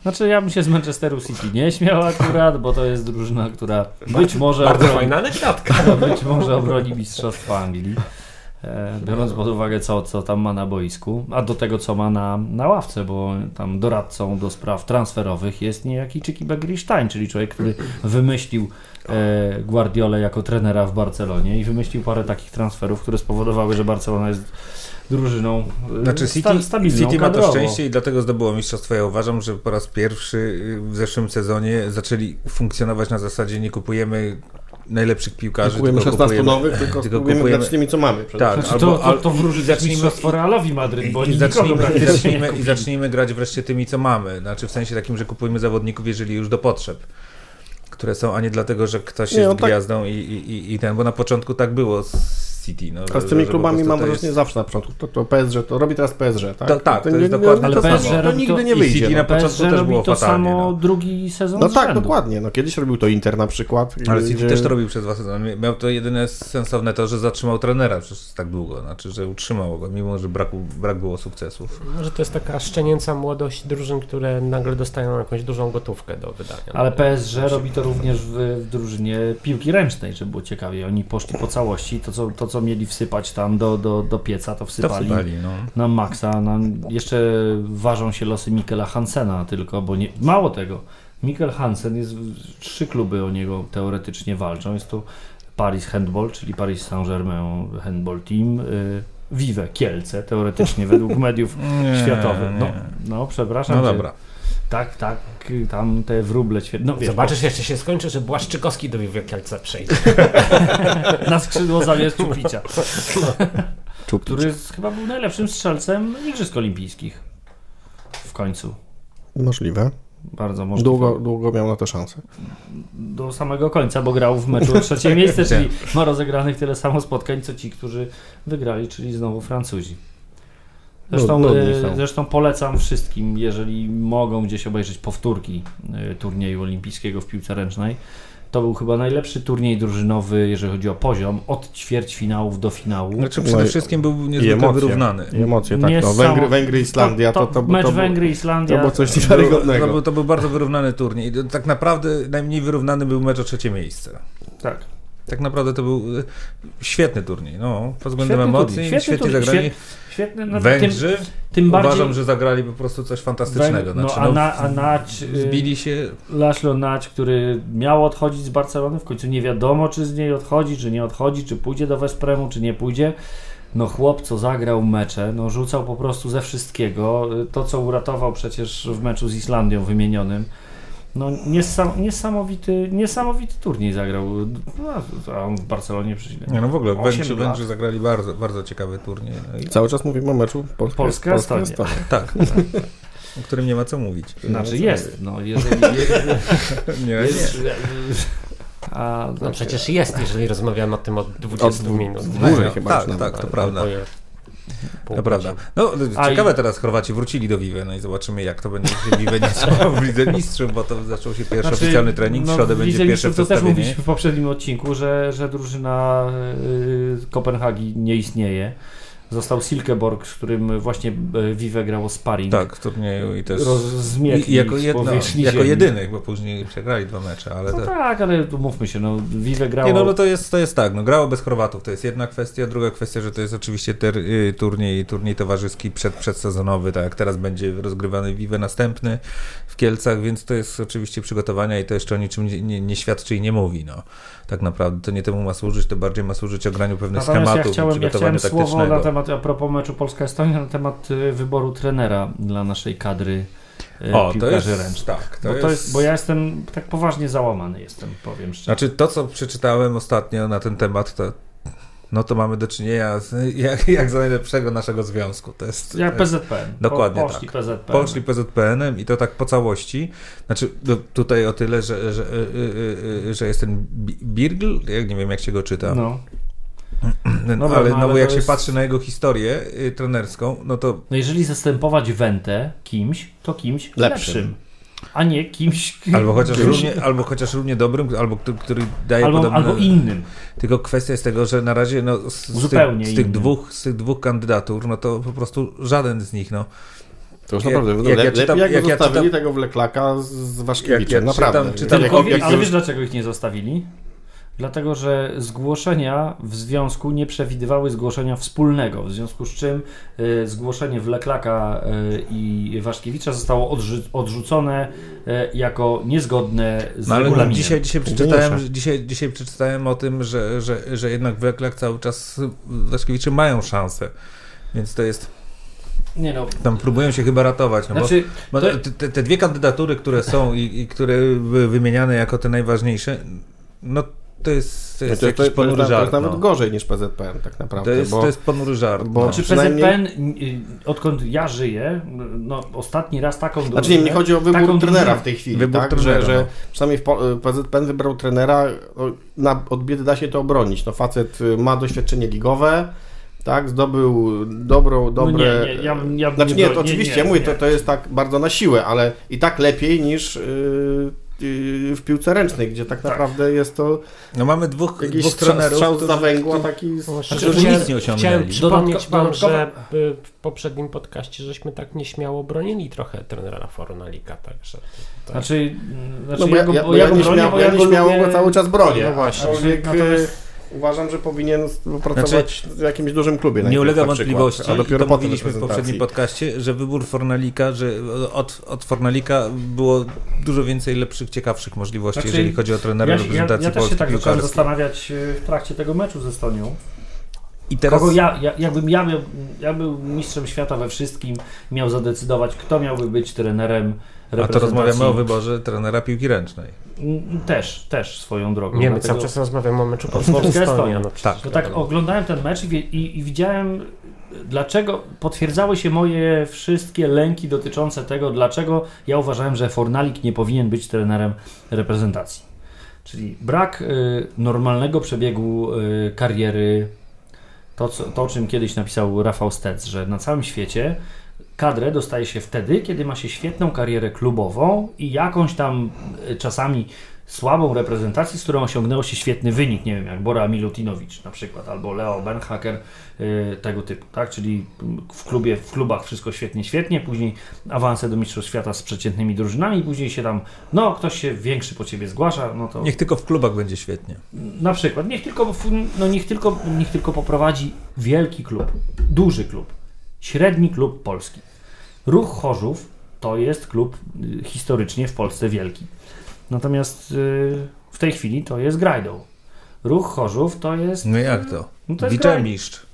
Znaczy, ja bym się z Manchesteru City nie śmiał akurat, bo to jest drużyna, która być może Bardzo obroni, fajna anegdotka. być może obroni Mistrzostwa Anglii. E, biorąc pod uwagę co, co tam ma na boisku, a do tego co ma na, na ławce, bo tam doradcą do spraw transferowych jest niejaki Czyki Begristein, czyli człowiek, który wymyślił e, Guardiolę jako trenera w Barcelonie i wymyślił parę takich transferów, które spowodowały, że Barcelona jest drużyną e, Znaczy sta- City, stabilną City ma to kadrowo. szczęście i dlatego zdobyło mistrzostwo. Ja uważam, że po raz pierwszy w zeszłym sezonie zaczęli funkcjonować na zasadzie nie kupujemy najlepszych piłkarzy, Kupujemy tylko 16 kupujemy, nowych, tylko, tylko kupujemy- grać z tymi, co mamy. Tak, Znaczy, albo- to, to, to wróży zacznijmy- mistrzostwo Realowi Madryt, bo I, i, zacznijmy, i, praktycznie nie zacznijmy, I zacznijmy grać wreszcie tymi, co mamy. Znaczy w sensie takim, że kupujemy zawodników, jeżeli już do potrzeb. Które są, a nie dlatego, że ktoś Nie, jest no tak. gwiazdą i, i, i- i ten, bo na początku tak było z City. No, A z tymi klubami mam to wrażenie jest- zawsze na początku. To, to PSG, to robi teraz PSG, tak? To- tak, to nie- jest nie- dokładnie nie- to to, samo. to nigdy to- nie wyjdzie. City no. na początku PSG też robi było to fatalnie, samo no. drugi sezon No tak, rzędu. dokładnie. No, kiedyś robił to Inter na przykład. Ale City gdzie- też to robił przez dwa sezony. Miał to jedyne sensowne to, że zatrzymał trenera przez tak długo. Znaczy, że utrzymał go, mimo że braku, brak było sukcesów. Może to jest taka szczenięca młodość drużyn, które nagle dostają jakąś dużą gotówkę do wydania. Ale PSG robi to również w, w drużynie piłki ręcznej, żeby było ciekawie. Oni poszli po całości. To, co, to, co mieli wsypać tam do, do, do pieca, to To wsypali wsypali, no. na maksa. Na, jeszcze ważą się losy Mikela Hansena tylko, bo nie, mało tego. Mikkel Hansen jest, trzy kluby o niego teoretycznie walczą. Jest to Paris Handball, czyli Paris Saint-Germain Handball Team, y, Vive Kielce, teoretycznie <laughs> według mediów Nie, światowych. No, no przepraszam. No cię. Tak, tak, tam te wróble świetne. No, wiesz, Zobaczysz, jeszcze się skończy, że Błaszczykowski do Wielkielca przejdzie. <laughs> na skrzydło zamiast Czupicia, Czup- który chyba był najlepszym strzelcem Igrzysk Olimpijskich. W końcu. Możliwe. Bardzo możliwe. Długo, długo miał na to szansę. Do samego końca, bo grał w meczu o trzecie <laughs> miejsce, czyli ma rozegranych tyle samo spotkań, co ci, którzy wygrali, czyli znowu Francuzi. Zresztą, Nudni e, zresztą polecam wszystkim, jeżeli mogą gdzieś obejrzeć powtórki e, turnieju olimpijskiego w piłce ręcznej. To był chyba najlepszy turniej drużynowy, jeżeli chodzi o poziom, od ćwierćfinałów do finału. Znaczy No przede wszystkim był niezwykle emocje. wyrównany. Emocje, tak. No. Węgry, Węgry, Islandia, to, to, to, mecz to, Węgry, to Islandia. było coś To niewiarygodnego. był, to był bardzo wyrównany turniej. Tak naprawdę najmniej wyrównany był mecz o trzecie miejsce. Tak. Tak naprawdę to był y, świetny turniej. No, pod względem Świetny emocji, turniej, świetny świetnie turniej, zagrali. Świetny, no, Węgrzy tym, tym bardziej... uważam, że zagrali po prostu coś fantastycznego. Węg- no, Znaczy, a, na, a Nać, y, Zbili się. Laszlo Nać, który miał odchodzić z Barcelony, w końcu nie wiadomo, czy z niej odchodzi, czy nie odchodzi, czy pójdzie do Wespremu, czy nie pójdzie. No chłop, co zagrał mecze, no rzucał po prostu ze wszystkiego. To, co uratował przecież w meczu z Islandią wymienionym. No niesam, niesamowity, niesamowity turniej zagrał. No, a on w Barcelonie przecież... Nie, no w ogóle Węgrzy. Węgrzy zagrali bardzo, bardzo ciekawy turniej. No i, Cały czas mówimy o meczu Polska, Polska, Polska Estonia. Estonia. tak, o którym nie ma co mówić. Znaczy jest, no <laughs> jeżeli... Nie, jest, a, No przecież jest, jeżeli rozmawiamy o tym od 20 Od minut. dłużej No, chyba tak, tak, to prawda. To prawda. No, A ciekawe i- teraz Chorwaci wrócili do Vive, no i zobaczymy jak to będzie się Vive nie w Lidze Mistrzów, bo to zaczął się pierwszy oficjalny trening, w środę Znaczy, no, w będzie pierwsze To też przedstawienie. mówiliśmy w poprzednim odcinku, że, że drużyna y, Kopenhagi nie istnieje. Został Silkeborg, z którym właśnie y, Vive grało sparring. Tak, w turnieju i też i jako, jedno, jako jedynych, bo później przegrali dwa mecze, ale No to... tak, ale tu mówmy się, no Vive grało... Nie, no, no to jest, to jest tak, no grało bez Chorwatów, to jest jedna kwestia, druga kwestia, że to jest oczywiście ter, y, turniej, turniej towarzyski przed, przedsezonowy, tak jak teraz będzie rozgrywany Vive następny w Kielcach, więc to jest oczywiście przygotowania i to jeszcze o niczym nie, nie, nie świadczy i nie mówi, no. Tak naprawdę to nie temu ma służyć, to bardziej ma służyć ograniu pewnych Natomiast schematów ja i chciałem, ja chciałem słowo taktycznego. na temat, a propos meczu Polska-Estonia, na temat y, wyboru trenera dla naszej kadry y, O, to jest, ręcznych. tak, to bo, jest... to jest, bo ja jestem tak poważnie załamany jestem, powiem szczerze. Znaczy to, co przeczytałem ostatnio na ten temat, to no to mamy do czynienia z, jak, jak za najlepszego naszego związku. To jest, Jak jest PZPN. Dokładnie po, poszli tak. PZPN. Poszli PZPN-em i to tak po całości. Znaczy no, tutaj o tyle, że, że, y, y, że jest ten Bi- Birgl, ja nie wiem jak się go czyta, No. No, dobra, ale, no, no, bo jak się jest- patrzy na jego historię y, trenerską, no to no jeżeli zastępować Wentę kimś, to kimś Lepszym. lepszym. A nie kimś... albo chociaż, kimś- równie, albo chociaż równie dobrym, albo który, który daje albo, podobne... albo innym. Tylko kwestia jest tego, że na razie no, z, z, tych, z, tych dwóch, z tych dwóch kandydatur, no to po prostu żaden z nich, no. To już Jak- naprawdę jak le, ja lepiej czytam- jak, jak ja zostawili czytam- tego Wleklaka z- z Jak Waszkiewiczem, ja naprawdę. czytam- czytam- Jak- jak- ale jak- wiesz dlaczego ich nie zostawili? Dlatego że zgłoszenia w związku nie przewidywały zgłoszenia wspólnego, w związku z czym y, zgłoszenie Wleklaka y, i Waszkiewicza zostało odrzu- odrzucone y, jako niezgodne z No ale no, regulaminem. dzisiaj, dzisiaj, Geniusza. przeczytałem, dzisiaj, dzisiaj przeczytałem o tym, że, że, że jednak Weklak cały czas Waszkiewicze mają szansę. Więc to jest. Nie no, Tam próbują się chyba ratować. No znaczy, bo, to- bo te, te dwie kandydatury, które są i, i które były wymieniane jako te najważniejsze, no to jest, to jest to, jakiś to, ponury to jest żart. nawet no. gorzej niż PZPN tak naprawdę. To jest, bo, to jest ponury żart. bo- no. Znaczy przynajmniej- PZPN, y, odkąd ja żyję, no ostatni raz taką Znaczy nie, mi chodzi o wybór taką trenera drużynę. w tej chwili, Wybór tak? trenera, że, że no. przynajmniej w PZPN wybrał trenera, no, na, od biedy da się to obronić. No facet y, ma doświadczenie ligowe, tak? Zdobył dobrą, dobre... No nie, nie, ja, bym- ja bym Znaczy nie, to oczywiście, nie, mówię, nie. To, to jest tak bardzo na siłę, ale i tak lepiej niż yy, w piłce ręcznej, gdzie tak naprawdę jest to No mamy dwóch, jakiś dwóch trenerów. strzał z którzy- zawęgła, taki... z- Właśnie, Znaczy, chciałem- nic nie osiągnęli. Chciałem przypomnieć wam, że y, w poprzednim podcaście żeśmy tak nieśmiało bronili trochę trenera Fornalika, także to, Znaczy, znaczy No bo ja, go- ja, ja, go nie bronię, śmiało, bo ja go nie śmiało lubię. go cały czas bronię. No właśnie. Aczkolwiek Natomiast- y, uważam, że powinien współpracować w jakimś dużym klubie. Nie ulega przykład, wątpliwości, a dopiero to potem mówiliśmy w reprezentacji. poprzednim podcaście, że wybór Fornalika, że od, od Fornalika było dużo więcej lepszych, ciekawszych możliwości, Znaczy, jeżeli chodzi o trenera Ja, się- ja, reprezentacji ja też się tak zacząłem zastanawiać y, w trakcie tego meczu ze Estonią. I teraz Kogo ja, ja, jakbym ja, miał, ja był mistrzem świata we wszystkim, miał zadecydować, kto miałby być trenerem a to rozmawiamy o wyborze trenera piłki ręcznej. Mm, Też, też swoją drogą. nie, my dlatego- cały czas rozmawiamy o meczu Polska- Polska-Estonia. Estonia. No, Tak. To tak oglądałem ten mecz i, i, i widziałem, dlaczego potwierdzały się moje wszystkie lęki dotyczące tego, dlaczego ja uważałem, że Fornalik nie powinien być trenerem reprezentacji. Czyli brak y, normalnego przebiegu y, kariery, to, co, to o czym kiedyś napisał Rafał Stec, że na całym świecie kadrę dostaje się wtedy, kiedy ma się świetną karierę klubową i jakąś tam y, czasami słabą reprezentację, z którą osiągnęło się świetny wynik, nie wiem, jak Bora Milutinowicz na przykład, albo Leo Bernhaker, y, tego typu, tak, czyli w klubie, w klubach wszystko świetnie, świetnie, później awanse do Mistrzostw Świata z przeciętnymi drużynami, później się tam, no, ktoś się większy po Ciebie zgłasza, no to Niech tylko w klubach będzie świetnie. na przykład, niech tylko, no niech tylko, niech tylko poprowadzi wielki klub, duży klub, średni klub polski. Ruch Chorzów to jest klub y, historycznie w Polsce wielki. Natomiast y, w tej chwili to jest Grajdą. Ruch Chorzów to jest... No jak to? No to.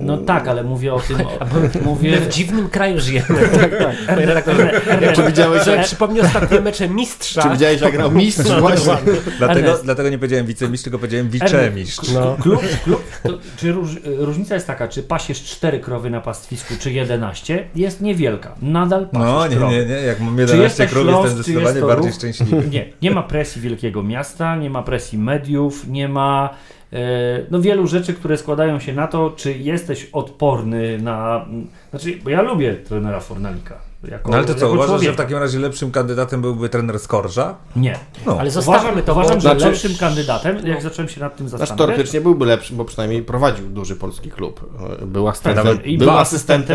No tak, ale mówię o tym... O, mówię... <laughs> W dziwnym kraju żyjemy. <laughs> tak, tak. Panie <laughs> redaktorze, Czy widziałeś, że jak, przypomnę ostatnie mecze mistrza. czy widziałeś, jak grał mistrz właśnie? Dlatego, Ernest. dlatego nie powiedziałem wicemistrz, tylko powiedziałem wiczemistrz. No. Klub, klub, to, czy róż, różnica jest taka, czy pasiesz 4 krowy na pastwisku, czy 11, jest niewielka. Nadal pasiesz No nie, krowy. nie, nie. Jak mam jest 11 to krów, jestem jest zdecydowanie to bardziej Ruch? szczęśliwy. Nie, nie ma presji wielkiego miasta, nie ma presji mediów, nie ma no wielu rzeczy, które składają się na to, czy jesteś odporny na... Znaczy, bo ja lubię trenera Fornalika. Jako, No ale to co, uważasz, że człowieka. w takim razie lepszym kandydatem byłby trener Skorża? Nie. No. Ale zostawmy to, uważam że dlaczego- lepszym kandydatem, jak zacząłem się nad tym Znaczy zastanawiać, teoretycznie byłby lepszy, bo przynajmniej prowadził duży polski klub. Był asystentem, i był był asystentem,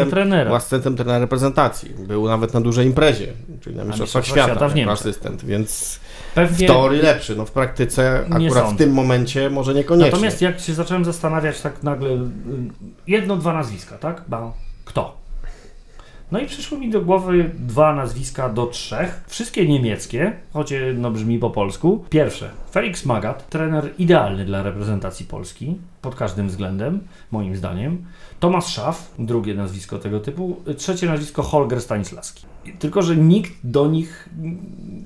asystentem trenera. Był asystentem trenera reprezentacji. Był nawet na dużej imprezie, czyli na Mistrzostwach Świata, Świata w Niemczech. asystent, więc w pewnie... teorii lepszy. No w praktyce akurat w sądzę. tym momencie może niekoniecznie. Natomiast jak się zacząłem zastanawiać tak nagle, y, jedno, dwa nazwiska, tak? Ba, kto? No i przyszły mi do głowy dwa nazwiska do trzech, wszystkie niemieckie, choć jedno brzmi po polsku. Pierwsze, Felix Magath, trener idealny dla reprezentacji Polski, pod każdym względem, moim zdaniem. Thomas Schaff, drugie nazwisko tego typu. Trzecie nazwisko Holger Stanisławski. Tylko, że nikt do nich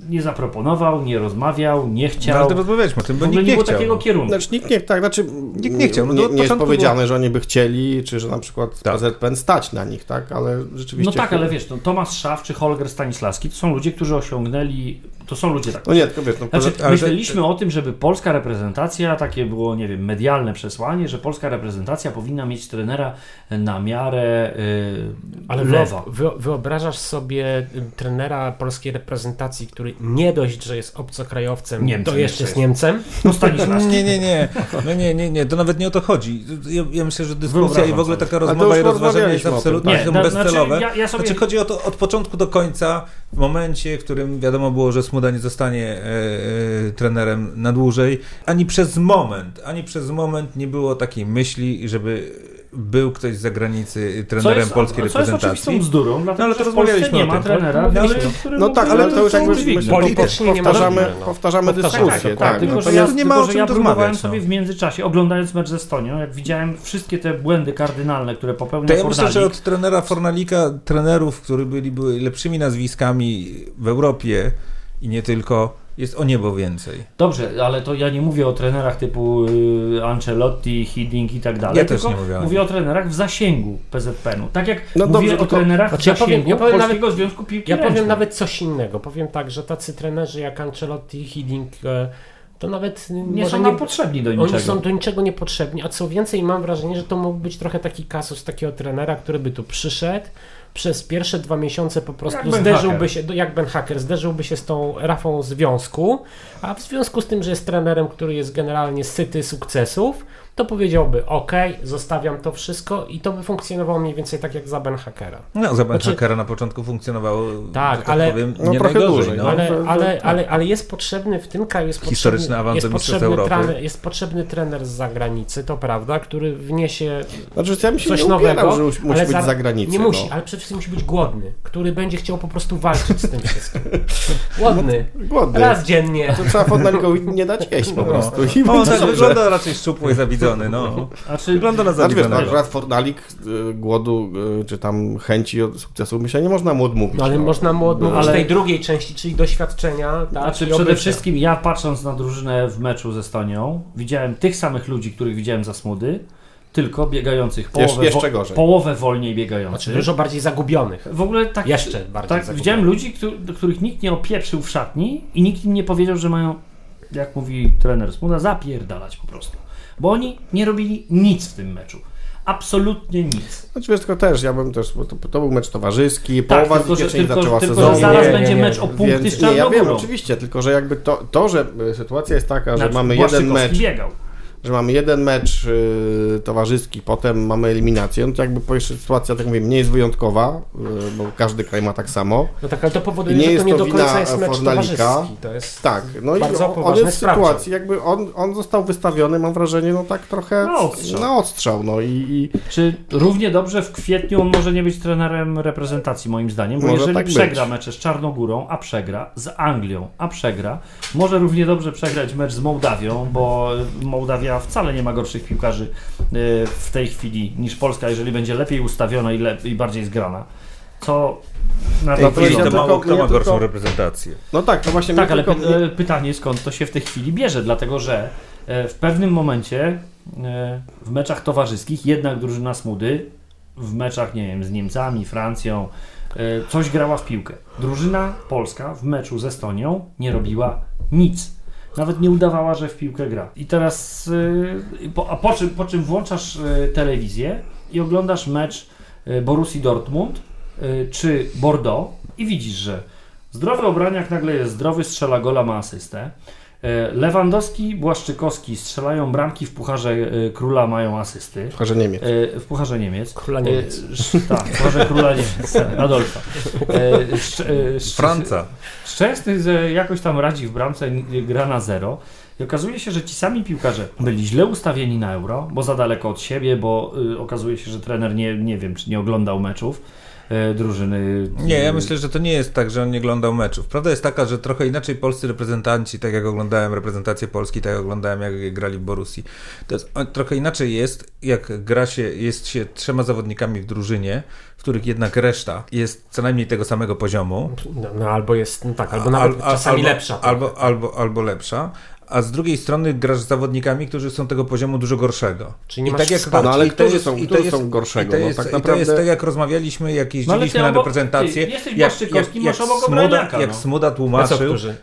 nie zaproponował, nie rozmawiał, nie No, chciał. ale to rozmawialiśmy o tym, bo nikt nie nie było chciał. takiego kierunku. Znaczy nikt nie, tak, znaczy Nikt nie chciał, no nie, nie jest powiedziane, że oni by chcieli, czy że na przykład Tak. PZPN stać na nich, tak, ale rzeczywiście... No tak, ale wiesz, no, Tomasz Szaw czy Holger Stanisławski to są ludzie, którzy osiągnęli, to są ludzie tak. No nie, tylko wiesz, no, Znaczy, ale- myśleliśmy o tym, żeby polska reprezentacja, takie było, nie wiem, medialne przesłanie, że polska reprezentacja powinna mieć trenera na miarę yy, Ale lewa. wy, wy, wyobrażasz sobie y, trenera polskiej reprezentacji, który nie dość, że jest obcokrajowcem, Niemcem to jeszcze jest Niemcem? No Stanisławski. Nie, nie, nie. No nie, nie, nie. To nawet nie o to chodzi. Ja, ja myślę, że dyskusja Wyobrażam i w ogóle taka rozmowa i rozważenie jest o tym, absolutnie tak. Nie, bezcelowe. znaczy, ja- ja sobie- Znaczy chodzi o to od początku do końca, w momencie, w którym wiadomo było, że Smuda nie zostanie e, e, trenerem na dłużej. Ani przez moment, ani przez moment nie było takiej myśli, żeby był ktoś z zagranicy trenerem jest- polskiej co jest reprezentacji. bzdurą, dlatego ale to rozmawialiśmy nie o ma trenera, No, ale- No tak, ale to już jakby powtarzamy, no. powtarzamy Powtarzamy, dyskusję. tak, Tak, Tylko, że ja, nie ma tylko, o że czym ja próbowałem no. sobie w międzyczasie, oglądając mecz ze Estonią, jak widziałem wszystkie te błędy kardynalne, które popełniał To ja myślę, że od trenera Fornalika, trenerów, którzy byli, były lepszymi nazwiskami w Europie i nie tylko, jest o niebo więcej. Dobrze, ale to ja nie mówię o trenerach typu y, Ancelotti, Hiddink i tak dalej. Ja też nie mówię o mówię o trenerach w zasięgu PZPN-u. Tak jak No mówię dobrze, o trenerach Znaczy ja w powiem- zasięgu ja powiem Polskiego Związku Piłki Ja powiem Ręcznej. nawet coś innego. Powiem tak, że tacy trenerzy jak Ancelotti i Hiddink e, to nawet nie są nam potrzebni do niczego. Oni są do niczego niepotrzebni, a co więcej mam wrażenie, że to mógł być trochę taki kasus takiego trenera, który by tu przyszedł, przez pierwsze dwa miesiące po prostu Jak zderzyłby się, jak Ben Hacker, zderzyłby się z tą rafą związku, a w związku z tym, że jest trenerem, który jest generalnie syty sukcesów, to powiedziałby, ok, zostawiam to wszystko i to by funkcjonowało mniej więcej tak jak za Ben Hackera. No, za Ben Znaczy- Hackera na początku funkcjonowało, Tak, tak ale- powiem, no nie trochę najgorzej. dłużej, no. no. Ale, ale, tak. ale, ale jest potrzebny w tym kraju jest Historyczny potrzebny, jest potrzebny, Europy. trener, jest potrzebny trener z zagranicy, to prawda, który wniesie Znaczy, ja coś nie nowego, upierał, że musi musi ale być za- za granicą. Nie musi, no. ale przede wszystkim musi być głodny, który będzie chciał po prostu walczyć z tym wszystkim. <laughs> Głodny. Głodny. Raz dziennie. To trzeba Fodnalikowi nie dać <laughs> jeść po prostu. I No, on będzie tak wygląda raczej szczupły i zawidzony, no. Znaczy, Wygląda na Znaczy, wiesz, zawiedzonego. akurat Fornalik y, głodu, y, czy tam chęci od sukcesu, myślę, nie można mu odmówić. No ale no. można mu odmówić Ale- tej drugiej części, czyli doświadczenia. Tak, Znaczy przede obycia. wszystkim ja patrząc na drużynę w meczu z Estonią, widziałem tych samych ludzi, których widziałem za smudy, tylko biegających połowę, jeszcze wo- gorzej. połowę wolniej Znaczy biegających. dużo bardziej zagubionych. W ogóle tak, Jeszcze bardziej tak zagubionych. widziałem ludzi, których nikt nie opieprzył w szatni i nikt im nie powiedział, że mają, jak mówi trener Smuda, zapierdalać po prostu. Bo oni nie robili nic w tym meczu. Absolutnie nic. Znaczy, wiesz, tylko też, ja bym też, bo to, to był mecz towarzyski, Tak, połowa tylko, że, tylko, zaczęła tylko, sezonu. że zaraz Nie, nie, będzie nie. mecz o punkty Więc, z ja wiem, oczywiście, tylko że jakby to, to że y, sytuacja jest taka, że Znaczy, mamy jeden mecz, biegał. Że mamy jeden mecz y, towarzyski, potem mamy eliminację, no to jakby jeszcze sytuacja, tak mówię, nie jest wyjątkowa, y, bo każdy kraj ma tak samo. No tak, ale to powoduje, I nie że to jest nie to do końca jest mecz Fornalika. To jest Tak, no i Bardzo on, jest w sytuacji, jakby on, on został wystawiony, mam wrażenie, no tak trochę Na odstrzał. na odstrzał, no i, i Czy równie dobrze w kwietniu on może nie być trenerem reprezentacji, moim zdaniem, bo Może jeżeli tak przegra być. mecze z Czarnogórą, a przegra, z Anglią, a przegra, może równie dobrze przegrać mecz z Mołdawią, bo Mołdawia wcale nie ma gorszych piłkarzy y, w tej chwili niż Polska, jeżeli będzie lepiej ustawiona i, lep- i bardziej zgrana. Co na tej to chwili to tylko- mało kto ma tylko- gorszą reprezentację. no tak, no właśnie Tak, ale tylko, py- e, pytanie skąd to się w tej chwili bierze, dlatego że e, w pewnym momencie e, w meczach towarzyskich jednak drużyna Smudy w meczach, nie wiem, z Niemcami, Francją e, coś grała w piłkę. Drużyna polska w meczu z Estonią nie robiła nic. Nawet nie udawała, że w piłkę gra. I teraz, po, a po czym, po czym włączasz e, telewizję i oglądasz mecz e, Borussii Dortmund czy Bordeaux i widzisz, że Zdrowy obraniak nagle jest zdrowy, strzela gola, ma asystę. E, Lewandowski, Błaszczykowski strzelają bramki w Pucharze e, Króla, mają asysty. że Niemiec. E, W Pucharze Niemiec. Króla Niemiec. Tak, w Pucharze Króla Niemiec. <laughs> Adolfa. Franca. Szczęsny że jakoś tam radzi w bramce, gra na zero. I okazuje się, że ci sami piłkarze byli źle ustawieni na euro, bo za daleko od siebie, bo y, okazuje się, że trener nie, nie wiem, czy nie oglądał meczów drużyny. Nie, ja myślę, że to nie jest tak, że on nie oglądał meczów. Prawda jest taka, że trochę inaczej polscy reprezentanci, tak jak oglądałem reprezentację Polski, tak jak oglądałem, jak grali w Borussii. To jest, trochę inaczej jest, jak gra się, jest się trzema zawodnikami w drużynie, w których jednak reszta jest co najmniej tego samego poziomu. No, no albo jest, no tak, albo nawet Al- czasami albo, lepsza. Albo, albo, albo lepsza. A z drugiej strony grasz z zawodnikami, którzy są tego poziomu dużo gorszego. Czyli nie I masz tak jak, wsparcia. No, ale i to którzy jest- są- i to którzy jest- są gorszego? I to No, jest, tak i to jest naprawdę- tak jak rozmawialiśmy, jak No, jeździliśmy ty na reprezentację. ty jesteś obok Smuda, obraniaka, jak no. Smuda A co, tłumaczył, którzy?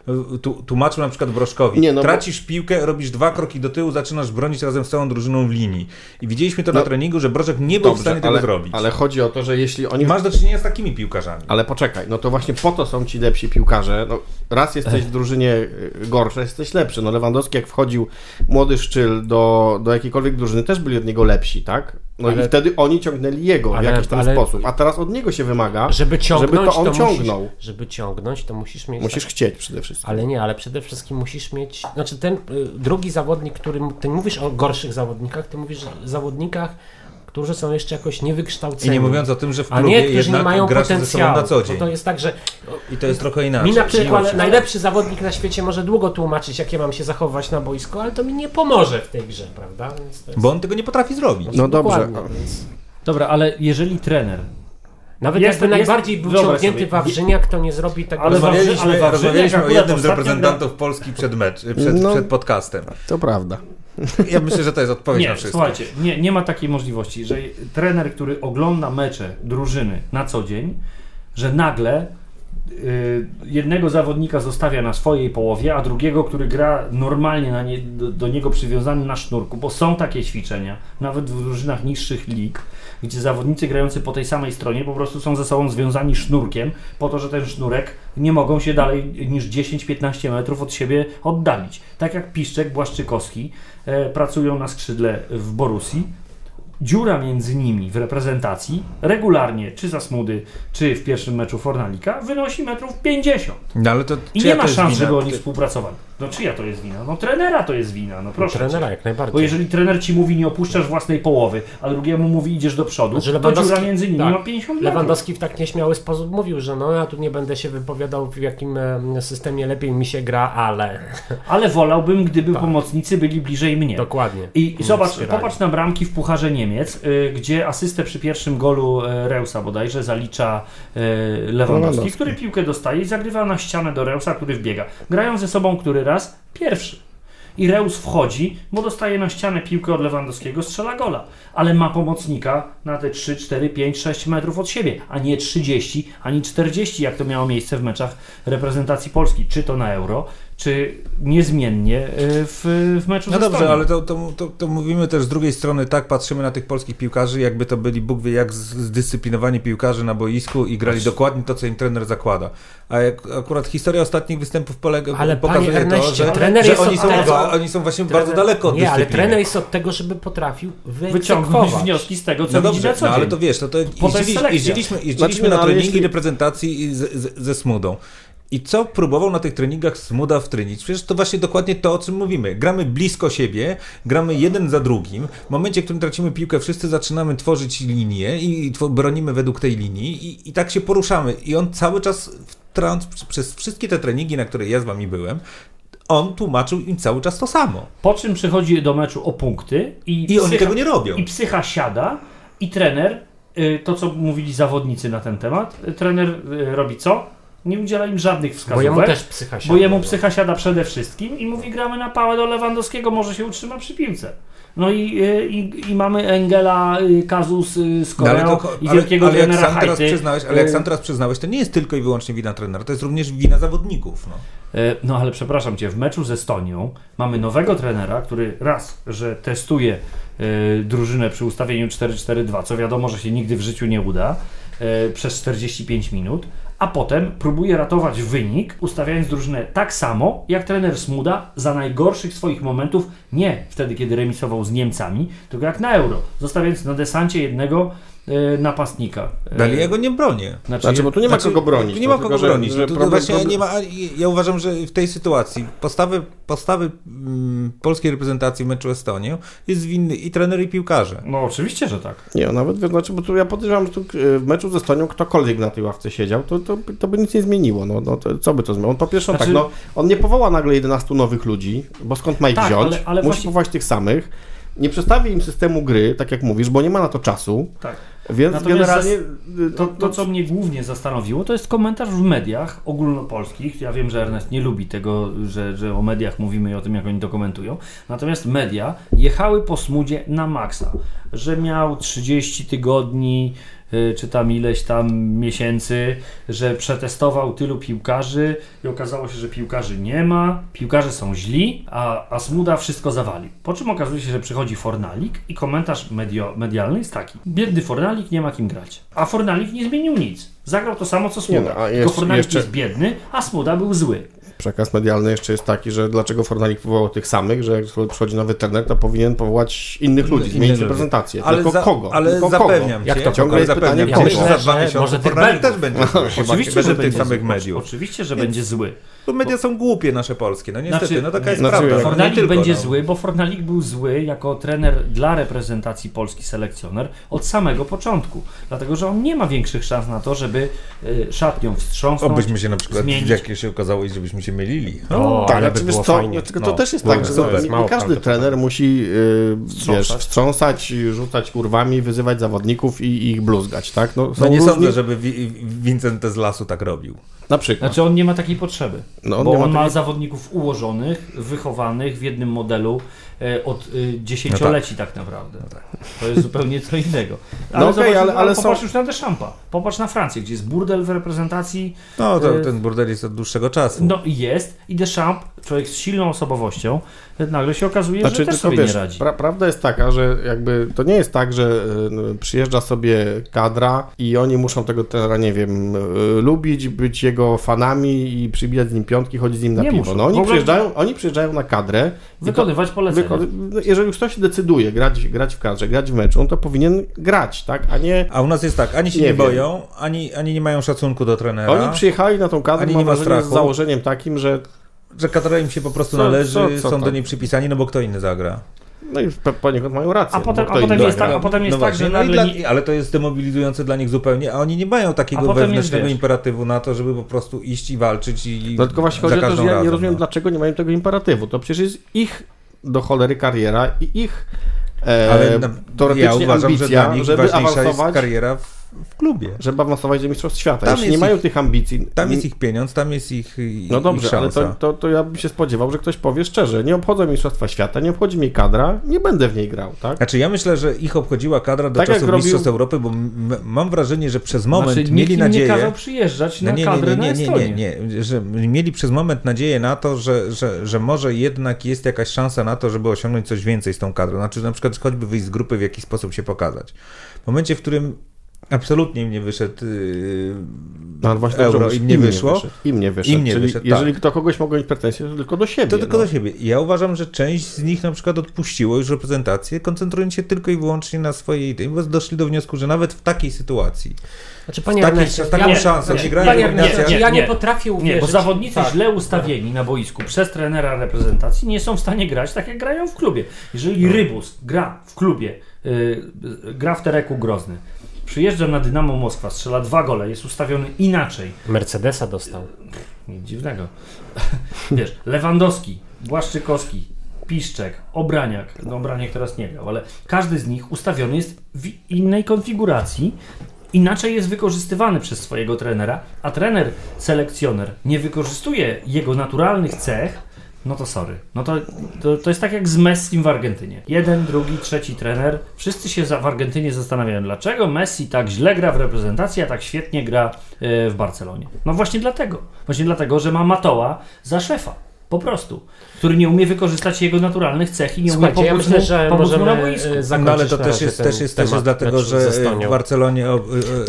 tu, tłumaczył na przykład Broszkowi. Nie, no bo- Tracisz piłkę, robisz dwa kroki do tyłu, zaczynasz bronić razem z całą drużyną w linii. I widzieliśmy to No, na treningu, że Brożek nie był w stanie tego ale, zrobić. ale chodzi o to, że jeśli oni... Masz do czynienia z takimi piłkarzami. Ale poczekaj, no to właśnie po to są ci lepsi piłkarze. No, raz jesteś w drużynie y, gorszy, jesteś lepszy. No Lewandowski jak wchodził młody szczyl do, do jakiejkolwiek drużyny, też byli od niego lepsi, tak? No Ale- i wtedy oni ciągnęli jego Ale- w jakiś tam ale- sposób, a teraz od niego się wymaga, Żeby ciągnąć, żeby to on musisz, ciągnął. żeby ciągnąć, to musisz mieć... Musisz chcieć przede wszystkim. Ale nie, ale przede wszystkim musisz mieć. Znaczy, ten y, drugi zawodnik, który. Ty mówisz o gorszych zawodnikach, ty mówisz o zawodnikach, którzy są jeszcze jakoś I niewykształceni. nie mówiąc o tym, że w a klubie nie, którzy jednak nie mają potencjału. na co dzień. Bo to jest tak, że I to jest trochę inaczej. mi na przykład najlepszy zawodnik na świecie może długo tłumaczyć, jak ja mam się zachować na boisku, ale to mi nie pomoże w tej grze, prawda? Więc to jest, Bo on tego nie potrafi zrobić. No dobrze. Więc... Dobra, ale jeżeli trener Nawet Jest- jakby jest- najbardziej był ciągnięty Wawrzyniak, to nie zrobi tego. Ale Rozmawialiśmy, ale Wawrzyniak rozmawialiśmy o jednym z reprezentantów Polski przed mecz, przed, No. przed podcastem. To prawda. Ja myślę, że to jest odpowiedź na Nie, wszystko. słuchajcie, nie, nie ma takiej możliwości, że trener, który ogląda mecze drużyny na co dzień, że nagle y, jednego zawodnika zostawia na swojej połowie, a drugiego, który gra normalnie na nie, do, do niego przywiązany na sznurku, bo są takie ćwiczenia, nawet w drużynach niższych lig, gdzie zawodnicy grający po tej samej stronie po prostu są ze sobą związani sznurkiem, po to, że ten sznurek nie mogą się dalej niż 10-15 metrów od siebie oddalić. Tak jak Piszczek, Błaszczykowski e, pracują na skrzydle w Borusi, dziura między nimi w reprezentacji regularnie, czy za Smudy, czy w pierwszym meczu Fornalika, wynosi metrów 50. No ale to I nie ma szans, żeby oni Ty- współpracowali. No czyja to jest wina? No trenera to jest wina, no proszę. trenera cię. jak najbardziej. Bo jeżeli trener ci mówi nie opuszczasz własnej połowy, a drugiemu mówi idziesz do przodu, Znaczy to dziura między nimi tak. ma 50 metrów. Lewandowski w tak nieśmiały sposób mówił, że no ja tu nie będę się wypowiadał w jakim e, systemie lepiej mi się gra, ale Ale wolałbym, gdyby Tak. pomocnicy byli bliżej mnie. dokładnie. I zobacz, wspierali. popatrz na bramki w Pucharze Niemiec, y, gdzie asystę przy pierwszym golu y, Reusa bodajże zalicza y, Lewandowski, Lewandowski. który piłkę dostaje i zagrywa na ścianę do Reusa, który wbiega. Grają ze sobą który raz? Pierwszy. I Reus wchodzi, bo dostaje na ścianę piłkę od Lewandowskiego, strzela gola. Ale ma pomocnika na te 3, 4, 5, 6 metrów od siebie, a nie 30, ani 40, jak to miało miejsce w meczach reprezentacji Polski, czy to na Euro, czy niezmiennie y, w, w meczu No dobrze, ale to, to, to, to mówimy też z drugiej strony, tak patrzymy na tych polskich piłkarzy, jakby to byli Bóg wie jak z- zdyscyplinowani piłkarze na boisku i grali dokładnie to, co im trener zakłada. A jak, akurat historia ostatnich występów polega, Ale pokazuje panie to, Erneście, że, trener że oni, są, tego- oni są właśnie bardzo daleko od Nie, ale trener jest od tego, żeby potrafił wyciągnąć wnioski z tego, co No widzi dobrze, na co no ale to wiesz, no to jeździliśmy, jeździliśmy no, na ale treningi jeśli- reprezentacji z, z, ze Smudą. I co próbował na tych treningach Smuda wtrynić? Przecież to właśnie dokładnie to, o czym mówimy. Gramy blisko siebie, gramy jeden za drugim. W momencie, w którym tracimy piłkę, wszyscy zaczynamy tworzyć linię i bronimy według tej linii i, i tak się poruszamy. I on cały czas, trans, przez wszystkie te treningi, na które ja z wami byłem, on tłumaczył im cały czas to samo. Po czym przychodzi do meczu o punkty i, I oni tego nie robią. i psycha siada i trener, y, to co mówili zawodnicy na ten temat, y, trener y, robi co? Nie udziela im żadnych Bo wskazówek. jemu też psycha się. Bo jemu psycha siada przede wszystkim i mówi gramy na pałę do Lewandowskiego, może się utrzyma przy piłce. No i, y, i, i mamy Engela, y, Kazus y, z No, ale Koreą to- i ale- wielkiego ale jak trenera sam teraz przyznałeś, Ale jak sam teraz przyznałeś, to nie jest tylko i wyłącznie wina trenera, to jest również wina zawodników. No. No ale przepraszam Cię, w meczu z Estonią mamy nowego trenera, który raz, że testuje drużynę przy ustawieniu 4-4-2, co wiadomo, że się nigdy w życiu nie uda, przez 45 minut, a potem próbuje ratować wynik, ustawiając drużynę tak samo, jak trener Smuda za najgorszych swoich momentów, nie wtedy, kiedy remisował z Niemcami, tylko jak na Euro, zostawiając na desancie jednego napastnika. E, Ale ja go nie bronię. Znaczy, bo tu nie ma Znaczy, kogo bronić. Tu nie no, ma tylko, kogo że- bronić. że No, problem- właśnie problem- nie ma, ja uważam, że w tej sytuacji postawy, postawy mm, polskiej reprezentacji w meczu Estonią jest winny i trener i piłkarze. No oczywiście, że tak. Nie, nawet znaczy, bo tu ja podejrzewam, że tu e, w meczu ze Stonią ktokolwiek na tej ławce siedział, to, to, to by nic nie zmieniło. No, no to, co by to zmieniło? On po pierwsze, on Znaczy- tak, no, on nie powoła nagle 11 nowych ludzi, bo skąd ma ich Tak, wziąć? ale- ale Musi właśnie- powołać tych samych. Nie przedstawi im systemu gry, tak jak mówisz, bo nie ma na to czasu, Tak. więc Natomiast generalnie... To, no, to, co mnie głównie zastanowiło, to jest komentarz w mediach ogólnopolskich. Ja wiem, że Ernest nie lubi tego, że, że o mediach mówimy i o tym, jak oni to komentują. Natomiast media jechały po smudzie na maksa, że miał 30 tygodni, czy tam ileś tam miesięcy, że przetestował tylu piłkarzy i okazało się, że piłkarzy nie ma, piłkarze są źli, a, a Smuda wszystko zawalił. Po czym okazuje się, że przychodzi Fornalik i komentarz medio, medialny jest taki. Biedny Fornalik nie ma kim grać. A Fornalik nie zmienił nic. Zagrał to samo co Smuda. Nie no, a Tylko Fornalik jeszcze- jest biedny, a Smuda był zły. Przekaz medialny jeszcze jest taki, że dlaczego Fornalik powołał tych samych, że jak przychodzi nowy trener, to powinien powołać innych ludzi, Innych zmienić reprezentację. Ale, Tylko za, kogo? ale Tylko zapewniam kogo? cię, Jak to ciągle jest zapewniam pytanie, cię, kogo? że za Myślę, dwa że może miesiące tych Fornalik też będzie. <laughs> Chyba Oczywiście, że tych samych zły. mediów. Oczywiście, że będzie zły. Bo media są głupie nasze polskie, no niestety, Znaczy, no taka jest znaczy, prawda. Fornalik tylko, będzie no. zły, bo Fornalik był zły jako trener dla reprezentacji Polski selekcjoner od samego początku. Dlatego, że on nie ma większych szans na to, żeby y, szatnią wstrząsnąć. Obyśmy się na przykład, zmienić. jak się okazało, żebyśmy się mylili. O, Tak, ale by było fajnie. tylko to No, też jest tak, że super. no, nie, każdy trener musi yy, wiesz, Wstrząsać. wstrząsać, rzucać kurwami, wyzywać zawodników i, i ich bluzgać, tak? No, No nie różni- sądzę, żeby Wi- Vincent z lasu tak robił. Na przykład. Znaczy on nie ma takiej potrzeby, No, on bo ma on ma takiej- zawodników ułożonych, wychowanych w jednym modelu od y, dziesięcioleci tak. naprawdę. To jest zupełnie co innego. Ale, No okej, zobacz, ale- ale popatrz są- już na Deschampa, popatrz na Francję, gdzie jest burdel w reprezentacji, No, to, E, ten burdel jest od dłuższego czasu. no i jest i Deschamps, człowiek z silną osobowością, nagle się okazuje, że też sobie nie radzi. Pra, prawda jest taka, że jakby to nie jest tak, że y, przyjeżdża sobie kadra i oni muszą tego trenera, nie wiem, y, lubić, być jego fanami i przybijać z nim piątki, chodzić z nim na Nie piwo. muszą. No oni przyjeżdżają, oni przyjeżdżają na kadrę i to- Wykonywać polecenia. Wyko- no, jeżeli już ktoś decyduje grać, grać w kadrze, grać w meczu, on to powinien grać, tak? A nie. A u nas jest tak, ani się Nie nie, boją, ani, ani nie mają szacunku do trenera, Oni przyjechali na tą kadrę, Ani mam nie ma wrażenie, z strachu. założeniem takim, że że kadra im się po prostu Co- należy, co- co są do niej przypisani, no bo kto inny zagra. no i poniekąd mają rację. A potem- a potem jest tak- a potem jest no tak, że no dla, Ale to jest demoralizujące dla nich zupełnie, a oni nie mają takiego jest, wewnętrznego wiesz- imperatywu na to, żeby po prostu iść i walczyć i No tylko właśnie chodzi o to, że ja nie rozumiem, no. dlaczego nie mają tego imperatywu. To przecież jest ich do cholery kariera i ich e, Ale na, teoretycznie ja uważam, że ambicja, dla nich żeby awansować, kariera w, w klubie. żeby awansować do Mistrzostw Świata. Tam Jeśli nie mają ich- tych ambicji... Tam jest ich pieniądz, tam jest ich, No ich dobrze, ale szansa. to, to, to ja bym się spodziewał, że ktoś powie szczerze, nie obchodzą Mistrzostwa Świata, nie obchodzi mnie kadra, nie będę w niej grał, tak? Znaczy ja myślę, że ich obchodziła kadra do Tak czasów robił- Mistrzostw Europy, bo m- mam wrażenie, że przez moment znaczy, mieli nadzieję... nie kazał przyjeżdżać No na nie, kadrę nie, nie, na nie, Estonię. nie, nie, że mieli przez moment nadzieję na to, że, że, że może jednak jest jakaś szansa na to, żeby osiągnąć coś więcej z tą kadrą. Znaczy na przykład choćby wyjść z grupy, w jakiś sposób się pokazać. W momencie, w którym absolutnie im nie wyszedł yy, No, ale właśnie euro, dobrze im nie wyszło, wyszedł, Im nie wyszedł. Im nie Czyli wyszedł, jeżeli tak. kto kogoś mogą mieć pretensje, to tylko do siebie. to tylko no. do siebie. Ja uważam, że część z nich na przykład odpuściło już reprezentację, koncentrując się tylko i wyłącznie na swojej idei, bo doszli do wniosku, że nawet w takiej sytuacji, Znaczy, panie Erneście, taką ja, szansę, nie, nie grają panie w Erneście, kombinacjach. ja nie, Nie, potrafię Nie, uwierzyć. bo zawodnicy Tak. źle ustawieni na boisku przez trenera reprezentacji nie są w stanie grać tak, jak grają w klubie. Jeżeli No. Rybus gra w klubie, y, y, gra w Tereku Grozny, przyjeżdża na Dynamo Moskwa, strzela dwa gole, jest ustawiony inaczej, Mercedesa dostał. nic dziwnego. <laughs> Wiesz, Lewandowski, Błaszczykowski, Piszczek, Obraniak, no Obraniak teraz nie grał, ale każdy z nich ustawiony jest w innej konfiguracji, inaczej jest wykorzystywany przez swojego trenera, a trener, selekcjoner nie wykorzystuje jego naturalnych cech, no to sorry. No to, to, to jest tak jak z Messim w Argentynie. Jeden, drugi, trzeci trener. Wszyscy się w Argentynie zastanawiają, dlaczego Messi tak źle gra w reprezentacji, a tak świetnie gra e, w Barcelonie. No właśnie dlatego. Właśnie dlatego, że ma Matoła za szefa. Po prostu. Który nie umie wykorzystać jego naturalnych cech i nie umie Słuchajcie, ja pomóc, myślę, mu, że pomóc mu na boisku. e, No ale to też jest, też jest, też jest dlatego, meczu z że w Barcelonie o, o,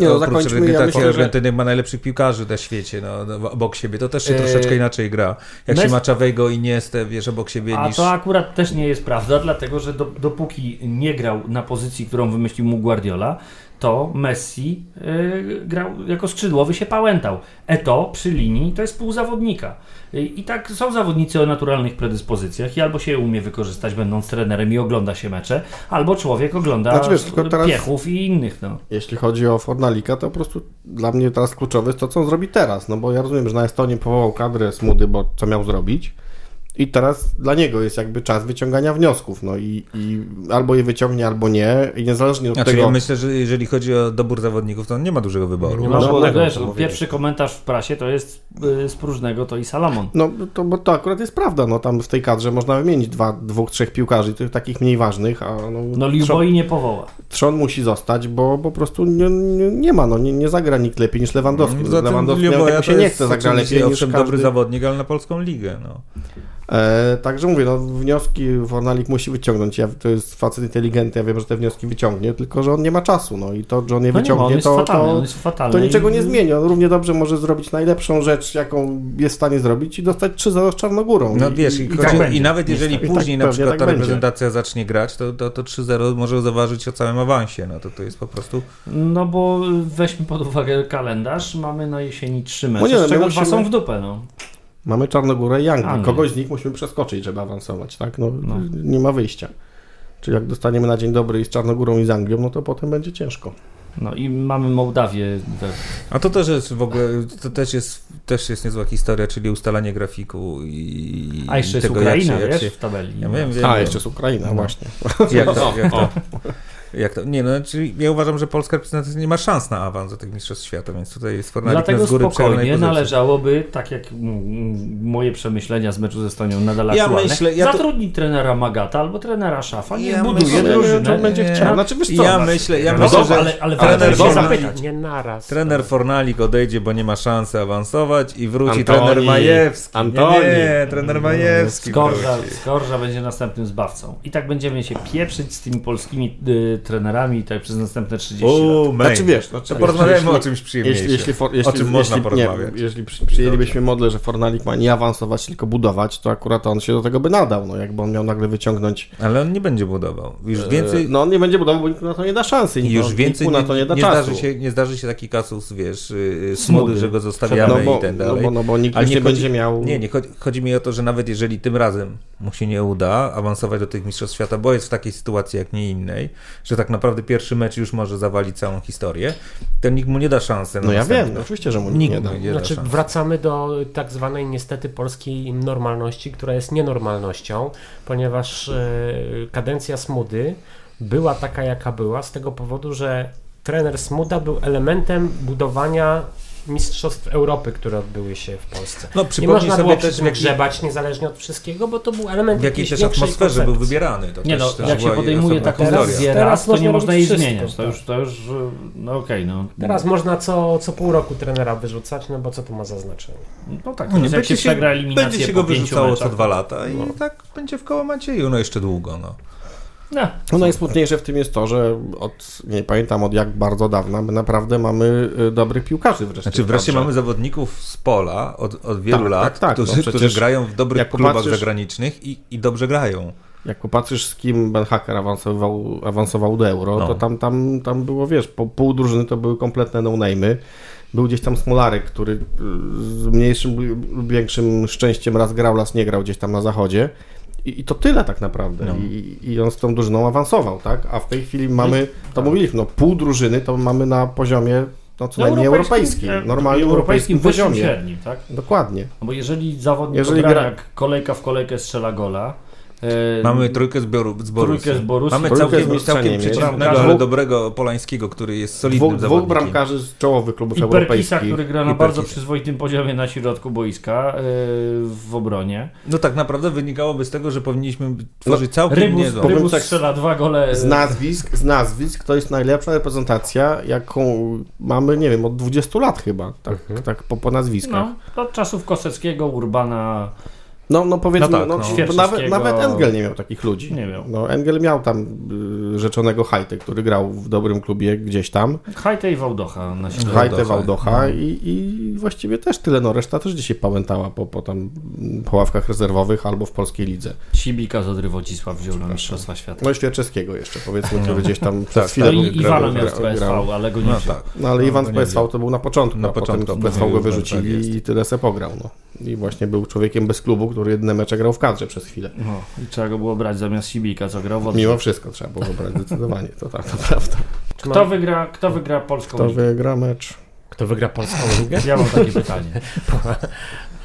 Nie, no, oprócz zakończmy, ja reprezentacji myślę, że- Argentyny ma najlepszych piłkarzy na świecie, no, no, obok siebie. To też się troszeczkę inaczej gra. Jak się Mes- ma Czawego i Niestę, wiesz, obok siebie A niż... to akurat też nie jest prawda, dlatego że do, dopóki nie grał na pozycji, którą wymyślił mu Guardiola, to Messi y, grał jako skrzydłowy, się pałętał. Eto przy linii to jest pół zawodnika. Y, I tak są zawodnicy o naturalnych predyspozycjach i albo się umie wykorzystać będąc trenerem i ogląda się mecze, albo człowiek ogląda Znaczy, wiesz, teraz- piechów i innych. No. Jeśli chodzi o Fornalika, to po prostu dla mnie teraz kluczowe jest to, co on zrobi teraz. No bo ja rozumiem, że na Estonię powołał kadrę Smudy, bo co miał zrobić. I teraz dla niego jest jakby czas wyciągania wniosków. No i, i albo je wyciągnie, albo nie. I niezależnie od Znaczy, tego. ja myślę, że jeżeli chodzi o dobór zawodników, to on nie ma dużego wyboru. Nie No, ma bo żadnego, wiesz, pierwszy komentarz w prasie to jest y, z próżnego, to i Salamon. No to, bo to akurat jest prawda. No tam w tej kadrze można wymienić dwa, dwóch, trzech piłkarzy, tych takich mniej ważnych, a no, No Liuboi nie powoła. trzon musi zostać, bo po prostu nie, nie, nie ma. No nie, nie zagra nikt lepiej niż Lewandowski. Lewandowski Liuboja to się nie chce zagra lepiej niż owszem, każdy... dobry zawodnik, ale na polską ligę. No. E, także mówię, no wnioski Fornalik musi wyciągnąć. Ja, to jest facet inteligentny, ja wiem, że te wnioski wyciągnie, tylko że on nie ma czasu. No i to, że on je No ma, on wyciągnie, jest to, fatalny, on to, jest fatalny. to niczego i- nie zmieni. On równie dobrze może zrobić najlepszą rzecz, jaką jest w stanie zrobić i dostać 3-0 z Czarnogórą. No wiesz, i, i tak chodzi, będzie. i nawet jeżeli I tak później na przykład tak ta będzie. reprezentacja zacznie grać, to, to, to 3-0 może zaważyć o całym awansie. No to to jest po prostu. No bo weźmy pod uwagę kalendarz, mamy na jesieni trzy mecze, No nie, z my czego musimy- dwa są w dupę, no. Mamy Czarnogórę i Anglię. Anglię. Kogoś z nich musimy przeskoczyć, żeby awansować, tak? No, No. Nie ma wyjścia. Czyli jak dostaniemy na dzień dobry i z Czarnogórą i z Anglią, no to potem będzie ciężko. No i mamy Mołdawię. A to też jest w ogóle, to też jest, też jest niezła historia, czyli ustalanie grafiku i A jeszcze jest tego, Ukraina, jak się, wiesz, jak się, w tabeli. Ja wiem, wiem, A, jeszcze jest Ukraina, No. właśnie. Jak to, jak to, jak to, nie no, czyli ja uważam, że polska reprezentacja nie ma szans na awans do tych mistrzostw świata, więc tutaj jest Fornalik Dlatego na z góry spokojnie pozycji. należałoby, tak jak mm, moje przemyślenia z meczu ze Estonią nadal Ja aktualne, myślę- ja to- zatrudnić trenera Magata albo trenera Szafa, niech Ja buduje myślę, drużynę. będzie Nie. chciał. Znaczy, wiesz co? Ja myślę, ja No myślę, dobra, że ale, ale trener warto się Fornalik- zapytać. Nie naraz. trener Fornalik odejdzie, bo nie ma szansy awansować i wróci Antoni. trener Majewski. Antoni. Nie, nie, trener Majewski Skorża. Skorża będzie następnym zbawcą. I tak będziemy się pieprzyć z tymi polskimi y, trenerami tak przez następne 30 lat. Uuu, Znaczy wiesz, znaczy, To porozmawiajmy jeśli- o czymś przyjemniejszym. Jeśli, jeśli, for, jeśli, o czym można jeśli, porozmawiać. Nie, jeśli przy- przyjęlibyśmy model, że Fornalik ma nie awansować, tylko budować, to akurat on się do tego by nadał. No, jakby on miał nagle wyciągnąć. Ale on nie będzie budował. Już więcej, E, No on nie będzie budował, bo nikt na to nie da szansy. Nikt, już więcej na to nie da nie, czasu. zdarzy się, nie zdarzy się taki kasus, wiesz, yy, smody, Smudy. że go zostawiamy no bo, i ten no, dalej. bo, no bo nikt nie, chodzi- będzie miał. Nie, nie, chodzi, chodzi mi o to, że nawet jeżeli tym razem mu się nie uda awansować do tych mistrzostw świata, bo jest w takiej sytuacji jak nie innej, że tak naprawdę pierwszy mecz już może zawalić całą historię, to nikt mu nie da szansy na No ja wiem, oczywiście, że mu nikt nie da. mu nie da Znaczy, wracamy do tak zwanej niestety polskiej normalności, która jest nienormalnością, ponieważ e, kadencja Smudy była taka, jaka była, z tego powodu, że trener Smuda był elementem budowania Mistrzostw Europy, które odbyły się w Polsce. No Nie można sobie było też jakiej, grzebać niezależnie od wszystkiego, bo to był element w jakiej jakiejś też atmosferze był koncepcji. wybierany. To Nie no, też, też jak się podejmuje taką decyzję Teraz raz, to nie można jej wszystko, zmieniać. To tak. już, to już, y, no okej, no. Teraz można co, co pół roku trenera wyrzucać, no bo co tu ma za znaczenie? No tak, No nie, jak się będzie, się, eliminację będzie się go wyrzucało co meczach, dwa lata i No. tak będzie w koło Macieju, no jeszcze długo. No. No, No najsmutniejsze w tym jest to, że od, nie pamiętam od jak bardzo dawna, my naprawdę mamy y, dobrych piłkarzy wreszcie. Znaczy w wreszcie kadrze. mamy zawodników z pola od, od wielu Tak, lat, tak, tak, którzy, no przecież którzy grają w dobrych klubach zagranicznych i, i dobrze grają. Jak popatrzysz z kim Ben Hacker awansował, awansował do Euro, No. to tam, tam, tam było, wiesz, po pół drużyny to były kompletne no-name'y. Był gdzieś tam Smolarek, który y, z mniejszym lub większym szczęściem raz grał, raz nie grał gdzieś tam na zachodzie. I, i to tyle tak naprawdę. No. I, I on z tą drużyną awansował, tak? A w tej chwili mamy, to mówiliśmy, no pół drużyny to mamy na poziomie no co najmniej europejskim, e, normalnie europejskim wyższym poziomie. średnim, tak? Dokładnie. No bo jeżeli zawodnik Jeżeli gra jak kolejka w kolejkę strzela gola, Mamy trójkę z, Bioru, z Borussii. Trójkę. Mamy całkiem, całkiem Bramkarz- ale dobrego Polańskiego, który jest solidnym Dwóch, dwóch bramkarzy z czołowych klubów i Perkisa, europejskich. który gra I na bardzo Perkisa. przyzwoitym poziomie na środku boiska e, w obronie. No tak naprawdę wynikałoby z tego, że powinniśmy tworzyć całkiem Rybus, niezłą. powiem Rybus tak, strzela dwa gole. Z nazwisk, z nazwisk to jest najlepsza reprezentacja, jaką mamy, nie wiem, od 20 lat chyba, tak, tak po, po nazwiskach. no, od czasów Koseckiego, Urbana. No, no powiedzmy, No tak, no, no. nawet, nawet Engel nie miał takich ludzi. Nie miał. No, Engel miał tam y, rzeczonego Hajtę, który grał w dobrym klubie gdzieś tam. Hajte i Wałdocha na środku. Wałdocha. Hajtę, Wałdocha i, i właściwie też tyle. No, reszta też dzisiaj pałętała po, po, tam, po ławkach rezerwowych albo w polskiej lidze. Sibika z Odry Wodzisław wziął na Mistrzostwa Świata. No i Świerczewskiego jeszcze, powiedzmy, który gdzieś tam przez Tak, chwilę No i grał- Iwana miał z PSV, grał. ale go nie No tak. No ale Iwan No, z PSV to był na początku, Na a początku, potem z PSV go tak wyrzucili i tyle se pograł. No. I właśnie był człowiekiem bez klubu, który jedyne mecze grał w kadrze przez chwilę. No, I trzeba go było brać zamiast Sibika, co grał w. Mimo wszystko trzeba było wybrać <laughs> zdecydowanie, to tak, to prawda. Kto wygra, kto wygra polską Kto ligę? wygra mecz? kto wygra polską ligę? Ja mam takie pytanie. <laughs>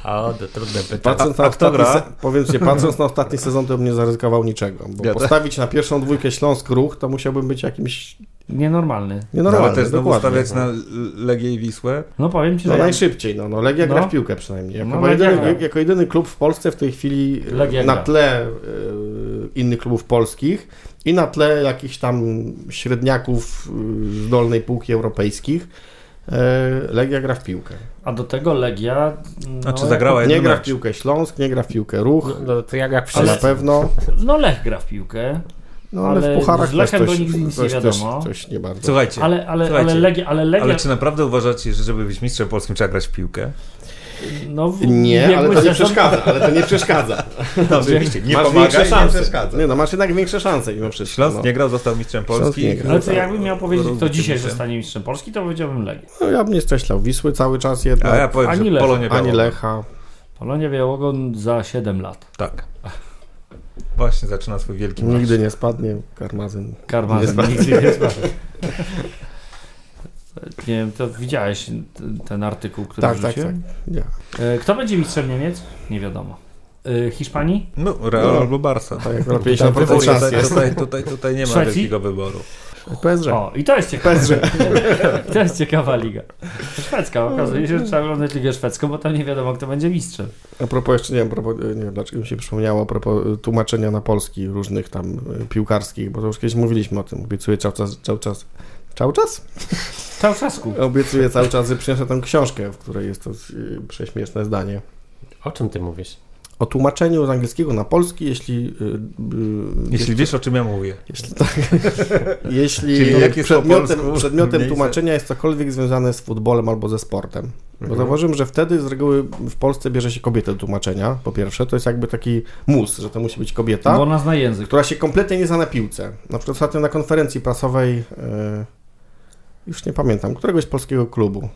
O, to trudne pytanie. Patrząc na a kto ostatni gra? se- ci, patrząc na ostatni sezon, to bym nie zaryzykował niczego. Bo postawić na pierwszą dwójkę Śląsk Ruch, to musiałbym być jakimś Nienormalny. No, nienormalny. ale też znowu stawiać no. na Legię i Wisłę. No powiem Ci, No że najszybciej, no, no Legia gra No. w piłkę przynajmniej. Jako, No, jedyny, gra. jako jedyny klub w Polsce w tej chwili e, Legia na gra. tle y, innych klubów polskich i na tle jakichś tam średniaków y, z dolnej półki europejskich E, Legia gra w piłkę. A do tego Legia... No, Znaczy zagrała Nie gra w mecz. piłkę Śląsk, nie gra w piłkę Ruch, No, to jak, jak na pewno. No Lech gra w piłkę, No ale, Ale w pucharach z Lechem coś, nic nie coś, wiadomo. Też, coś nie bardzo. Słuchajcie, ale, ale, słuchajcie, ale Legia... Ale Legia ale czy naprawdę uważacie, że żeby być mistrzem polskim trzeba grać w piłkę? No, Nie, ale to nie przeszkadza, ale to nie przeszkadza. <laughs> No, oczywiście, nie masz pomaga i nie przeszkadza. Nie no, masz jednak większe szanse mimo wszystko. Śląsk no. nie grał, został mistrzem Polski. nie grał. Ale co jakbym miał powiedzieć, kto dzisiaj mistrzem. zostanie mistrzem Polski, to powiedziałbym Legię. No, ja bym nie skreślał Wisły cały czas jednak, A ja powiem, Ani że Lecha. Polonia ani. Lecha. Polonia Białogon za 7 lat. Tak. Właśnie zaczyna swój wielki. Nigdy nie spadnie, Karmazyn. Karmazyn Nie nigdy nie spadł. <laughs> Nie wiem, to widziałeś ten, artykuł, który Tak, tak, wrzuciłem? tak. Ja. E, Kto będzie mistrzem Niemiec? Nie wiadomo. E, Hiszpanii? No, Real No. albo Barca. Tak jak na Tam 50% wybór szans Tutaj, jest. tutaj, tutaj, tutaj nie ma Szwecji? wielkiego wyboru. PSG. O, i to jest ciekawe. <laughs> To jest ciekawa liga. Szwedzka, okazuje się, że trzeba oglądać ligę szwedzką, bo tam nie wiadomo, kto będzie mistrzem. A propos jeszcze, nie wiem, propos, nie wiem dlaczego mi się przypomniało, a propos y, tłumaczenia na polski różnych tam y, piłkarskich, bo to już kiedyś mówiliśmy o tym. Obiecuję cały czas, cały czas, cały czas? Czałczasku. Obiecuję cały czas, że przyniosę tę książkę, w której jest to y, prześmieszne zdanie. O czym ty mówisz? O tłumaczeniu z angielskiego na polski, jeśli... y, y, Jeśli wiesz, o czym ja mówię. Jeśli, tak, <laughs> jeśli przedmiotem, polsku przedmiotem tłumaczenia jest cokolwiek związane z futbolem albo ze sportem. Bo Mhm. zauważyłem, że wtedy z reguły w Polsce bierze się kobietę do tłumaczenia. Po pierwsze, to jest jakby taki mus, że to musi być kobieta, Bo ona zna język. która się kompletnie nie zna na piłce. Na przykład ostatnio na konferencji prasowej, e, już nie pamiętam, któregoś polskiego klubu.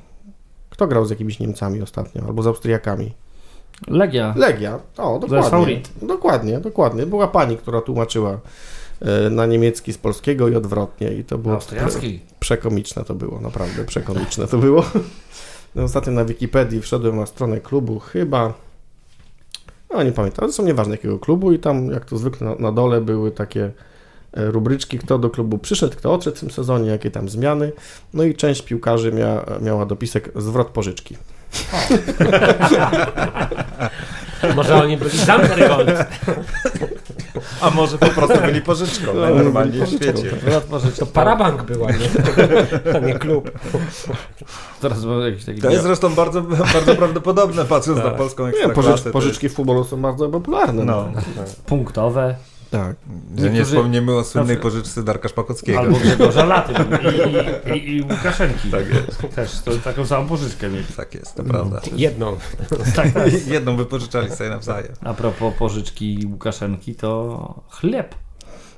Kto grał z jakimiś Niemcami ostatnio, albo z Austriakami? Legia. Legia. O, dokładnie. Dokładnie, dokładnie. Była pani, która tłumaczyła e, na niemiecki z polskiego i odwrotnie i to było Austriacki. przekomiczne to było, naprawdę przekomiczne to było. No, ostatnio na Wikipedii wszedłem na stronę klubu, chyba no nie pamiętam, zresztą nieważne jakiego klubu i tam jak to zwykle na, na dole były takie rubryczki, kto do klubu przyszedł, kto odszedł w tym sezonie, jakie tam zmiany. No i część piłkarzy mia, miała dopisek zwrot pożyczki. <laughs> Może oni byli Zampergold. A może po prostu byli pożyczką, najnormalniej w świecie. Zwrot pożyczki. To parabank była, nie? <laughs> A nie klub. Teraz jakiś taki... To jest zresztą bardzo, bardzo prawdopodobne, patrząc na polską Nie, ekstraklasę. pożycz, to pożyczki w futbolu są bardzo popularne. No. Punktowe. Tak. Że nie wspomniemy o słynnej pożyczce Darka Szpakowskiego. Albo Grzegorza Laty i, i, <laughs> i, i Łukaszenki. Tak jest. Też to, taką samą pożyczkę mieli. Tak jest, to prawda. Jedną. Tak, tak. <laughs> Jedną wypożyczali sobie nawzajem. A propos pożyczki Łukaszenki, to chleb.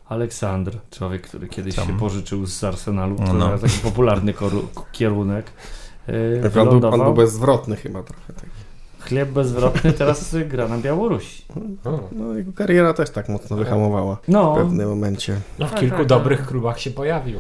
Aleksandr, człowiek, który kiedyś Tam. się pożyczył z Arsenalu, No, to no. miał taki popularny kierunek. Yy, On był, on był bezzwrotny chyba trochę. Tak. Chleb bezwrotny <laughs> teraz gra na Białorusi. No, jego kariera też tak mocno wyhamowała w No, pewnym momencie. No w Tak, kilku tak, dobrych klubach się pojawił.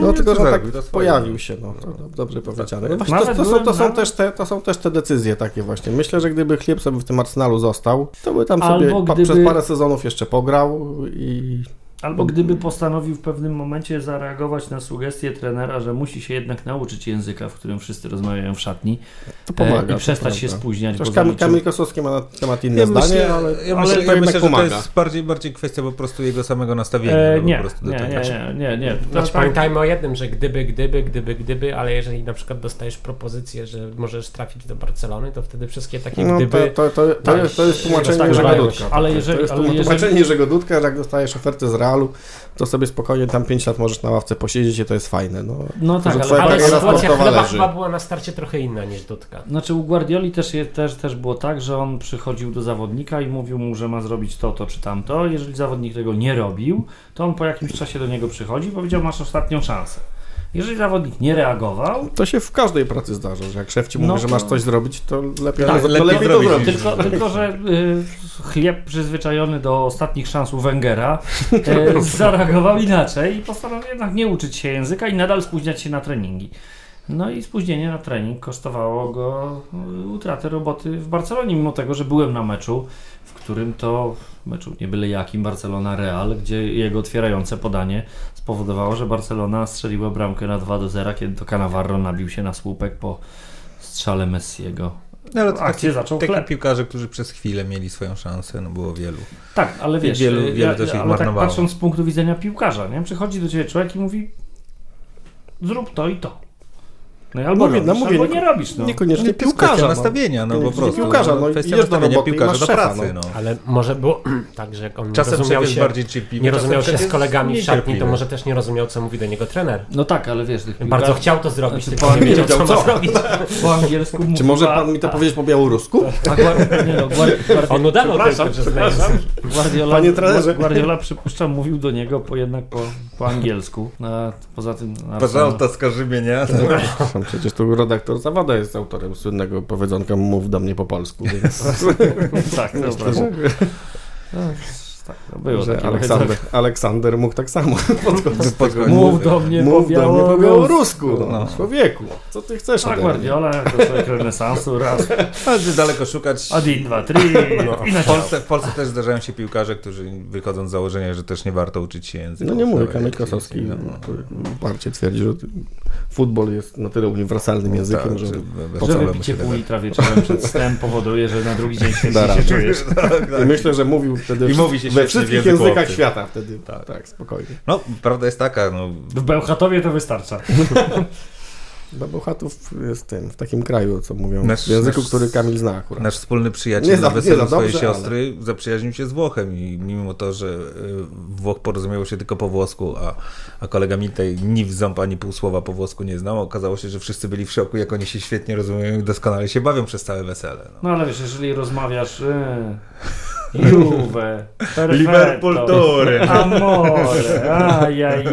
No tylko, że tak pojawił się, no, dobrze powiedziane. No, właśnie, to, to, są, to, są też te, to są też te decyzje takie właśnie. Myślę, że gdyby Chlieb sobie w tym Arsenalu został, to by tam sobie gdyby- przez parę sezonów jeszcze pograł i albo gdyby postanowił w pewnym momencie zareagować na sugestię trenera, że musi się jednak nauczyć języka, w którym wszyscy rozmawiają w szatni to pomaga. e, i to przestać się prawda. spóźniać, bo Też Kamil, Kamil Kosowski ma na temat inne Ja zdanie, myślę, ale, ja ale myślę, to ja myślę że to jest bardziej, bardziej kwestia po prostu jego samego nastawienia. E, po nie, nie, nie, nie, nie, nie. To Znaczy, pamiętajmy o jednym, że gdyby, gdyby, gdyby, gdyby, ale jeżeli na przykład dostajesz propozycję, że możesz trafić do Barcelony, to wtedy wszystkie takie No, to, gdyby... to, to, to, Tak. jest, to jest tłumaczenie tak. Dudka. Ale To jeżeli- jest ale jeżeli- tłumaczenie Jerzego Dudka, że jak dostajesz ofertę z Realu, to sobie spokojnie tam 5 lat możesz na ławce posiedzieć i to jest fajne. No, No tak, ale, Ale sytuacja chleba chyba była na starcie trochę inna niż Dudka. Znaczy u Guardioli też, też, też było tak, że on przychodził do zawodnika i mówił mu, że ma zrobić to, to czy tamto. Jeżeli zawodnik tego nie robił, to on po jakimś czasie do niego przychodzi i powiedział, masz ostatnią szansę. Jeżeli zawodnik nie reagował, To się w każdej pracy zdarza, że jak szef ci mówi, No że to- masz coś zrobić, to lepiej, Tak, to lepiej lepiej to zrobić. Tylko, tylko że y, chleb przyzwyczajony do ostatnich szans u Węgera <laughs> y, zareagował inaczej i postanowił jednak nie uczyć się języka i nadal spóźniać się na treningi. No i spóźnienie na trening kosztowało go y, utratę roboty w Barcelonie, mimo tego, że byłem na meczu, w którym to meczu nie byle jakim Barcelona-Real, gdzie jego otwierające podanie spowodowało, że Barcelona strzeliła bramkę na 2 do 0, kiedy to Cannavaro nabił się na słupek po strzale Messiego. No, ale to Akcję taki, zaczął taki chleb. piłkarze, którzy przez chwilę mieli swoją szansę, no było wielu. Tak, ale wiesz, wielu- wielu ja, też ich ale tak marnowało. patrząc z punktu widzenia piłkarza, nie? przychodzi do ciebie człowiek i mówi zrób to i to. No i albo Mówię, no robisz, mówię, albo nie- nie robisz. No. Niekoniecznie To jest kwestia piłkarza. no. nastawienia, no po prostu. piłkarza, no kwestia idziesz do roboty piłkarza do pracy, no. no. Ale może było <clears throat> tak, że jak on nie Czasem rozumiał jest się, bardziej cierpliwy, nie rozumiał się z jest kolegami w szatni, to może też nie rozumiał, co mówi do niego trener. no tak, ale wiesz, tych Bardzo piłkarzy- chciał to zrobić, Znaczy, tylko nie wiedział, co ma zrobić. po angielsku mówił, Czy może pan mi to powiedzieć po białorusku? <laughs> nie no, On udawał tylko, że. Guardiola, Panie trenerze. Guardiola przypuszczam mówił do niego po, jednak po, po angielsku. A poza tym Arsenal- mnie, nie? Przepraszam, Przecież tu redaktor Zawada jest autorem słynnego powiedzonka mów do mnie po polsku. Więc... <laughs> tak, Tak, no było że Aleksander, Aleksander mógł tak samo podchodzić. Pod, pod, mów do mnie po białorusku. białorusku no. No. Człowieku, co ty chcesz Tak, Guardiola, to człowiek renesansu, raz. <laughs> A gdzie daleko szukać? Adin, dwa, trzy. No. W, Polsce, w Polsce też zdarzają się piłkarze, którzy wychodzą z założenia, że też nie warto uczyć się języka. No nie mówię, Kamil Kosowski no, no. parcie twierdzi, że futbol jest na tyle uniwersalnym językiem, Tak, że... że bez Że wypicie pół litra wieczorem przed snem powoduje, że na drugi dzień świetnie <laughs> się czujesz. <laughs> I myślę, że mówił wtedy I mówi się we wszystkich językach świata wtedy. Tak. Tak, spokojnie. No, prawda jest taka, no, W Bełchatowie to wystarcza. <laughs> Bo Bełchatów jest tym, w takim kraju, co mówią Nasz- w języku, nasz- który Kamil zna akurat. nasz wspólny przyjaciel Nie za- na nie weselu za swojej dobrze, siostry zaprzyjaźnił się z Włochem i mimo to, że y, Włoch porozumiewał się tylko po włosku, a, a kolega mi tej ni w ząb ani pół słowa po włosku nie znał, okazało się, że wszyscy byli w szoku, jak oni się świetnie rozumieją i doskonale się bawią przez całe wesele. No. No ale wiesz, jeżeli rozmawiasz e, Juve, perfetto, Liverpool Tory. Amore, ajajaj,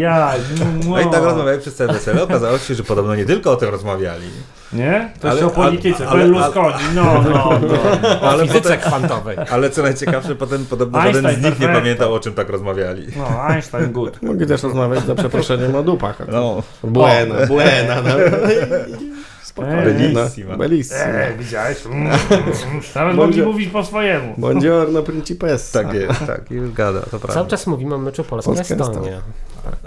No i tak rozmawiali przez całe wesele. Okazało się, że podobno nie tylko o tym rozmawiali, Nie? To Ale- jeszcze o polityce, ale- ale- Berlusconi, no, no, no. <laughs> O Ale fizyce kwantowej. ale co najciekawsze, potem podobno żaden Einstein, z nich nie perfetto. pamiętał, o czym tak rozmawiali. No, Einstein good. Mogli też rozmawiać za przeproszeniem o dupach. No, Buena, buena. No. <laughs> Spokojnie. Bellissima. No. Bellissima. E, widziałeś? Mm, mm, <laughs> Nawet mogli mówić po swojemu. Buongiorno principessa. tak jest, tak, już gada, to prawda. Cały czas mówimy o meczu Polska-Estonia. Polska-Estonia.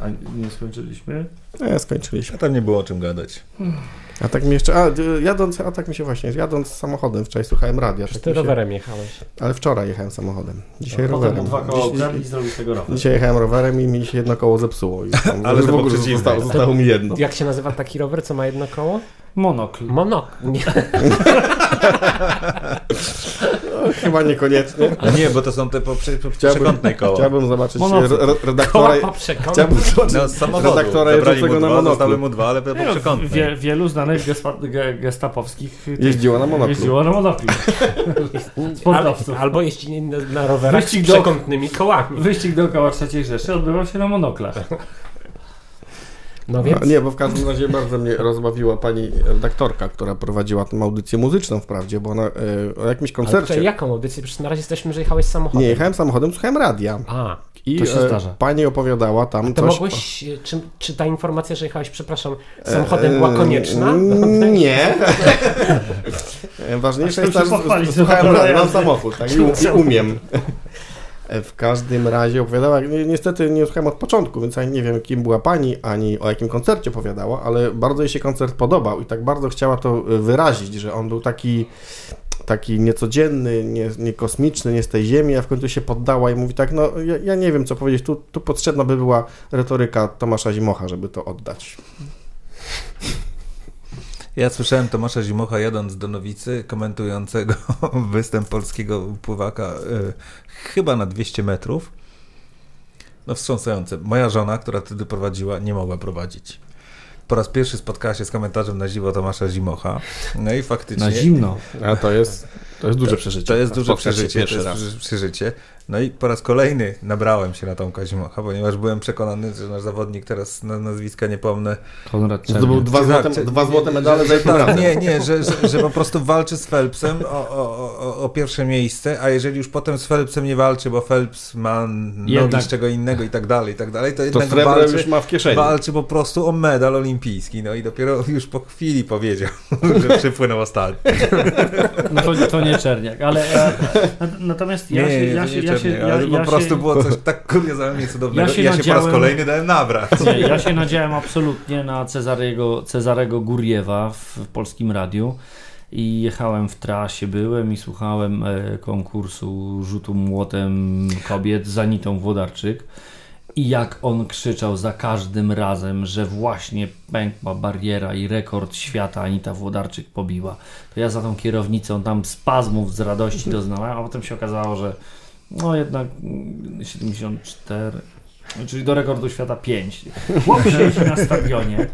A nie skończyliśmy? Nie, skończyliśmy. A tam nie było o czym gadać. A tak mi jeszcze, a jadąc, a tak mi się właśnie, jadąc samochodem wczoraj słuchałem radia. Tak ty się, rowerem jechałeś. ale wczoraj jechałem samochodem. Dzisiaj Potem rowerem. dwa koła Dziś, i tego rower. dzisiaj jechałem rowerem i mi się jedno koło zepsuło. I <laughs> tam, Ale w ogóle zostało, zostało mi jedno. Jak się nazywa taki rower, co ma jedno koło? Monokl. Monok. Nie. <laughs> No, chyba niekoniecznie. No nie, bo to są te po, prze, po Chciałbym- przekątnej koła. Chciałbym zobaczyć re, re, redaktora. Koła. Chciałbym zobaczyć No, samochodu. redaktora jeżdżącego na monoklu. zostały mu dwa, ale po no, przekątnej. wie, wielu znanych gespa, ge, gestapowskich Jeździło na monoklu. jeździło na monoklu. Al, <laughs> Sportowców. albo jeździ na, na rowerach Wyścig z do- przekątnymi kołami. Wyścig dookoła III Rzeszy odbywał się na monoklach. No więc Nie, bo w każdym razie bardzo mnie rozbawiła pani redaktorka, która prowadziła tę audycję muzyczną wprawdzie, bo ona e, o jakimś Ale koncercie... tutaj jaką audycję? Przecież na razie jesteśmy, że jechałeś samochodem. Nie, jechałem samochodem, słuchałem radia. A, I To się e, zdarza. pani opowiadała tam to coś... mogłeś, e, czy, czy ta informacja, że jechałeś, przepraszam, samochodem była konieczna? <laughs> <laughs> E, Nie. Ważniejsze Aż jest że słuchałem radia, mam samochód tak, i, <laughs> i umiem. E, W każdym razie opowiadała, ni- niestety nie słuchałem od początku, więc ja nie wiem kim była pani, ani o jakim koncercie opowiadała, ale bardzo jej się koncert podobał i tak bardzo chciała to e, wyrazić, że on był taki taki niecodzienny, nie, nie kosmiczny, nie z tej ziemi, a w końcu się poddała i mówi tak, no ja, ja nie wiem co powiedzieć, tu, tu potrzebna by była retoryka Tomasza Zimocha, żeby to oddać. Ja słyszałem Tomasza Zimocha jadąc do Nowicy, komentującego <laughs> występ polskiego pływaka e, chyba na 200 metrów. No wstrząsające. Moja żona, która wtedy prowadziła, nie mogła prowadzić. Po raz pierwszy spotkała się z komentarzem na dziwo Tomasza Zimocha. No i faktycznie... Na zimno. A to jest, to jest duże przeżycie. To jest duże przeżycie, to Pierwszy jest raz. duże przeżycie. No i po raz kolejny nabrałem się na Tomka Zimocha, ponieważ byłem przekonany, że nasz zawodnik, teraz na nazwiska nie pomnę, Konrad Zdobył dwa Tak, złote, dwa nie, złote nie, medale że- za razem. Nie, nie, że, że, że po prostu walczy z Phelpsem o, o, o, o pierwsze miejsce, a jeżeli już potem z Phelpsem nie walczy, bo Phelps ma nogi Jednak. z czego innego i tak dalej, i tak dalej, to To jednak walczy, już ma w kieszeni. walczy po prostu o medal olimpijski. No i dopiero już po chwili powiedział, <laughs> że przypłynął ostatni. No to, to nie Czerniak, ale e, nat- natomiast ja się, ja to się, nie ja się, Czerniak, ja, ale ja po prostu się, było coś tak kuriozalnie cudownego. Ja się Ja się, po raz nadziałem- kolejny dałem nabrać. Nie, ja się nadziałem absolutnie na Cezarego, Cezarego Guriewa w polskim radiu i jechałem w trasie, byłem i słuchałem e, konkursu rzutu młotem kobiet z Anitą Włodarczyk. I jak on krzyczał za każdym razem, że właśnie pękła bariera i rekord świata Anita Włodarczyk pobiła. To ja za tą kierownicą tam spazmów z radości doznałem, a potem się okazało, że no jednak mm, 74, czyli do rekordu świata 5. Chłop siedzi na stadionie,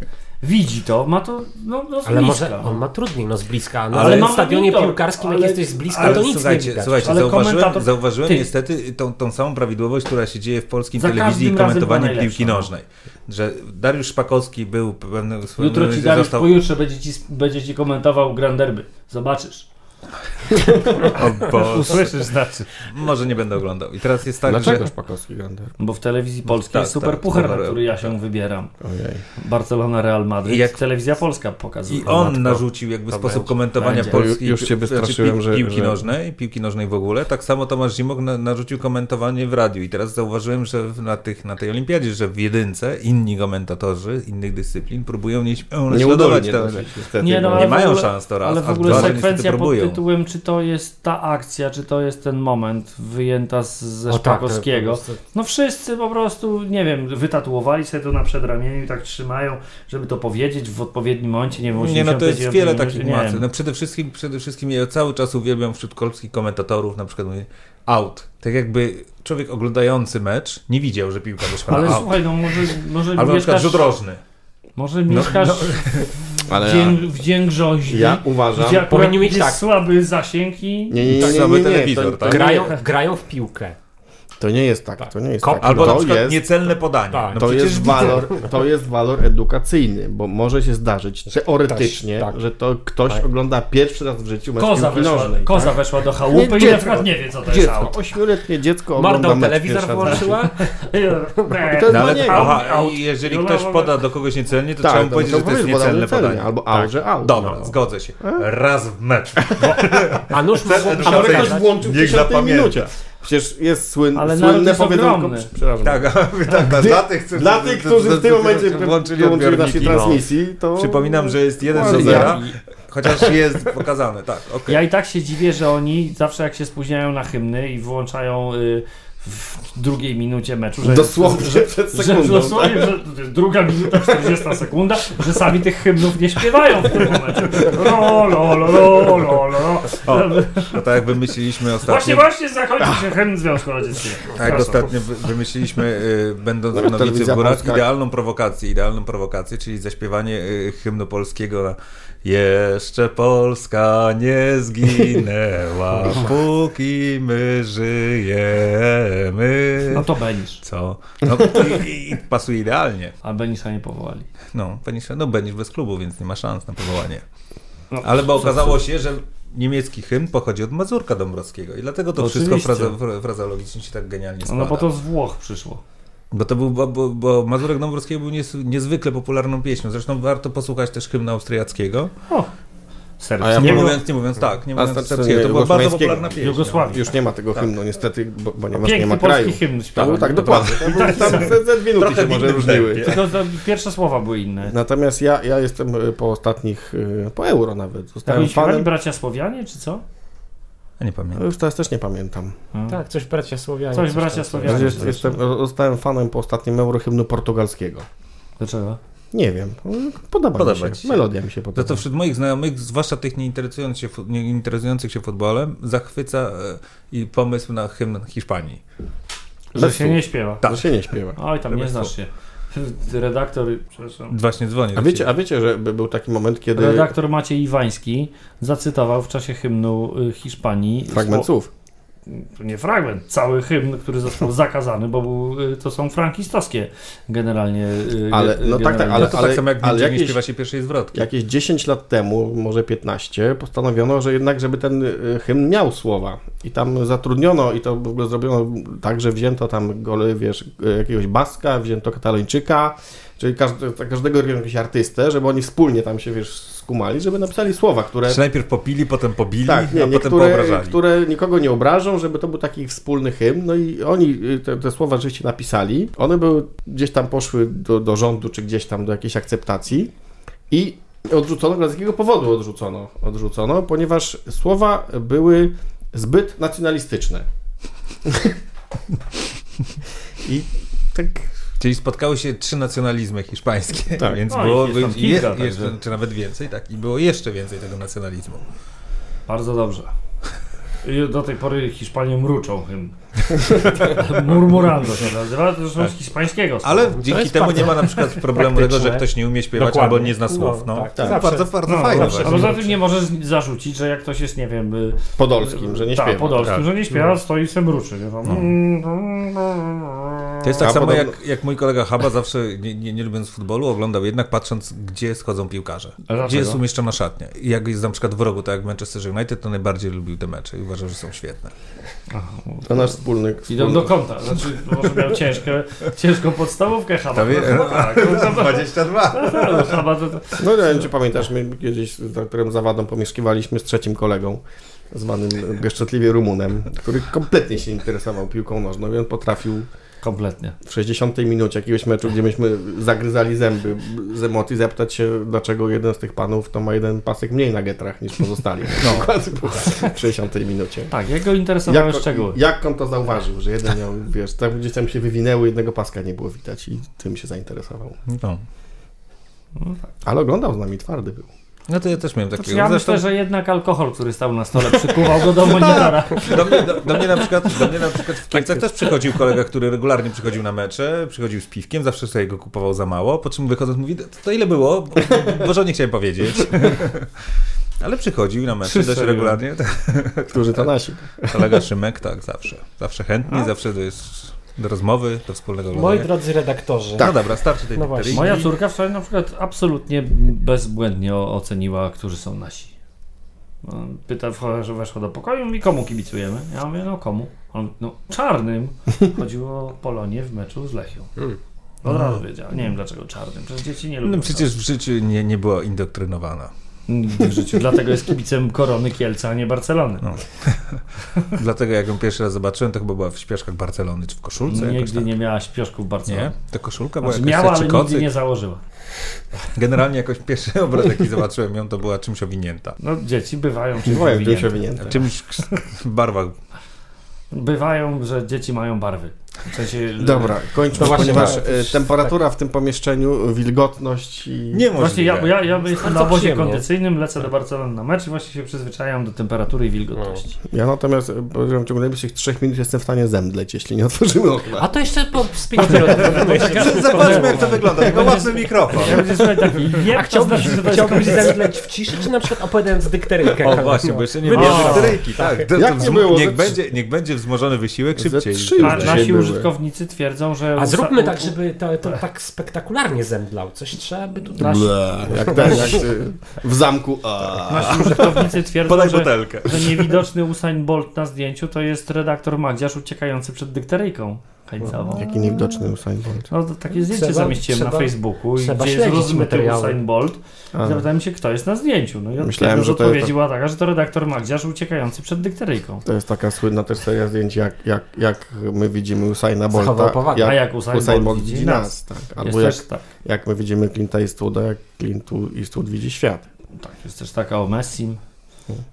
widzi to, ma to no, no z Ale bliska. może on ma trudniej, no z bliska. No, Ale na stadionie piłkarskim, jak ale- jesteś z bliska, ale to nic nie słuchajcie, widać. słuchajcie Ale zauważyłem, komentator- zauważyłem Ty. niestety tą, tą samą prawidłowość, która się dzieje w polskiej Za telewizji i najlepsza, piłki no. nożnej. Że Dariusz Szpakowski był pewnym swoim Jutro ci Dariusz pojutrze będzie ci, będzie ci komentował Grand Derby. Zobaczysz. O <laughs> Boże. Usłyszysz znaczy. Może nie będę oglądał. I teraz jest tak, Dlaczego że... Szpakowski Gander? Bo w telewizji polskiej Tak, jest super tak, puchar, na super, który ja tak. się wybieram. Ojej. Barcelona, Real Madryt. I jak- Telewizja polska pokazuje. I on narzucił jakby To sposób będzie. komentowania Będzie. polskiej Już cię wystraszyłem, pi- że- piłki że- nożnej, piłki nożnej w ogóle. Tak samo Tomasz Zimok na, narzucił komentowanie w radiu. I teraz zauważyłem, że na, tych, na tej olimpiadzie, że w jedynce inni komentatorzy innych dyscyplin próbują nie naśladować. Nie, no, bo- ale Nie w mają ogóle- szans to raz, Ale w ogóle sekwencja próbują. Tytułem, czy to jest ta akcja, czy to jest ten moment wyjęta z, ze O tak, Szpakowskiego. to- No wszyscy po prostu, nie wiem, wytatuowali sobie to na przedramieniu i tak trzymają, żeby to powiedzieć w odpowiednim momencie, nie wiem, Nie, no to jest 89 wiele takich macy. No przede wszystkim, przede wszystkim ja cały czas uwielbiam wśród polskich komentatorów na przykład mówię out. Tak jakby człowiek oglądający mecz nie widział, że piłka wyszła Ale na out. słuchaj, no może, może Albo na przykład mieszkasz, rzut rożny. Może mieszkasz <laughs> Ale w, ja, dzień, w dzień ja uważam... gdzie Powinni mieć tak. słaby zasięg i... Nie, nie, nie, Tak nie, nie, nie, telewizor, to, tak? to, Grają, nie, <laughs> grają w piłkę. To nie jest tak, Tak. to nie jest Kop- tak. Albo to na przykład jest, niecelne podanie. Tak. No to, jest walor, to jest walor edukacyjny, bo może się zdarzyć teoretycznie, Ktoś, tak. że to ktoś Tak. ogląda pierwszy raz w życiu mecz Koza piłki weszła, nożnej. koza tak? weszła do chałupy i na przykład nie wie, co to jest Dziecko, aut. ośmioletnie dziecko ogląda mecz telewizor włączyła? <laughs> to jest No ale, nie, aha, jeżeli No, ktoś no, no. poda do kogoś niecelnie, to Tak, trzeba mu powiedzieć, że to jest niecelne podanie. albo Tak. że out. Dobra, zgodzę się. Raz w mecz. <laughs> A nóż Ale ktoś włączył w Niech 10 zapamięta. minucie. Przecież jest słyn, Ale słynne jest powiedzonko... ogromny. <laughs> Przepraszam. Tak, a- <laughs> tak, dla tych, którzy, Dla tych, którzy w tym momencie <laughs> włączyli naszej odbiorniki. transmisji, to... Przypominam, że jest 1 do Ładnie. 0, chociaż jest pokazane, tak, okej. Ja i tak się dziwię, że oni zawsze jak się spóźniają na hymny i wyłączają y, w drugiej minucie meczu, że, Dosłownie że, przed że, sekundą. tak? dosłownie, że to jest druga minuta, 40 sekunda, że sami tych hymnów nie śpiewają w tym momencie. Ro, lo, lo, lo, lo, lo. O, No tak jak wymyśliliśmy Właśnie, ostatnio, właśnie zakończył się hymn Związku Radzieckiego. tak jak Proszę. ostatnio wy- wymyśliliśmy, y, będąc w Nowicy w Górach, idealną prowokację, idealną prowokację, czyli zaśpiewanie y, hymnu polskiego na Jeszcze Polska nie zginęła, <laughs> póki my żyjemy. No to Benisz. Co? No i, i pasuje idealnie. A Benisza nie powołali. No, Benisz, no Benisz bez klubu, więc nie ma szans na powołanie. No, Ale bo okazało się, że niemiecki hymn pochodzi od Mazurka Dąbrowskiego i dlatego to wszystko Oczywiście. fra- frazeologicznie się tak genialnie składa. no bo to z Włoch przyszło. Bo to był, bo, bo, bo Mazurek Dąbrowskiego był nies, niezwykle popularną pieśnią. Zresztą warto posłuchać też hymnu austriackiego. O, A ja Nie mówiąc, nie mówiąc tak, nie mówiąc serbskiego. To była bardzo popularna pieśń. Jugosławii. Już nie ma tego Tak. hymnu niestety, bo, ponieważ nie Piękny ma polski kraju. hymn Tak, śpiewał. tak, dokładnie. To było- Tam ze, ze dwie nuty się może różniły. Tylko to pierwsze słowa były inne. Natomiast ja, ja jestem y, po ostatnich, y, po euro nawet, Tak zostałem śpiewali fanem. bracia Słowianie, czy co? Ja nie pamiętam. Już teraz też nie pamiętam. Tak, coś bracia Słowianie. Coś bracia tam. Słowianie. Jest, jestem, zostałem fanem po ostatnim euro hymnu portugalskiego. Dlaczego? Nie wiem, podoba, Podoba mi się. się. Melodia mi się To, podoba. to wśród moich znajomych, zwłaszcza tych nie interesujących się, nie interesujących się futbolem, zachwyca e, i pomysł na hymn Hiszpanii. Że się nie śpiewa. To się nie śpiewa. Oj, tam nie Bez znasz się. Redaktor, przepraszam. Właśnie dzwonię. A wiecie, a wiecie, że by- był taki moment, kiedy Redaktor Maciej Iwański zacytował w czasie hymnu y, Hiszpanii fragment słów. Nie fragment, cały hymn, który został zakazany, bo był, y, to są frankistowskie generalnie. y, Ale- no tak, tak, generalnie. ale- to tak samo jak ale jakieś- śpiewa się pierwszej zwrotki. Jakieś 10 lat temu, może 15, postanowiono, że jednak, żeby ten y, hymn miał słowa. I tam zatrudniono, i to w ogóle zrobiono tak, że wzięto tam goly, wiesz, jakiegoś Baska, wzięto Katalończyka, czyli każdy, każdego jakiegoś artystę, żeby oni wspólnie tam się, wiesz, skumali, żeby napisali słowa, które... Czy najpierw popili, potem pobili, Tak, nie, a potem poobrażali. które nikogo nie obrażą, żeby to był taki wspólny hymn. No i oni y, te, te słowa rzeczywiście napisali. One były gdzieś tam poszły do, do rządu, czy gdzieś tam do jakiejś akceptacji i odrzucono. Z jakiego powodu odrzucono? Odrzucono, ponieważ słowa były zbyt nacjonalistyczne. <laughs> I tak Czyli spotkały się trzy nacjonalizmy hiszpańskie, Tak. <laughs> więc No, było jest tam je, kilka, jeszcze, czy nawet więcej, tak, i było jeszcze więcej tego nacjonalizmu. Bardzo dobrze. I do tej pory Hiszpanie mruczą hymn. <laughs> Murmurando się nazywa, to zresztą z hiszpańskiego. Ale dzięki temu nie ma na przykład <laughs> problemu tego, że ktoś nie umie śpiewać Dokładnie. albo nie zna słów. No, No, tak. To Zawsze- bardzo, bardzo No, fajne. zawsze- A poza tym nie możesz zarzucić, że jak ktoś jest, nie wiem, y, Podolskim, że nie tak, śpiewa. Podolskim, tak. że nie śpiewa, stoi i se mruczy. Nie? Tam, To jest tak A samo podobno- jak, jak mój kolega Haba zawsze, nie, nie, nie lubiąc futbolu, oglądał jednak patrząc, gdzie schodzą piłkarze. Gdzie jest umieszczona szatnia. I jak jest na przykład w rogu, tak jak w Manchester United, to najbardziej lubił te mecze i uważał, że są świetne. To nasz wspólny. Idą do kąta. Znaczy, może miał ciężkę, ciężką podstawówkę Haba. To wie- No, tak, no, to- <laughs> 22! no, Haba to, to, No nie wiem, czy pamiętasz, my kiedyś z doktorem Zawadą pomieszkiwaliśmy z trzecim kolegą, zwanym pieszczotliwie Rumunem, który kompletnie się interesował piłką nożną i on potrafił kompletnie. w 60 minucie jakiegoś meczu, gdzie myśmy zagryzali zęby z emocji, zapytać się, dlaczego jeden z tych panów to ma jeden pasek mniej na getrach niż pozostali. <laughs> No. W 60 minucie. Tak, jego interesowały Jak, szczegóły. jak on to zauważył, że jeden miał, wiesz, tak gdzieś tam się wywinęły, jednego paska nie było widać i tym się zainteresował. No. Ale oglądał z nami, twardy był. No to ja też miałem Znaczy, takiego. ja Zresztą myślę, że jednak alkohol, który stał na stole, przykuwał go do monitora. <laughs> do, mnie, do, do, mnie na przykład, do mnie na przykład w Kielcach też przychodził kolega, który regularnie przychodził na mecze, przychodził z piwkiem, zawsze sobie go kupował za mało, po czym wychodząc mówi, to, ile było? Bo, żonie chciałem powiedzieć. <laughs> Ale przychodził na mecze dość regularnie. Którzy to nasi. Kolega Szymek, tak, zawsze. Zawsze chętnie, A? zawsze to jest do rozmowy, do wspólnego Moi oglądania. drodzy redaktorzy, No dobra, starczy tej No właśnie. Moja córka wczoraj na przykład absolutnie bezbłędnie oceniła, którzy są nasi. No, Pyta, że weszła do pokoju i komu kibicujemy? Ja mówię, no komu? On, no czarnym. <laughs> Chodziło o Polonię w meczu z Lechią. Mm. Od razu wiedziałem. Nie wiem dlaczego czarnym. Przecież dzieci nie lubią No przecież w życiu nie, nie była indoktrynowana. Nigdy w życiu. Dlatego jest kibicem Korony Kielca, a nie Barcelony. No. <laughs> Dlatego jak ją pierwszy raz zobaczyłem, to chyba była w śpieszkach Barcelony, czy w koszulce jakoś Nigdy tak. nie miała śpioszków Barcelony. Nie? Ta koszulka była Znaczy, jakaś miała, ale kocyk. nigdy nie założyła. Generalnie jakoś pierwszy obraz, jaki zobaczyłem ją, to była czymś owinięta. No dzieci bywają czymś Bywają owinięte. Czymś w barwach. Bywają, że dzieci mają barwy. W sensie, Dobra, kończmy, To właśnie ponieważ tak. e, temperatura w tym pomieszczeniu, wilgotność i... Nie Właśnie ja, bo ja, ja jestem na obozie kondycyjnym, lecę do Barcelony na mecz i właśnie się przyzwyczajam do temperatury i wilgotności. Ja natomiast e, w ciągu najbliższych trzech minut jestem w stanie zemdleć, jeśli nie otworzymy okna. a to jeszcze po minut. <laughs> Zobaczmy, jak to wygląda. Jako łatwy mikrofon. Ja taki jeb, <laughs> A chciałbyś, znaczy, chciałbyś koniec. zemdleć w ciszy, czy na przykład opowiadając dykteryjkę? O właśnie, bo jeszcze nie O, dykteryjki, tak. Jak to nie było? Niech, będzie, wzmożony wysiłek szybciej. trzy A, już nasi. Użytkownicy twierdzą, że... A zróbmy tak, żeby to, to tak spektakularnie zemdlał. Coś trzeba by tutaj... Nasi, Ble, jak ten, jak w zamku. A. nasi użytkownicy twierdzą, Podaj że, że niewidoczny Usain Bolt na zdjęciu to jest redaktor Magdziarz uciekający przed dykteryjką końcową. Jaki niewidoczny Usain Bolt. No to takie zdjęcie Trzeba- zamieściłem na trzeba- Facebooku, i gdzie jest rozmyty. Usain Bolt. A. I zapytałem się, kto jest na zdjęciu. No i Myślałem, że odpowiedź była taka, że to redaktor Magdziarz uciekający przed dykteryjką. To jest taka słynna też seria zdjęć, jak, jak, jak my widzimy Usaina Bolta, powagę. A jak Usain, Usain Bolt widzi nas. Tak. Albo jak, też tak. jak my widzimy Clint Eastwooda, jak Clint Eastwood widzi świat. Tak, jest też taka o Messim.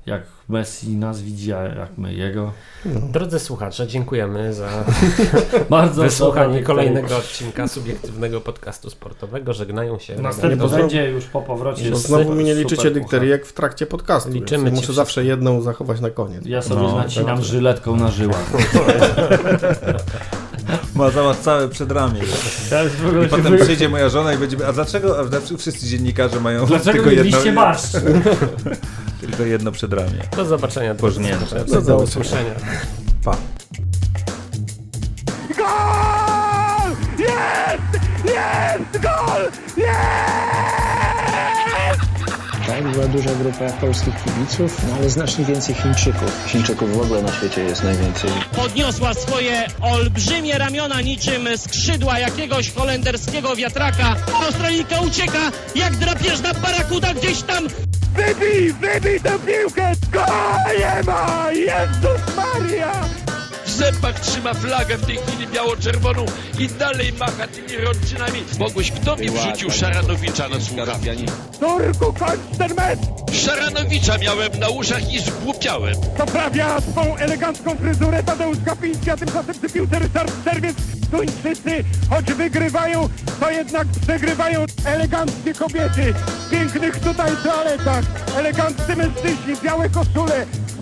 Jak Messi nas widzi, a jak my jego. Drodzy słuchacze, dziękujemy za <laughs> Bardzo wysłuchanie kolejnego odcinka subiektywnego podcastu sportowego. Żegnają się. Następny będzie już po powrocie. Z znowu mi nie liczycie puchar. dykteryjek w trakcie podcastu. Liczymy Muszę zawsze jedną zachować na koniec. Ja sobie No, nacinam żyletką na żyłach. Ma załatw całe przedramię. Już I potem wy- przyjdzie moja żona i będzie... A dlaczego a dlaczego wszyscy dziennikarze mają Dlaczego tylko nie jedno, liście barszcz? <laughs> tylko jedno przedramię? Do zobaczenia. Boże, nie, do, no, do, do zobaczenia. usłyszenia. Pa. Tak, była duża grupa polskich kibiców, no ale znacznie więcej Chińczyków. Chińczyków w ogóle na świecie jest najwięcej. podniosła swoje olbrzymie ramiona niczym skrzydła jakiegoś holenderskiego wiatraka. Australijka ucieka jak drapieżna barakuda gdzieś tam. Wybij, wybij tę piłkę! Nie ma! Jezus Maria! Zębach trzyma flagę w tej chwili biało-czerwoną i dalej macha tymi rączynami. Boguś, kto mi wrzucił Szaranowicza na słuchawki? Turku, kończ ten mecz! Szaranowicza miałem na uszach i zgłupiałem. Poprawia swą elegancką fryzurę Tadeusz Kapiński, a tymczasem przy piłce Ryszard Czerwiec. Tuńczycy, choć wygrywają, to jednak przegrywają eleganckie kobiety w pięknych tutaj toaletach, eleganccy mężczyźni, białe koszule,